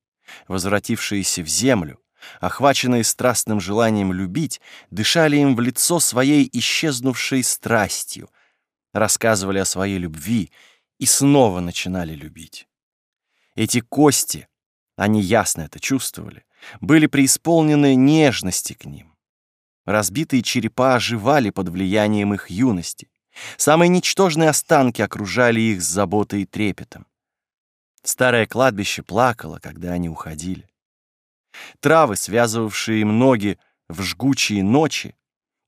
возвратившиеся в землю, охваченные страстным желанием любить, дышали им в лицо своей исчезнувшей страстью, рассказывали о своей любви и снова начинали любить. Эти кости, они ясно это чувствовали, были преисполнены нежности к ним. Разбитые черепа оживали под влиянием их юности. Самые ничтожные останки окружали их с заботой и трепетом. Старое кладбище плакало, когда они уходили. Травы, связывавшие им ноги в жгучие ночи,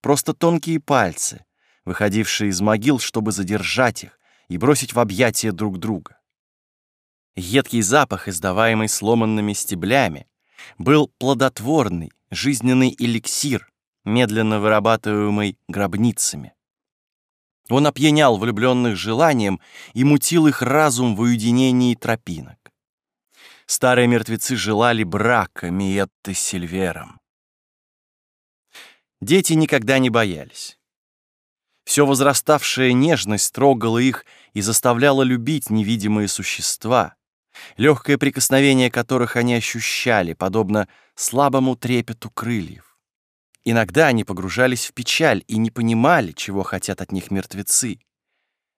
просто тонкие пальцы, выходившие из могил, чтобы задержать их и бросить в объятия друг друга. Едкий запах, издаваемый сломанными стеблями, был плодотворный, жизненный эликсир, медленно вырабатываемый гробницами. Он опьянял влюбленных желанием и мутил их разум в уединении тропинок. Старые мертвецы желали брака Миетты с Сильвером. Дети никогда не боялись. Все возраставшая нежность трогала их и заставляла любить невидимые существа, легкое прикосновение которых они ощущали, подобно слабому трепету крыльев. Иногда они погружались в печаль и не понимали, чего хотят от них мертвецы.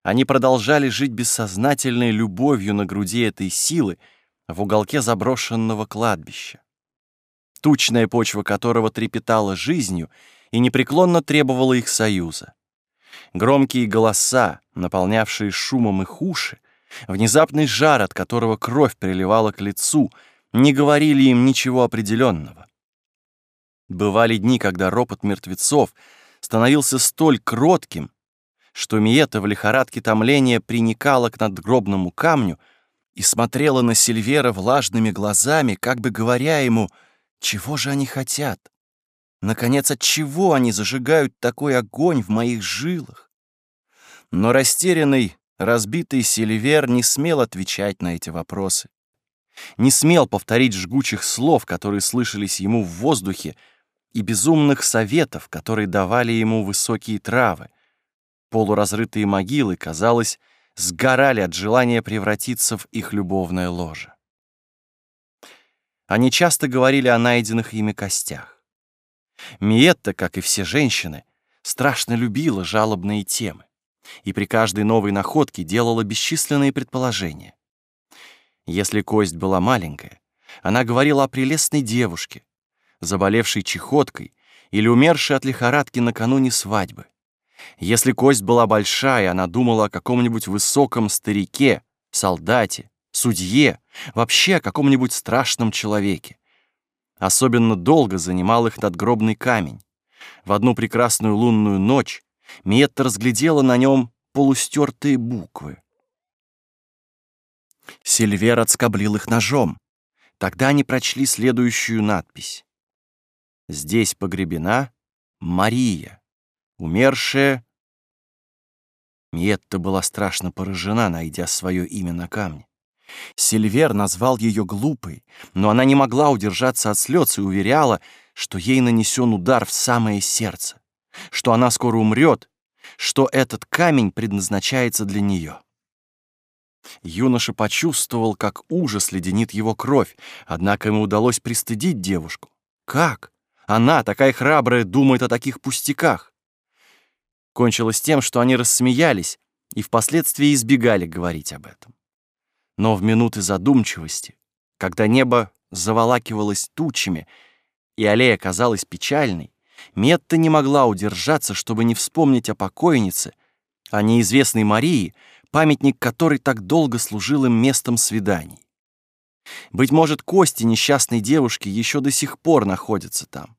Они продолжали жить бессознательной любовью на груди этой силы, в уголке заброшенного кладбища, тучная почва которого трепетала жизнью и непреклонно требовала их союза. Громкие голоса, наполнявшие шумом их уши, внезапный жар, от которого кровь приливала к лицу, не говорили им ничего определенного. Бывали дни, когда ропот мертвецов становился столь кротким, что Миета в лихорадке томления приникала к надгробному камню и смотрела на Сильвера влажными глазами, как бы говоря ему, чего же они хотят? Наконец, от чего они зажигают такой огонь в моих жилах? Но растерянный, Разбитый Сильвер не смел отвечать на эти вопросы. Не смел повторить жгучих слов, которые слышались ему в воздухе, и безумных советов, которые давали ему высокие травы. Полуразрытые могилы, казалось, сгорали от желания превратиться в их любовное ложе. Они часто говорили о найденных ими костях. Миетта, как и все женщины, страшно любила жалобные темы и при каждой новой находке делала бесчисленные предположения. Если кость была маленькая, она говорила о прелестной девушке, заболевшей чехоткой или умершей от лихорадки накануне свадьбы. Если кость была большая, она думала о каком-нибудь высоком старике, солдате, судье, вообще о каком-нибудь страшном человеке. Особенно долго занимал их надгробный камень. В одну прекрасную лунную ночь Миетта разглядела на нем полустертые буквы. Сильвер отскоблил их ножом. Тогда они прочли следующую надпись. «Здесь погребена Мария, умершая...» Миетта была страшно поражена, найдя свое имя на камне. Сильвер назвал ее глупой, но она не могла удержаться от слез и уверяла, что ей нанесен удар в самое сердце, что она скоро умрет, что этот камень предназначается для нее. Юноша почувствовал, как ужас леденит его кровь, однако ему удалось пристыдить девушку. Как? Она, такая храбрая, думает о таких пустяках. Кончилось тем, что они рассмеялись и впоследствии избегали говорить об этом. Но в минуты задумчивости, когда небо заволакивалось тучами, и аллея казалась печальной, Метта не могла удержаться, чтобы не вспомнить о покойнице, о неизвестной Марии, памятник которой так долго служил им местом свиданий. Быть может, кости несчастной девушки еще до сих пор находятся там.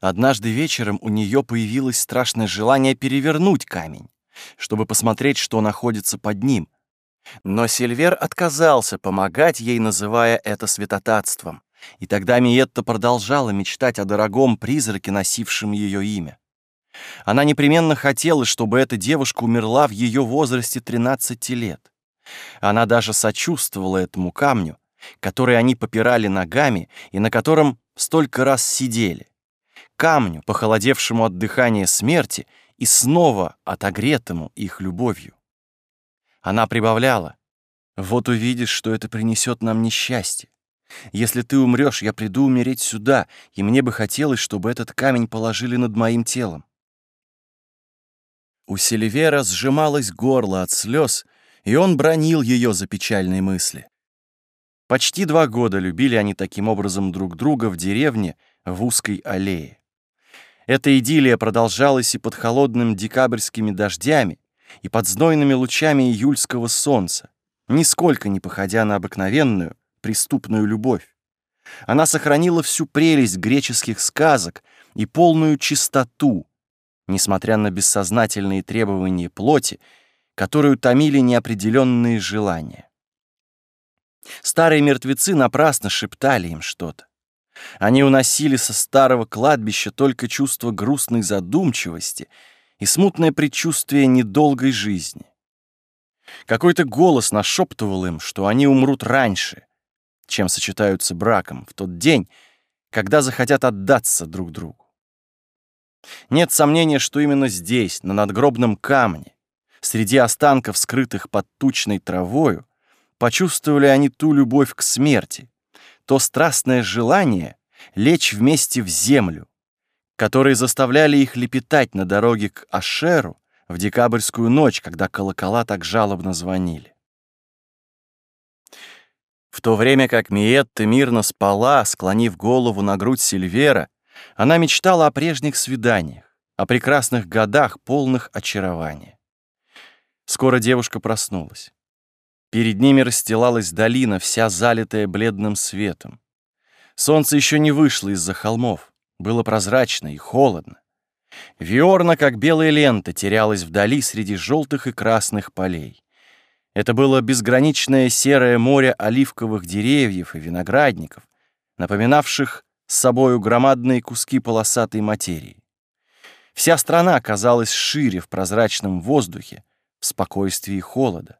Однажды вечером у нее появилось страшное желание перевернуть камень, чтобы посмотреть, что находится под ним. Но Сильвер отказался помогать ей, называя это святотатством. И тогда Миетта продолжала мечтать о дорогом призраке, носившем ее имя. Она непременно хотела, чтобы эта девушка умерла в ее возрасте 13 лет. Она даже сочувствовала этому камню, который они попирали ногами и на котором столько раз сидели. Камню, похолодевшему от дыхания смерти и снова отогретому их любовью. Она прибавляла, «Вот увидишь, что это принесет нам несчастье. Если ты умрешь, я приду умереть сюда, и мне бы хотелось, чтобы этот камень положили над моим телом». У Селивера сжималось горло от слез, и он бронил ее за печальные мысли. Почти два года любили они таким образом друг друга в деревне в узкой аллее. Эта идиллия продолжалась и под холодным декабрьскими дождями, и под знойными лучами июльского солнца, нисколько не походя на обыкновенную, преступную любовь. Она сохранила всю прелесть греческих сказок и полную чистоту, несмотря на бессознательные требования плоти, которую томили неопределенные желания. Старые мертвецы напрасно шептали им что-то. Они уносили со старого кладбища только чувство грустной задумчивости и смутное предчувствие недолгой жизни. Какой-то голос нашептывал им, что они умрут раньше, чем сочетаются браком в тот день, когда захотят отдаться друг другу. Нет сомнения, что именно здесь, на надгробном камне, среди останков, скрытых под тучной травою, почувствовали они ту любовь к смерти, то страстное желание лечь вместе в землю, которые заставляли их лепетать на дороге к Ашеру в декабрьскую ночь, когда колокола так жалобно звонили. В то время как Миетта мирно спала, склонив голову на грудь Сильвера, она мечтала о прежних свиданиях, о прекрасных годах, полных очарования. Скоро девушка проснулась. Перед ними расстилалась долина, вся залитая бледным светом. Солнце еще не вышло из-за холмов, было прозрачно и холодно. Виорна, как белая лента, терялась вдали среди желтых и красных полей. Это было безграничное серое море оливковых деревьев и виноградников, напоминавших с собою громадные куски полосатой материи. Вся страна казалась шире в прозрачном воздухе, в спокойствии холода.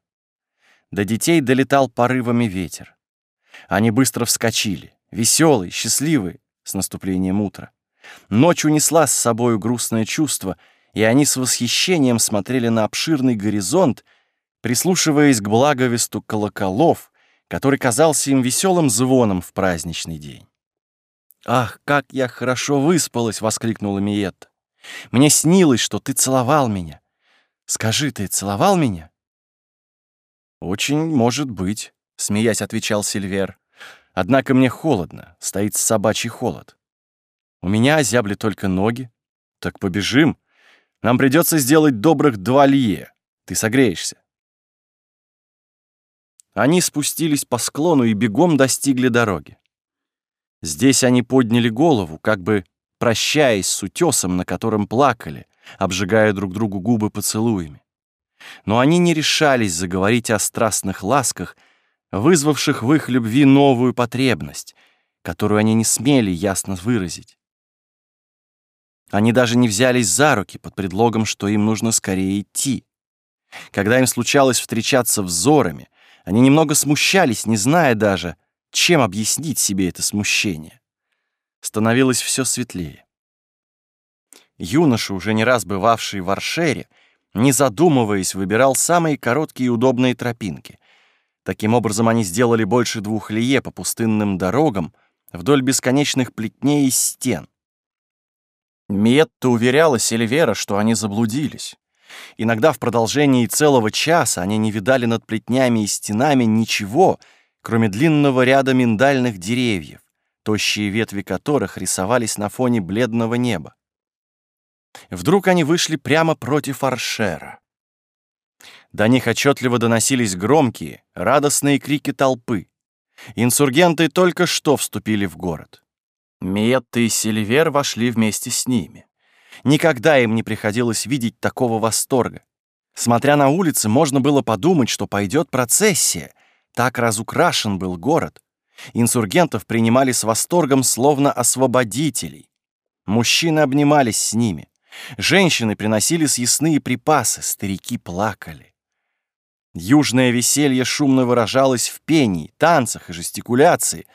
До детей долетал порывами ветер. Они быстро вскочили, веселые, счастливые, с наступлением утра. Ночь унесла с собою грустное чувство, и они с восхищением смотрели на обширный горизонт, прислушиваясь к благовесту колоколов, который казался им веселым звоном в праздничный день. «Ах, как я хорошо выспалась!» — воскликнула Миетта. «Мне снилось, что ты целовал меня. Скажи, ты целовал меня?» «Очень может быть», — смеясь отвечал Сильвер. «Однако мне холодно, стоит собачий холод. У меня озябли только ноги. Так побежим. Нам придется сделать добрых два лье. Ты согреешься». Они спустились по склону и бегом достигли дороги. Здесь они подняли голову, как бы прощаясь с утесом, на котором плакали, обжигая друг другу губы поцелуями. Но они не решались заговорить о страстных ласках, вызвавших в их любви новую потребность, которую они не смели ясно выразить. Они даже не взялись за руки под предлогом, что им нужно скорее идти. Когда им случалось встречаться взорами, они немного смущались, не зная даже, чем объяснить себе это смущение? Становилось все светлее. Юноша, уже не раз бывавший в Аршере, не задумываясь, выбирал самые короткие и удобные тропинки. Таким образом, они сделали больше двух лие по пустынным дорогам вдоль бесконечных плетней и стен. Метта уверяла Сильвера, что они заблудились. Иногда в продолжении целого часа они не видали над плетнями и стенами ничего — кроме длинного ряда миндальных деревьев, тощие ветви которых рисовались на фоне бледного неба. Вдруг они вышли прямо против Аршера. До них отчетливо доносились громкие, радостные крики толпы. Инсургенты только что вступили в город. Миетта и Сильвер вошли вместе с ними. Никогда им не приходилось видеть такого восторга. Смотря на улицы, можно было подумать, что пойдет процессия, так разукрашен был город. Инсургентов принимали с восторгом, словно освободителей. Мужчины обнимались с ними. Женщины приносили съестные припасы, старики плакали. Южное веселье шумно выражалось в пении, танцах и жестикуляции.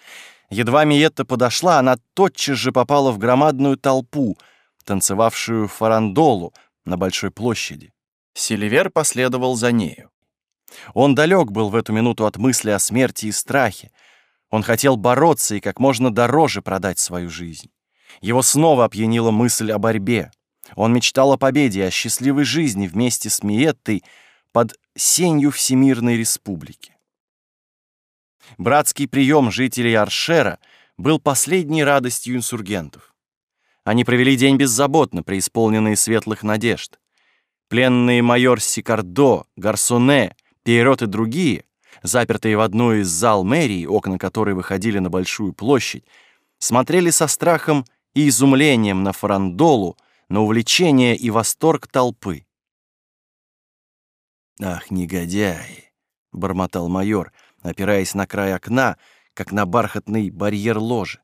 Едва Миетта подошла, она тотчас же попала в громадную толпу, танцевавшую фарандолу на большой площади. Селивер последовал за нею. Он далек был в эту минуту от мысли о смерти и страхе. Он хотел бороться и как можно дороже продать свою жизнь. Его снова опьянила мысль о борьбе. Он мечтал о победе, о счастливой жизни вместе с Миеттой под сенью Всемирной Республики. Братский прием жителей Аршера был последней радостью инсургентов. Они провели день беззаботно, преисполненные светлых надежд. Пленные майор Сикардо, Гарсоне — Пейрот и другие, запертые в одну из зал мэрии, окна которой выходили на большую площадь, смотрели со страхом и изумлением на фарандолу, на увлечение и восторг толпы. «Ах, негодяи!» — бормотал майор, опираясь на край окна, как на бархатный барьер ложи.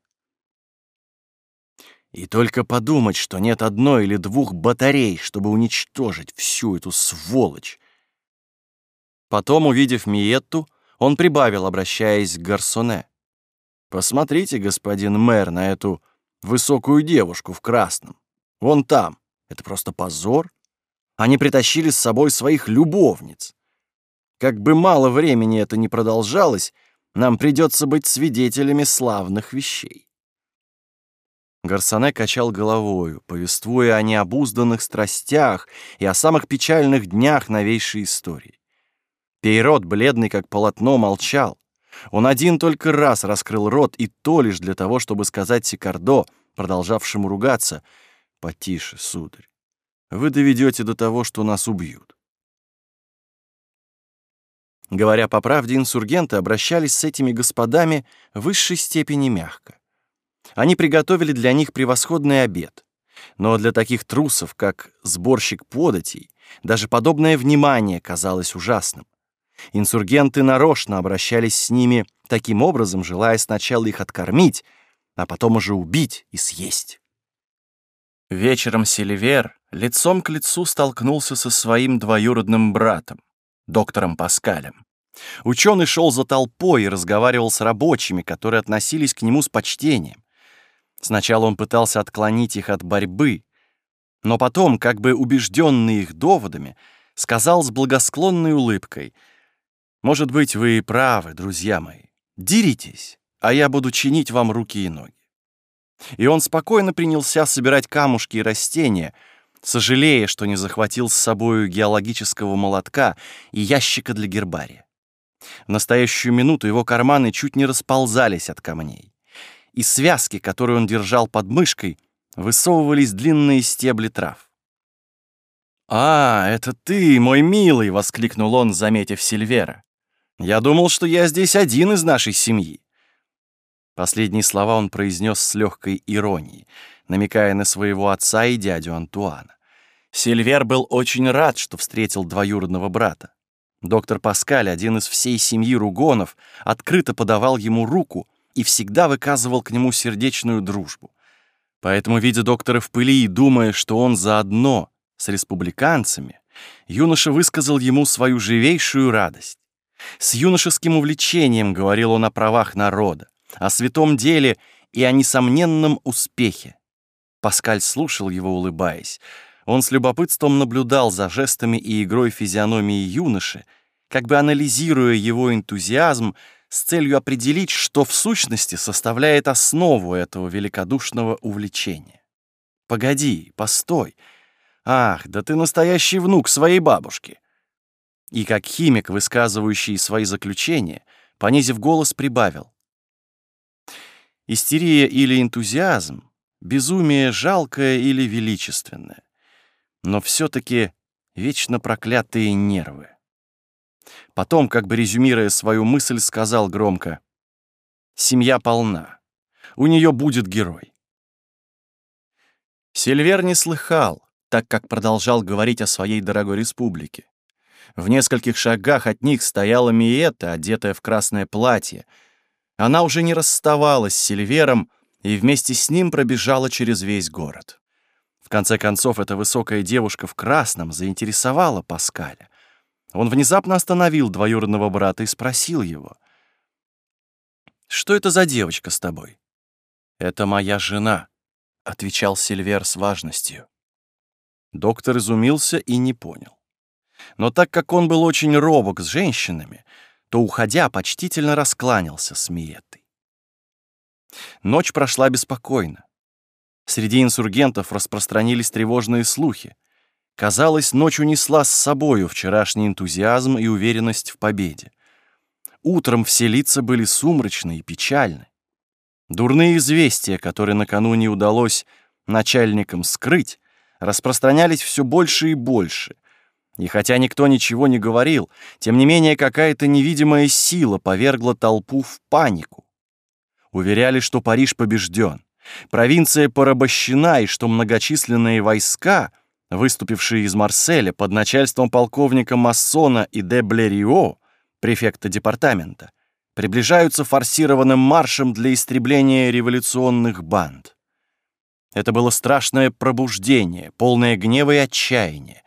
И только подумать, что нет одной или двух батарей, чтобы уничтожить всю эту сволочь, Потом, увидев Миетту, он прибавил, обращаясь к Гарсоне. «Посмотрите, господин мэр, на эту высокую девушку в красном. Вон там. Это просто позор. Они притащили с собой своих любовниц. Как бы мало времени это ни продолжалось, нам придется быть свидетелями славных вещей». Гарсоне качал головою, повествуя о необузданных страстях и о самых печальных днях новейшей истории. Пейрот, бледный как полотно, молчал. Он один только раз раскрыл рот, и то лишь для того, чтобы сказать Сикардо, продолжавшему ругаться, «Потише, сударь, вы доведете до того, что нас убьют». Говоря по правде, инсургенты обращались с этими господами в высшей степени мягко. Они приготовили для них превосходный обед. Но для таких трусов, как сборщик податей, даже подобное внимание казалось ужасным. Инсургенты нарочно обращались с ними таким образом, желая сначала их откормить, а потом уже убить и съесть. Вечером Сильвер лицом к лицу столкнулся со своим двоюродным братом, доктором Паскалем. Ученый шел за толпой и разговаривал с рабочими, которые относились к нему с почтением. Сначала он пытался отклонить их от борьбы, но потом, как бы убежденный их доводами, сказал с благосклонной улыбкой, «Может быть, вы и правы, друзья мои. Деритесь, а я буду чинить вам руки и ноги». И он спокойно принялся собирать камушки и растения, сожалея, что не захватил с собою геологического молотка и ящика для гербария. В настоящую минуту его карманы чуть не расползались от камней. Из связки, которую он держал под мышкой, высовывались длинные стебли трав. «А, это ты, мой милый!» — воскликнул он, заметив Сильвера. «Я думал, что я здесь один из нашей семьи». Последние слова он произнес с легкой иронией, намекая на своего отца и дядю Антуана. Сильвер был очень рад, что встретил двоюродного брата. Доктор Паскаль, один из всей семьи Ругонов, открыто подавал ему руку и всегда выказывал к нему сердечную дружбу. Поэтому, видя доктора в пыли и думая, что он заодно с республиканцами, юноша высказал ему свою живейшую радость. С юношеским увлечением говорил он о правах народа, о святом деле и о несомненном успехе. Паскаль слушал его, улыбаясь. Он с любопытством наблюдал за жестами и игрой физиономии юноши, как бы анализируя его энтузиазм с целью определить, что в сущности составляет основу этого великодушного увлечения. «Погоди, постой. Ах, да ты настоящий внук своей бабушки!» И как химик, высказывающий свои заключения, понизив голос, прибавил. Истерия или энтузиазм, безумие жалкое или величественное но все-таки вечно проклятые нервы. Потом, как бы резюмируя свою мысль, сказал громко, «Семья полна. У нее будет герой». Сильвер не слыхал, так как продолжал говорить о своей дорогой республике. В нескольких шагах от них стояла Миета, одетая в красное платье. Она уже не расставалась с Сильвером и вместе с ним пробежала через весь город конце концов, эта высокая девушка в красном заинтересовала Паскаля. Он внезапно остановил двоюродного брата и спросил его. «Что это за девочка с тобой?» «Это моя жена», — отвечал Сильвер с важностью. Доктор изумился и не понял. Но так как он был очень робок с женщинами, то, уходя, почтительно раскланялся с Миетой. Ночь прошла беспокойно. Среди инсургентов распространились тревожные слухи. Казалось, ночь унесла с собою вчерашний энтузиазм и уверенность в победе. Утром все лица были сумрачны и печальны. Дурные известия, которые накануне удалось начальникам скрыть, распространялись все больше и больше. И хотя никто ничего не говорил, тем не менее какая-то невидимая сила повергла толпу в панику. Уверяли, что Париж побежден. Провинция порабощена, и что многочисленные войска, выступившие из Марселя под начальством полковника Массона и де Блерио, префекта департамента, приближаются форсированным маршем для истребления революционных банд. Это было страшное пробуждение, полное гнева и отчаяния.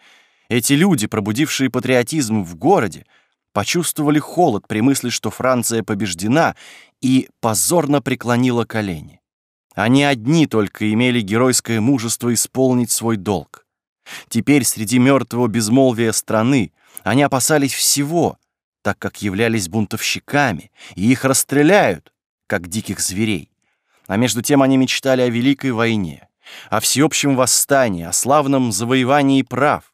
Эти люди, пробудившие патриотизм в городе, почувствовали холод при мысли, что Франция побеждена, и позорно преклонила колени. Они одни только имели геройское мужество исполнить свой долг. Теперь среди мертвого безмолвия страны они опасались всего, так как являлись бунтовщиками, и их расстреляют, как диких зверей. А между тем они мечтали о великой войне, о всеобщем восстании, о славном завоевании прав.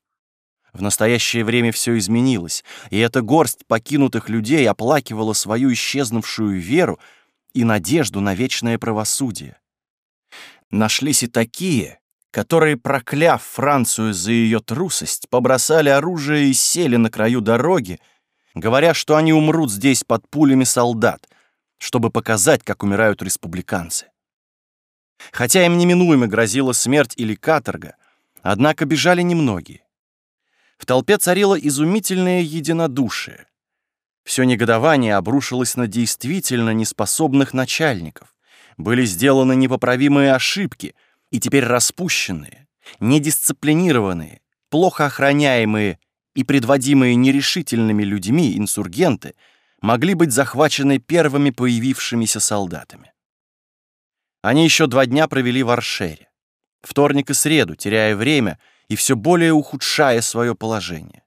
В настоящее время все изменилось, и эта горсть покинутых людей оплакивала свою исчезнувшую веру и надежду на вечное правосудие. Нашлись и такие, которые, прокляв Францию за ее трусость, побросали оружие и сели на краю дороги, говоря, что они умрут здесь под пулями солдат, чтобы показать, как умирают республиканцы. Хотя им неминуемо грозила смерть или каторга, однако бежали немногие. В толпе царило изумительное единодушие. Все негодование обрушилось на действительно неспособных начальников были сделаны непоправимые ошибки, и теперь распущенные, недисциплинированные, плохо охраняемые и предводимые нерешительными людьми инсургенты могли быть захвачены первыми появившимися солдатами. Они еще два дня провели в Аршере, вторник и среду, теряя время и все более ухудшая свое положение.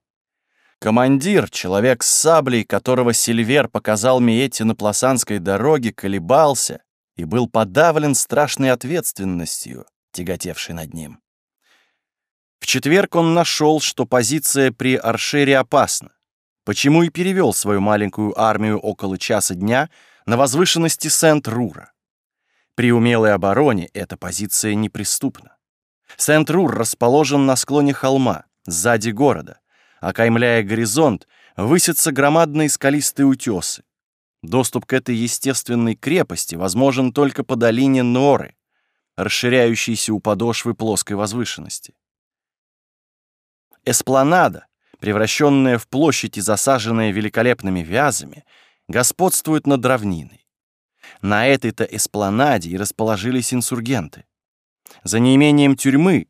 Командир, человек с саблей, которого Сильвер показал Миете на Пласанской дороге, колебался и был подавлен страшной ответственностью, тяготевшей над ним. В четверг он нашел, что позиция при Аршере опасна, почему и перевел свою маленькую армию около часа дня на возвышенности Сент-Рура. При умелой обороне эта позиция неприступна. Сент-Рур расположен на склоне холма, сзади города. Окаймляя горизонт, высятся громадные скалистые утесы. Доступ к этой естественной крепости возможен только по долине Норы, расширяющейся у подошвы плоской возвышенности. Эспланада, превращенная в площадь и засаженная великолепными вязами, господствует над равниной. На этой-то эспланаде и расположились инсургенты. За неимением тюрьмы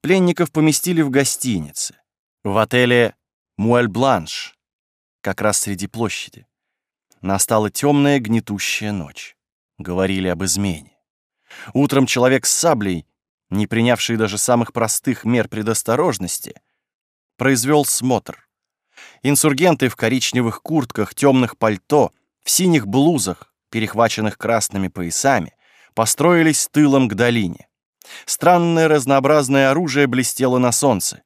пленников поместили в гостинице, в отеле Муэль-Бланш, как раз среди площади. Настала темная гнетущая ночь. Говорили об измене. Утром человек с саблей, не принявший даже самых простых мер предосторожности, произвел смотр. Инсургенты в коричневых куртках, темных пальто, в синих блузах, перехваченных красными поясами, построились тылом к долине. Странное разнообразное оружие блестело на солнце.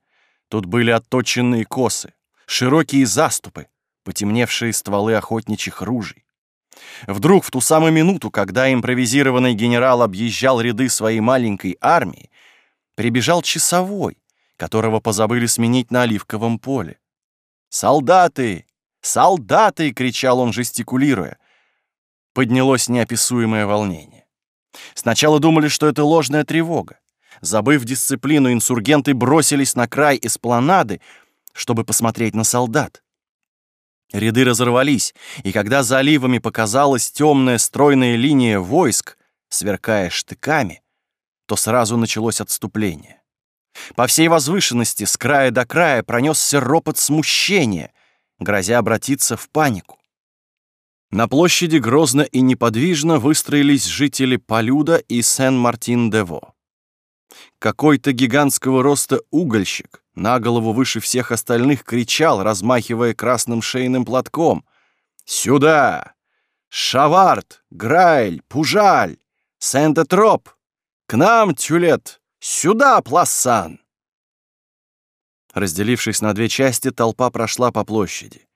Тут были отточенные косы, широкие заступы, потемневшие стволы охотничьих ружей. Вдруг в ту самую минуту, когда импровизированный генерал объезжал ряды своей маленькой армии, прибежал часовой, которого позабыли сменить на оливковом поле. «Солдаты! Солдаты!» — кричал он, жестикулируя. Поднялось неописуемое волнение. Сначала думали, что это ложная тревога. Забыв дисциплину, инсургенты бросились на край эспланады, чтобы посмотреть на солдат. Ряды разорвались, и когда за оливами показалась темная стройная линия войск, сверкая штыками, то сразу началось отступление. По всей возвышенности с края до края пронесся ропот смущения, грозя обратиться в панику. На площади грозно и неподвижно выстроились жители Полюда и Сен-Мартин-де-Во. Какой-то гигантского роста угольщик, на голову выше всех остальных, кричал, размахивая красным шейным платком. «Сюда! Шавард, Грайль, Пужаль, Сент-Этроп! К нам, Тюлет! Сюда, Пласан!» Разделившись на две части, толпа прошла по площади.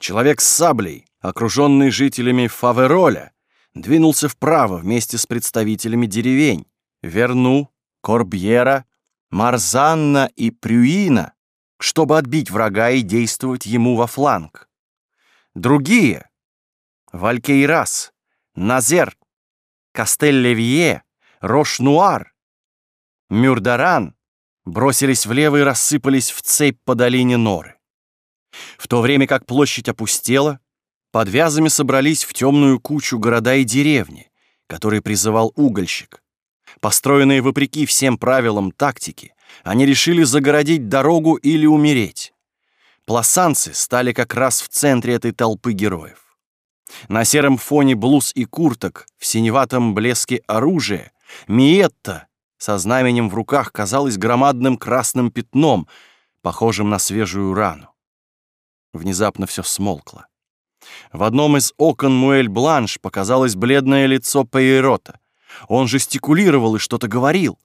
Человек с саблей, окруженный жителями Фавероля, двинулся вправо вместе с представителями деревень Верну, Корбьера, Марзанна и Прюина, чтобы отбить врага и действовать ему во фланг. Другие — Валькейрас, Назер, Кастель-Левье, Рош-Нуар Мюрдаран бросились влево и рассыпались в цепь по долине Норы. В то время как площадь опустела, под вязами собрались в темную кучу города и деревни, которые призывал угольщик. Построенные вопреки всем правилам тактики, они решили загородить дорогу или умереть. Пласанцы стали как раз в центре этой толпы героев. На сером фоне блуз и курток, в синеватом блеске оружия, Миетта со знаменем в руках казалось громадным красным пятном, похожим на свежую рану. Внезапно все смолкло. В одном из окон Муэль-Бланш показалось бледное лицо Пейрота. Он жестикулировал и что-то говорил.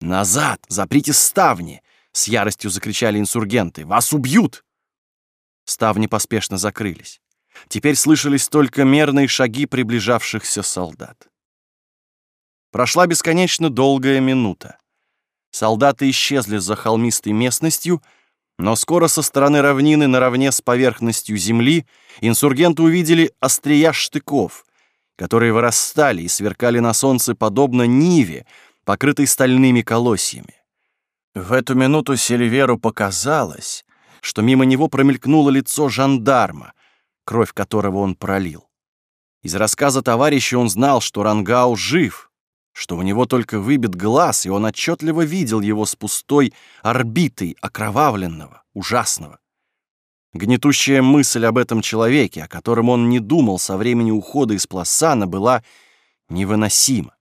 «Назад! Заприте ставни!» — с яростью закричали инсургенты. «Вас убьют!» Ставни поспешно закрылись. Теперь слышались только мерные шаги приближавшихся солдат. Прошла бесконечно долгая минута. Солдаты исчезли за холмистой местностью, но скоро со стороны равнины наравне с поверхностью земли инсургенты увидели острия штыков, которые вырастали и сверкали на солнце подобно ниве, покрытой стальными колосьями. В эту минуту Селиверу показалось, что мимо него промелькнуло лицо жандарма, кровь которого он пролил. Из рассказа товарища он знал, что Рангау жив, что у него только выбит глаз, и он отчетливо видел его с пустой орбитой окровавленного, ужасного. Гнетущая мысль об этом человеке, о котором он не думал со времени ухода из Пласана, была невыносима.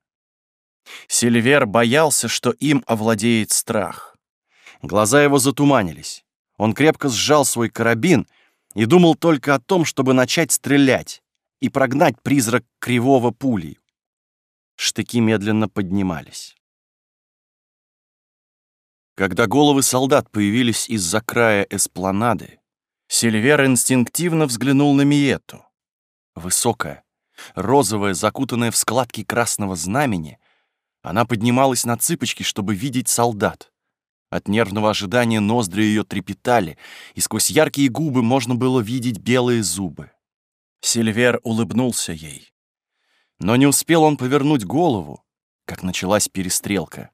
Сильвер боялся, что им овладеет страх. Глаза его затуманились. Он крепко сжал свой карабин и думал только о том, чтобы начать стрелять и прогнать призрак кривого пулей. Штыки медленно поднимались. Когда головы солдат появились из-за края эспланады, Сильвер инстинктивно взглянул на Миетту. Высокая, розовая, закутанная в складки красного знамени, она поднималась на цыпочки, чтобы видеть солдат. От нервного ожидания ноздри ее трепетали, и сквозь яркие губы можно было видеть белые зубы. Сильвер улыбнулся ей. Но не успел он повернуть голову, как началась перестрелка.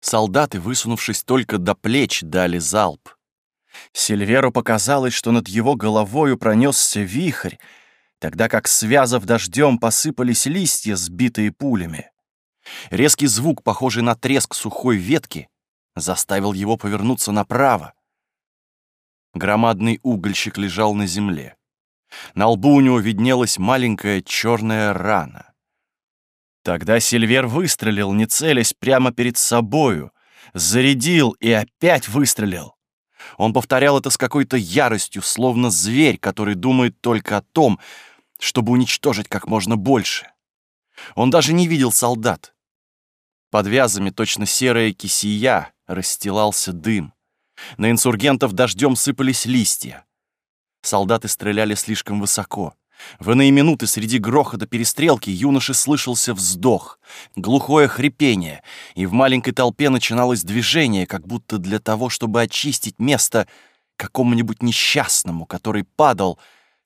Солдаты, высунувшись только до плеч, дали залп. Сильверу показалось, что над его головою пронесся вихрь, тогда как, связав дождем, посыпались листья, сбитые пулями. Резкий звук, похожий на треск сухой ветки, заставил его повернуться направо. Громадный угольщик лежал на земле. На лбу у него виднелась маленькая черная рана. Тогда Сильвер выстрелил, не целясь прямо перед собою, зарядил и опять выстрелил. Он повторял это с какой-то яростью, словно зверь, который думает только о том, чтобы уничтожить как можно больше. Он даже не видел солдат. Под вязами точно серая кисия расстилался дым. На инсургентов дождем сыпались листья. Солдаты стреляли слишком высоко. В иные минуты среди грохота перестрелки юноше слышался вздох, глухое хрипение, и в маленькой толпе начиналось движение, как будто для того, чтобы очистить место какому-нибудь несчастному, который падал,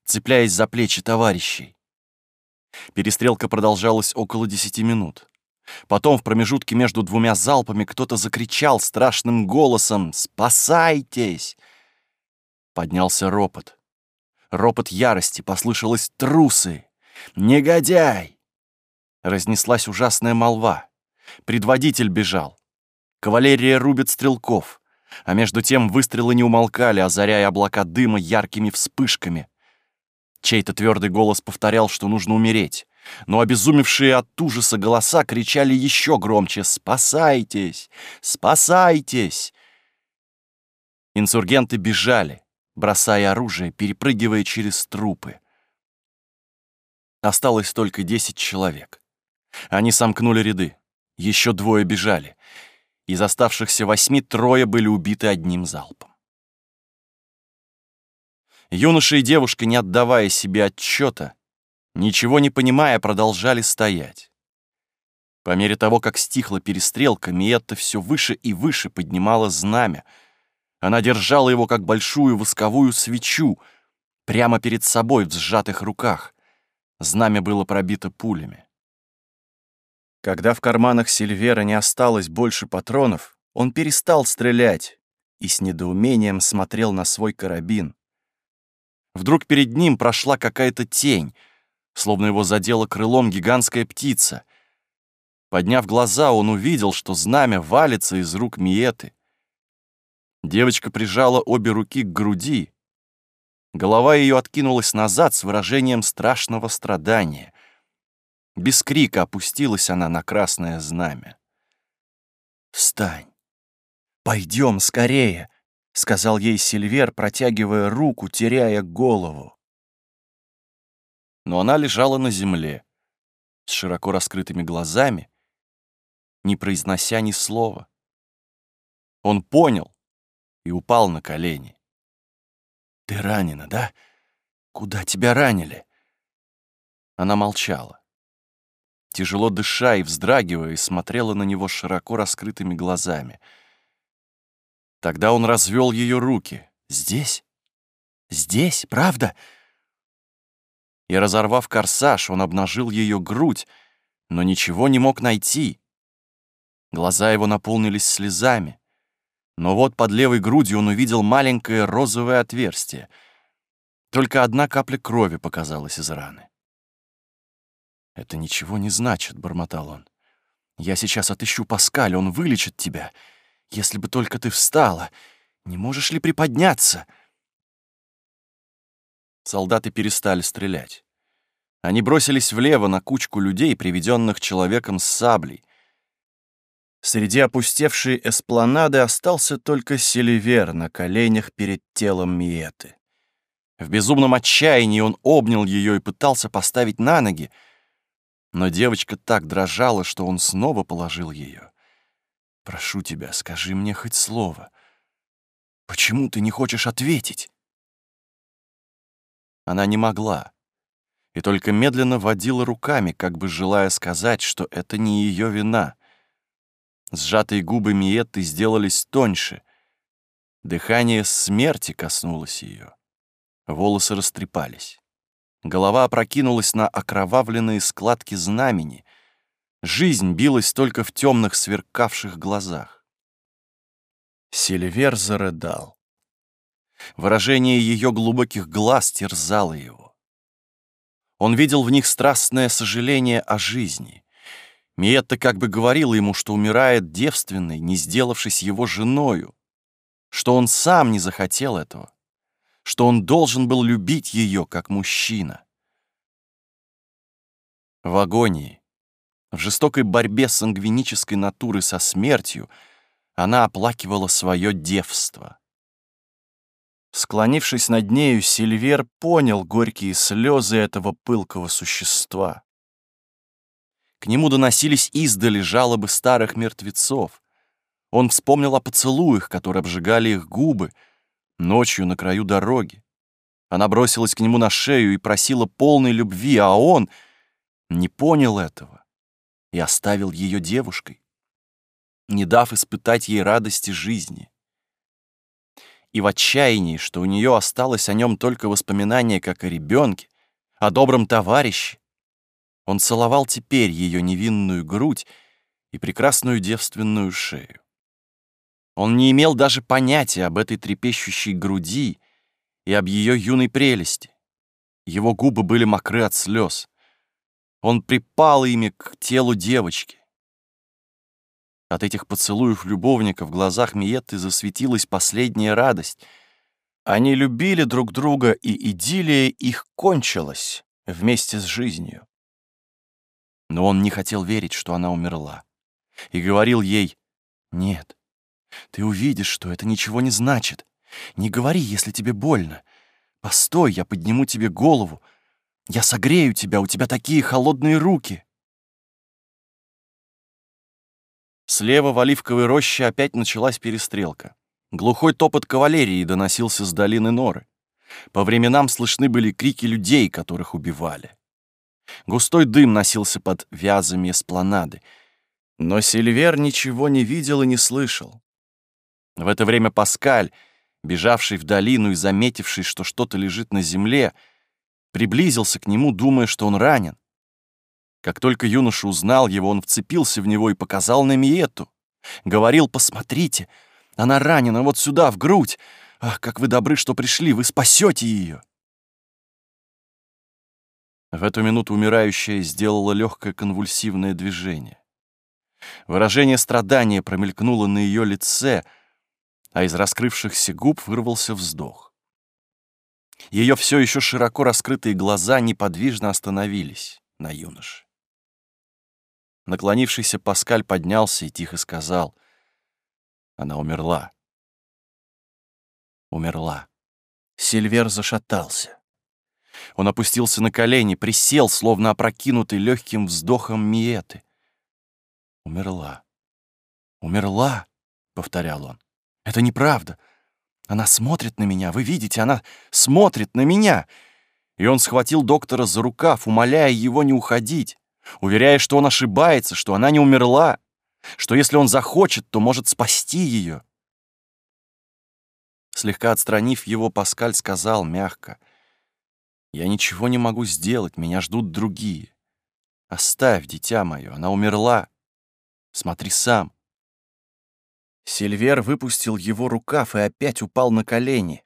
цепляясь за плечи товарищей. Перестрелка продолжалась около десяти минут. Потом в промежутке между двумя залпами кто-то закричал страшным голосом «Спасайтесь!». Поднялся ропот. Ропот ярости, послышалось «Трусы! Негодяй!». Разнеслась ужасная молва. Предводитель бежал. Кавалерия рубит стрелков. А между тем выстрелы не умолкали, озаряя облака дыма яркими вспышками. Чей-то твердый голос повторял, что нужно умереть но обезумевшие от ужаса голоса кричали еще громче «Спасайтесь! Спасайтесь!». Инсургенты бежали, бросая оружие, перепрыгивая через трупы. Осталось только десять человек. Они сомкнули ряды. Еще двое бежали. Из оставшихся восьми трое были убиты одним залпом. Юноша и девушка, не отдавая себе отчета, ничего не понимая, продолжали стоять. По мере того, как стихла перестрелка, Миетта все выше и выше поднимала знамя. Она держала его, как большую восковую свечу, прямо перед собой в сжатых руках. Знамя было пробито пулями. Когда в карманах Сильвера не осталось больше патронов, он перестал стрелять и с недоумением смотрел на свой карабин. Вдруг перед ним прошла какая-то тень — словно его задела крылом гигантская птица. Подняв глаза, он увидел, что знамя валится из рук Миеты. Девочка прижала обе руки к груди. Голова ее откинулась назад с выражением страшного страдания. Без крика опустилась она на красное знамя. «Встань! Пойдем скорее!» — сказал ей Сильвер, протягивая руку, теряя голову но она лежала на земле, с широко раскрытыми глазами, не произнося ни слова. Он понял и упал на колени. «Ты ранена, да? Куда тебя ранили?» Она молчала. Тяжело дыша и вздрагивая, смотрела на него широко раскрытыми глазами. Тогда он развел ее руки. «Здесь? Здесь? Правда?» и, разорвав корсаж, он обнажил ее грудь, но ничего не мог найти. Глаза его наполнились слезами. Но вот под левой грудью он увидел маленькое розовое отверстие. Только одна капля крови показалась из раны. «Это ничего не значит», — бормотал он. Я сейчас отыщу Паскаль, он вылечит тебя. Если бы только ты встала. Не можешь ли приподняться?» Солдаты перестали стрелять. Они бросились влево на кучку людей, приведенных человеком с саблей. Среди опустевшей эспланады остался только Селивер на коленях перед телом Миеты. В безумном отчаянии он обнял ее и пытался поставить на ноги, но девочка так дрожала, что он снова положил ее. «Прошу тебя, скажи мне хоть слово. Почему ты не хочешь ответить?» Она не могла и только медленно водила руками, как бы желая сказать, что это не ее вина. Сжатые губы Миетты сделались тоньше. Дыхание смерти коснулось ее. Волосы растрепались. Голова опрокинулась на окровавленные складки знамени. Жизнь билась только в темных сверкавших глазах. Сильвер зарыдал. Выражение ее глубоких глаз терзало его. Он видел в них страстное сожаление о жизни. Миетта как бы говорила ему, что умирает девственной, не сделавшись его женою, что он сам не захотел этого что он должен был любить ее как мужчина. В агонии, в жестокой борьбе сангвинической натуры со смертью, она оплакивала свое девство. Склонившись над нею, Сильвер понял горькие слезы этого пылкого существа. К нему доносились издали жалобы старых мертвецов. Он вспомнил о поцелуях, которые обжигали их губы, ночью на краю дороги. Она бросилась к нему на шею и просила полной любви, а он не понял этого и оставил ее девушкой, не дав испытать ей радости жизни. И в отчаянии, что у нее осталось о нем только воспоминание как о ребенке, о добром товарище, он целовал теперь ее невинную грудь и прекрасную девственную шею. Он не имел даже понятия об этой трепещущей груди и об ее юной прелести. Его губы были мокры от слез. Он припал ими к телу девочки. От этих поцелуев любовника в глазах Миетты засветилась последняя радость. Они любили друг друга, и идиллия их кончилась вместе с жизнью. Но он не хотел верить, что она умерла, и говорил ей «Нет, ты увидишь, что это ничего не значит. Не говори, если тебе больно. Постой, я подниму тебе голову. Я согрею тебя, у тебя такие холодные руки. Слева в оливковой роще опять началась перестрелка. Глухой топот кавалерии доносился с долины Норы. По временам слышны были крики людей, которых убивали. Густой дым носился под вязами эспланады. Но Сильвер ничего не видел и не слышал. В это время Паскаль, бежавший в долину и заметивший, что что-то лежит на земле, приблизился к нему, думая, что он ранен. Как только юноша узнал его, он вцепился в него и показал на Миету. Говорил, посмотрите, она ранена вот сюда, в грудь. Ах, как вы добры, что пришли, вы спасете ее. В эту минуту умирающая сделала легкое конвульсивное движение. Выражение страдания промелькнуло на ее лице — а из раскрывшихся губ вырвался вздох. Ее все еще широко раскрытые глаза неподвижно остановились на юноше. Наклонившийся Паскаль поднялся и тихо сказал, «Она умерла». Умерла. Сильвер зашатался. Он опустился на колени, присел, словно опрокинутый легким вздохом Миеты. «Умерла. Умерла», — повторял он. Это неправда. Она смотрит на меня, вы видите, она смотрит на меня. И он схватил доктора за рукав, умоляя его не уходить, уверяя, что он ошибается, что она не умерла, что если он захочет, то может спасти ее. Слегка отстранив его, Паскаль сказал мягко, «Я ничего не могу сделать, меня ждут другие. Оставь, дитя мое, она умерла. Смотри сам». Сильвер выпустил его рукав и опять упал на колени.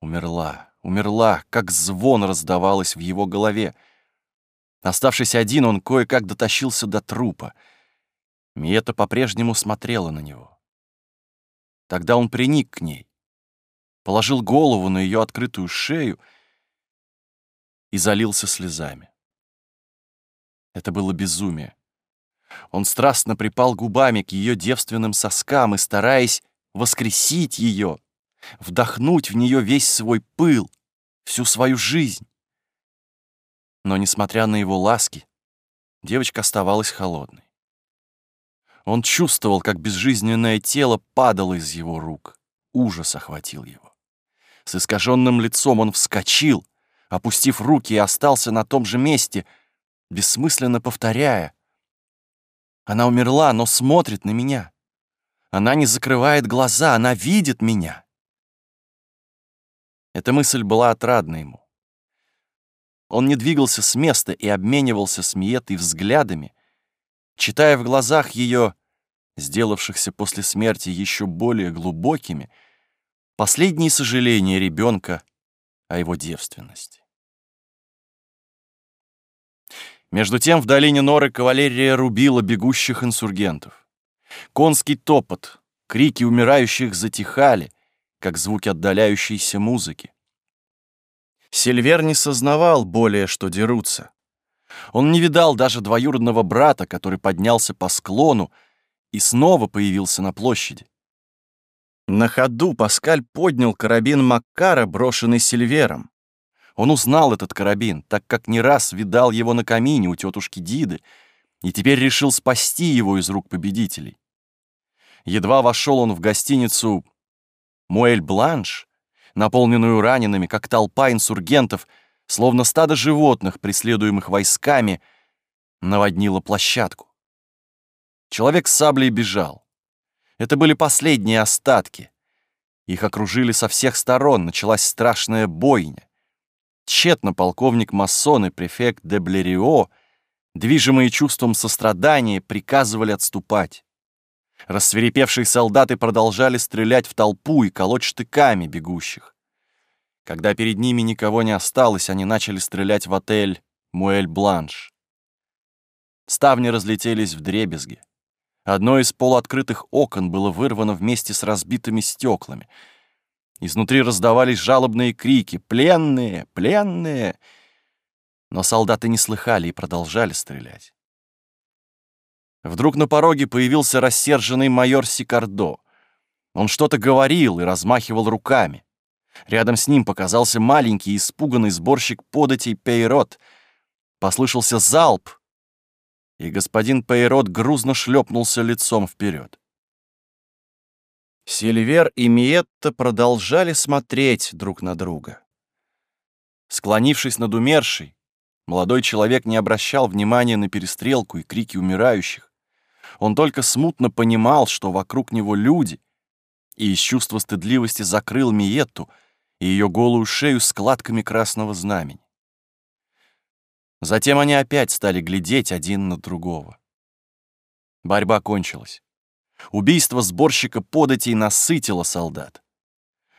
Умерла, умерла, как звон раздавалось в его голове. Оставшись один, он кое-как дотащился до трупа. Миета по-прежнему смотрела на него. Тогда он приник к ней, положил голову на ее открытую шею и залился слезами. Это было безумие. Он страстно припал губами к ее девственным соскам и, стараясь воскресить ее, вдохнуть в нее весь свой пыл, всю свою жизнь. Но, несмотря на его ласки, девочка оставалась холодной. Он чувствовал, как безжизненное тело падало из его рук. Ужас охватил его. С искаженным лицом он вскочил, опустив руки, и остался на том же месте, бессмысленно повторяя. Она умерла, но смотрит на меня. Она не закрывает глаза, она видит меня. Эта мысль была отрадна ему. Он не двигался с места и обменивался с Миетой взглядами, читая в глазах ее, сделавшихся после смерти еще более глубокими, последние сожаления ребенка о его девственности. Между тем в долине Норы кавалерия рубила бегущих инсургентов. Конский топот, крики умирающих затихали, как звуки отдаляющейся музыки. Сильвер не сознавал более, что дерутся. Он не видал даже двоюродного брата, который поднялся по склону и снова появился на площади. На ходу Паскаль поднял карабин Маккара, брошенный Сильвером. Он узнал этот карабин, так как не раз видал его на камине у тетушки Диды, и теперь решил спасти его из рук победителей. Едва вошел он в гостиницу Муэль Бланш, наполненную ранеными, как толпа инсургентов, словно стадо животных, преследуемых войсками, наводнила площадку. Человек с саблей бежал. Это были последние остатки. Их окружили со всех сторон, началась страшная бойня. Тщетно полковник Массон и префект де Блерио, движимые чувством сострадания, приказывали отступать. Рассверепевшие солдаты продолжали стрелять в толпу и колоть штыками бегущих. Когда перед ними никого не осталось, они начали стрелять в отель Муэль-Бланш. Ставни разлетелись в дребезги. Одно из полуоткрытых окон было вырвано вместе с разбитыми стеклами. Изнутри раздавались жалобные крики «Пленные! Пленные!» Но солдаты не слыхали и продолжали стрелять. Вдруг на пороге появился рассерженный майор Сикардо. Он что-то говорил и размахивал руками. Рядом с ним показался маленький испуганный сборщик податей Пейрот. Послышался залп, и господин Пейрот грузно шлепнулся лицом вперед. Сильвер и Миетта продолжали смотреть друг на друга. Склонившись над умершей, молодой человек не обращал внимания на перестрелку и крики умирающих. Он только смутно понимал, что вокруг него люди, и из чувства стыдливости закрыл Миетту и ее голую шею складками красного знамени. Затем они опять стали глядеть один на другого. Борьба кончилась. Убийство сборщика податей насытило солдат.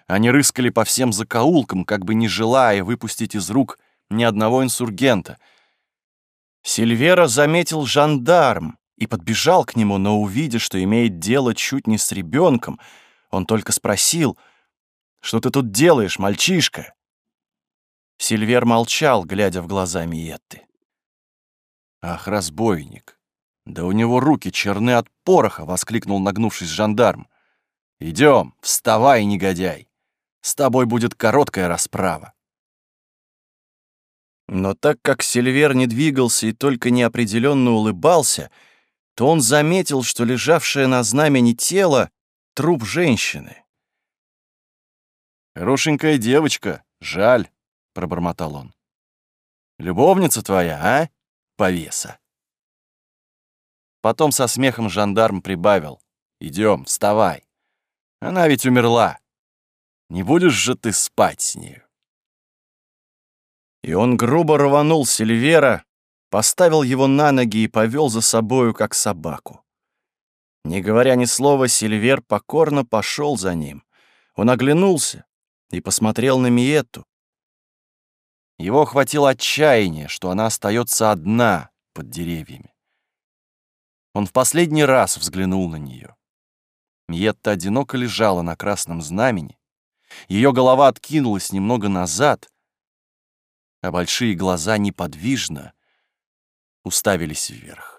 Они рыскали по всем закоулкам, как бы не желая выпустить из рук ни одного инсургента. Сильвера заметил жандарм, и подбежал к нему, но увидя, что имеет дело чуть не с ребенком, он только спросил, «Что ты тут делаешь, мальчишка?» Сильвер молчал, глядя в глаза Миетты. «Ах, разбойник! Да у него руки черны от пороха!» — воскликнул, нагнувшись жандарм. «Идем, вставай, негодяй! С тобой будет короткая расправа!» Но так как Сильвер не двигался и только неопределенно улыбался, — то он заметил, что лежавшее на знамени тело — труп женщины. «Хорошенькая девочка, жаль», — пробормотал он. «Любовница твоя, а, повеса?» Потом со смехом жандарм прибавил. «Идем, вставай. Она ведь умерла. Не будешь же ты спать с нею?» И он грубо рванул Сильвера, поставил его на ноги и повел за собою, как собаку. Не говоря ни слова, Сильвер покорно пошел за ним. Он оглянулся и посмотрел на Миетту. Его охватило отчаяние, что она остается одна под деревьями. Он в последний раз взглянул на нее. Мьетта одиноко лежала на красном знамени. Ее голова откинулась немного назад, а большие глаза неподвижно уставились вверх.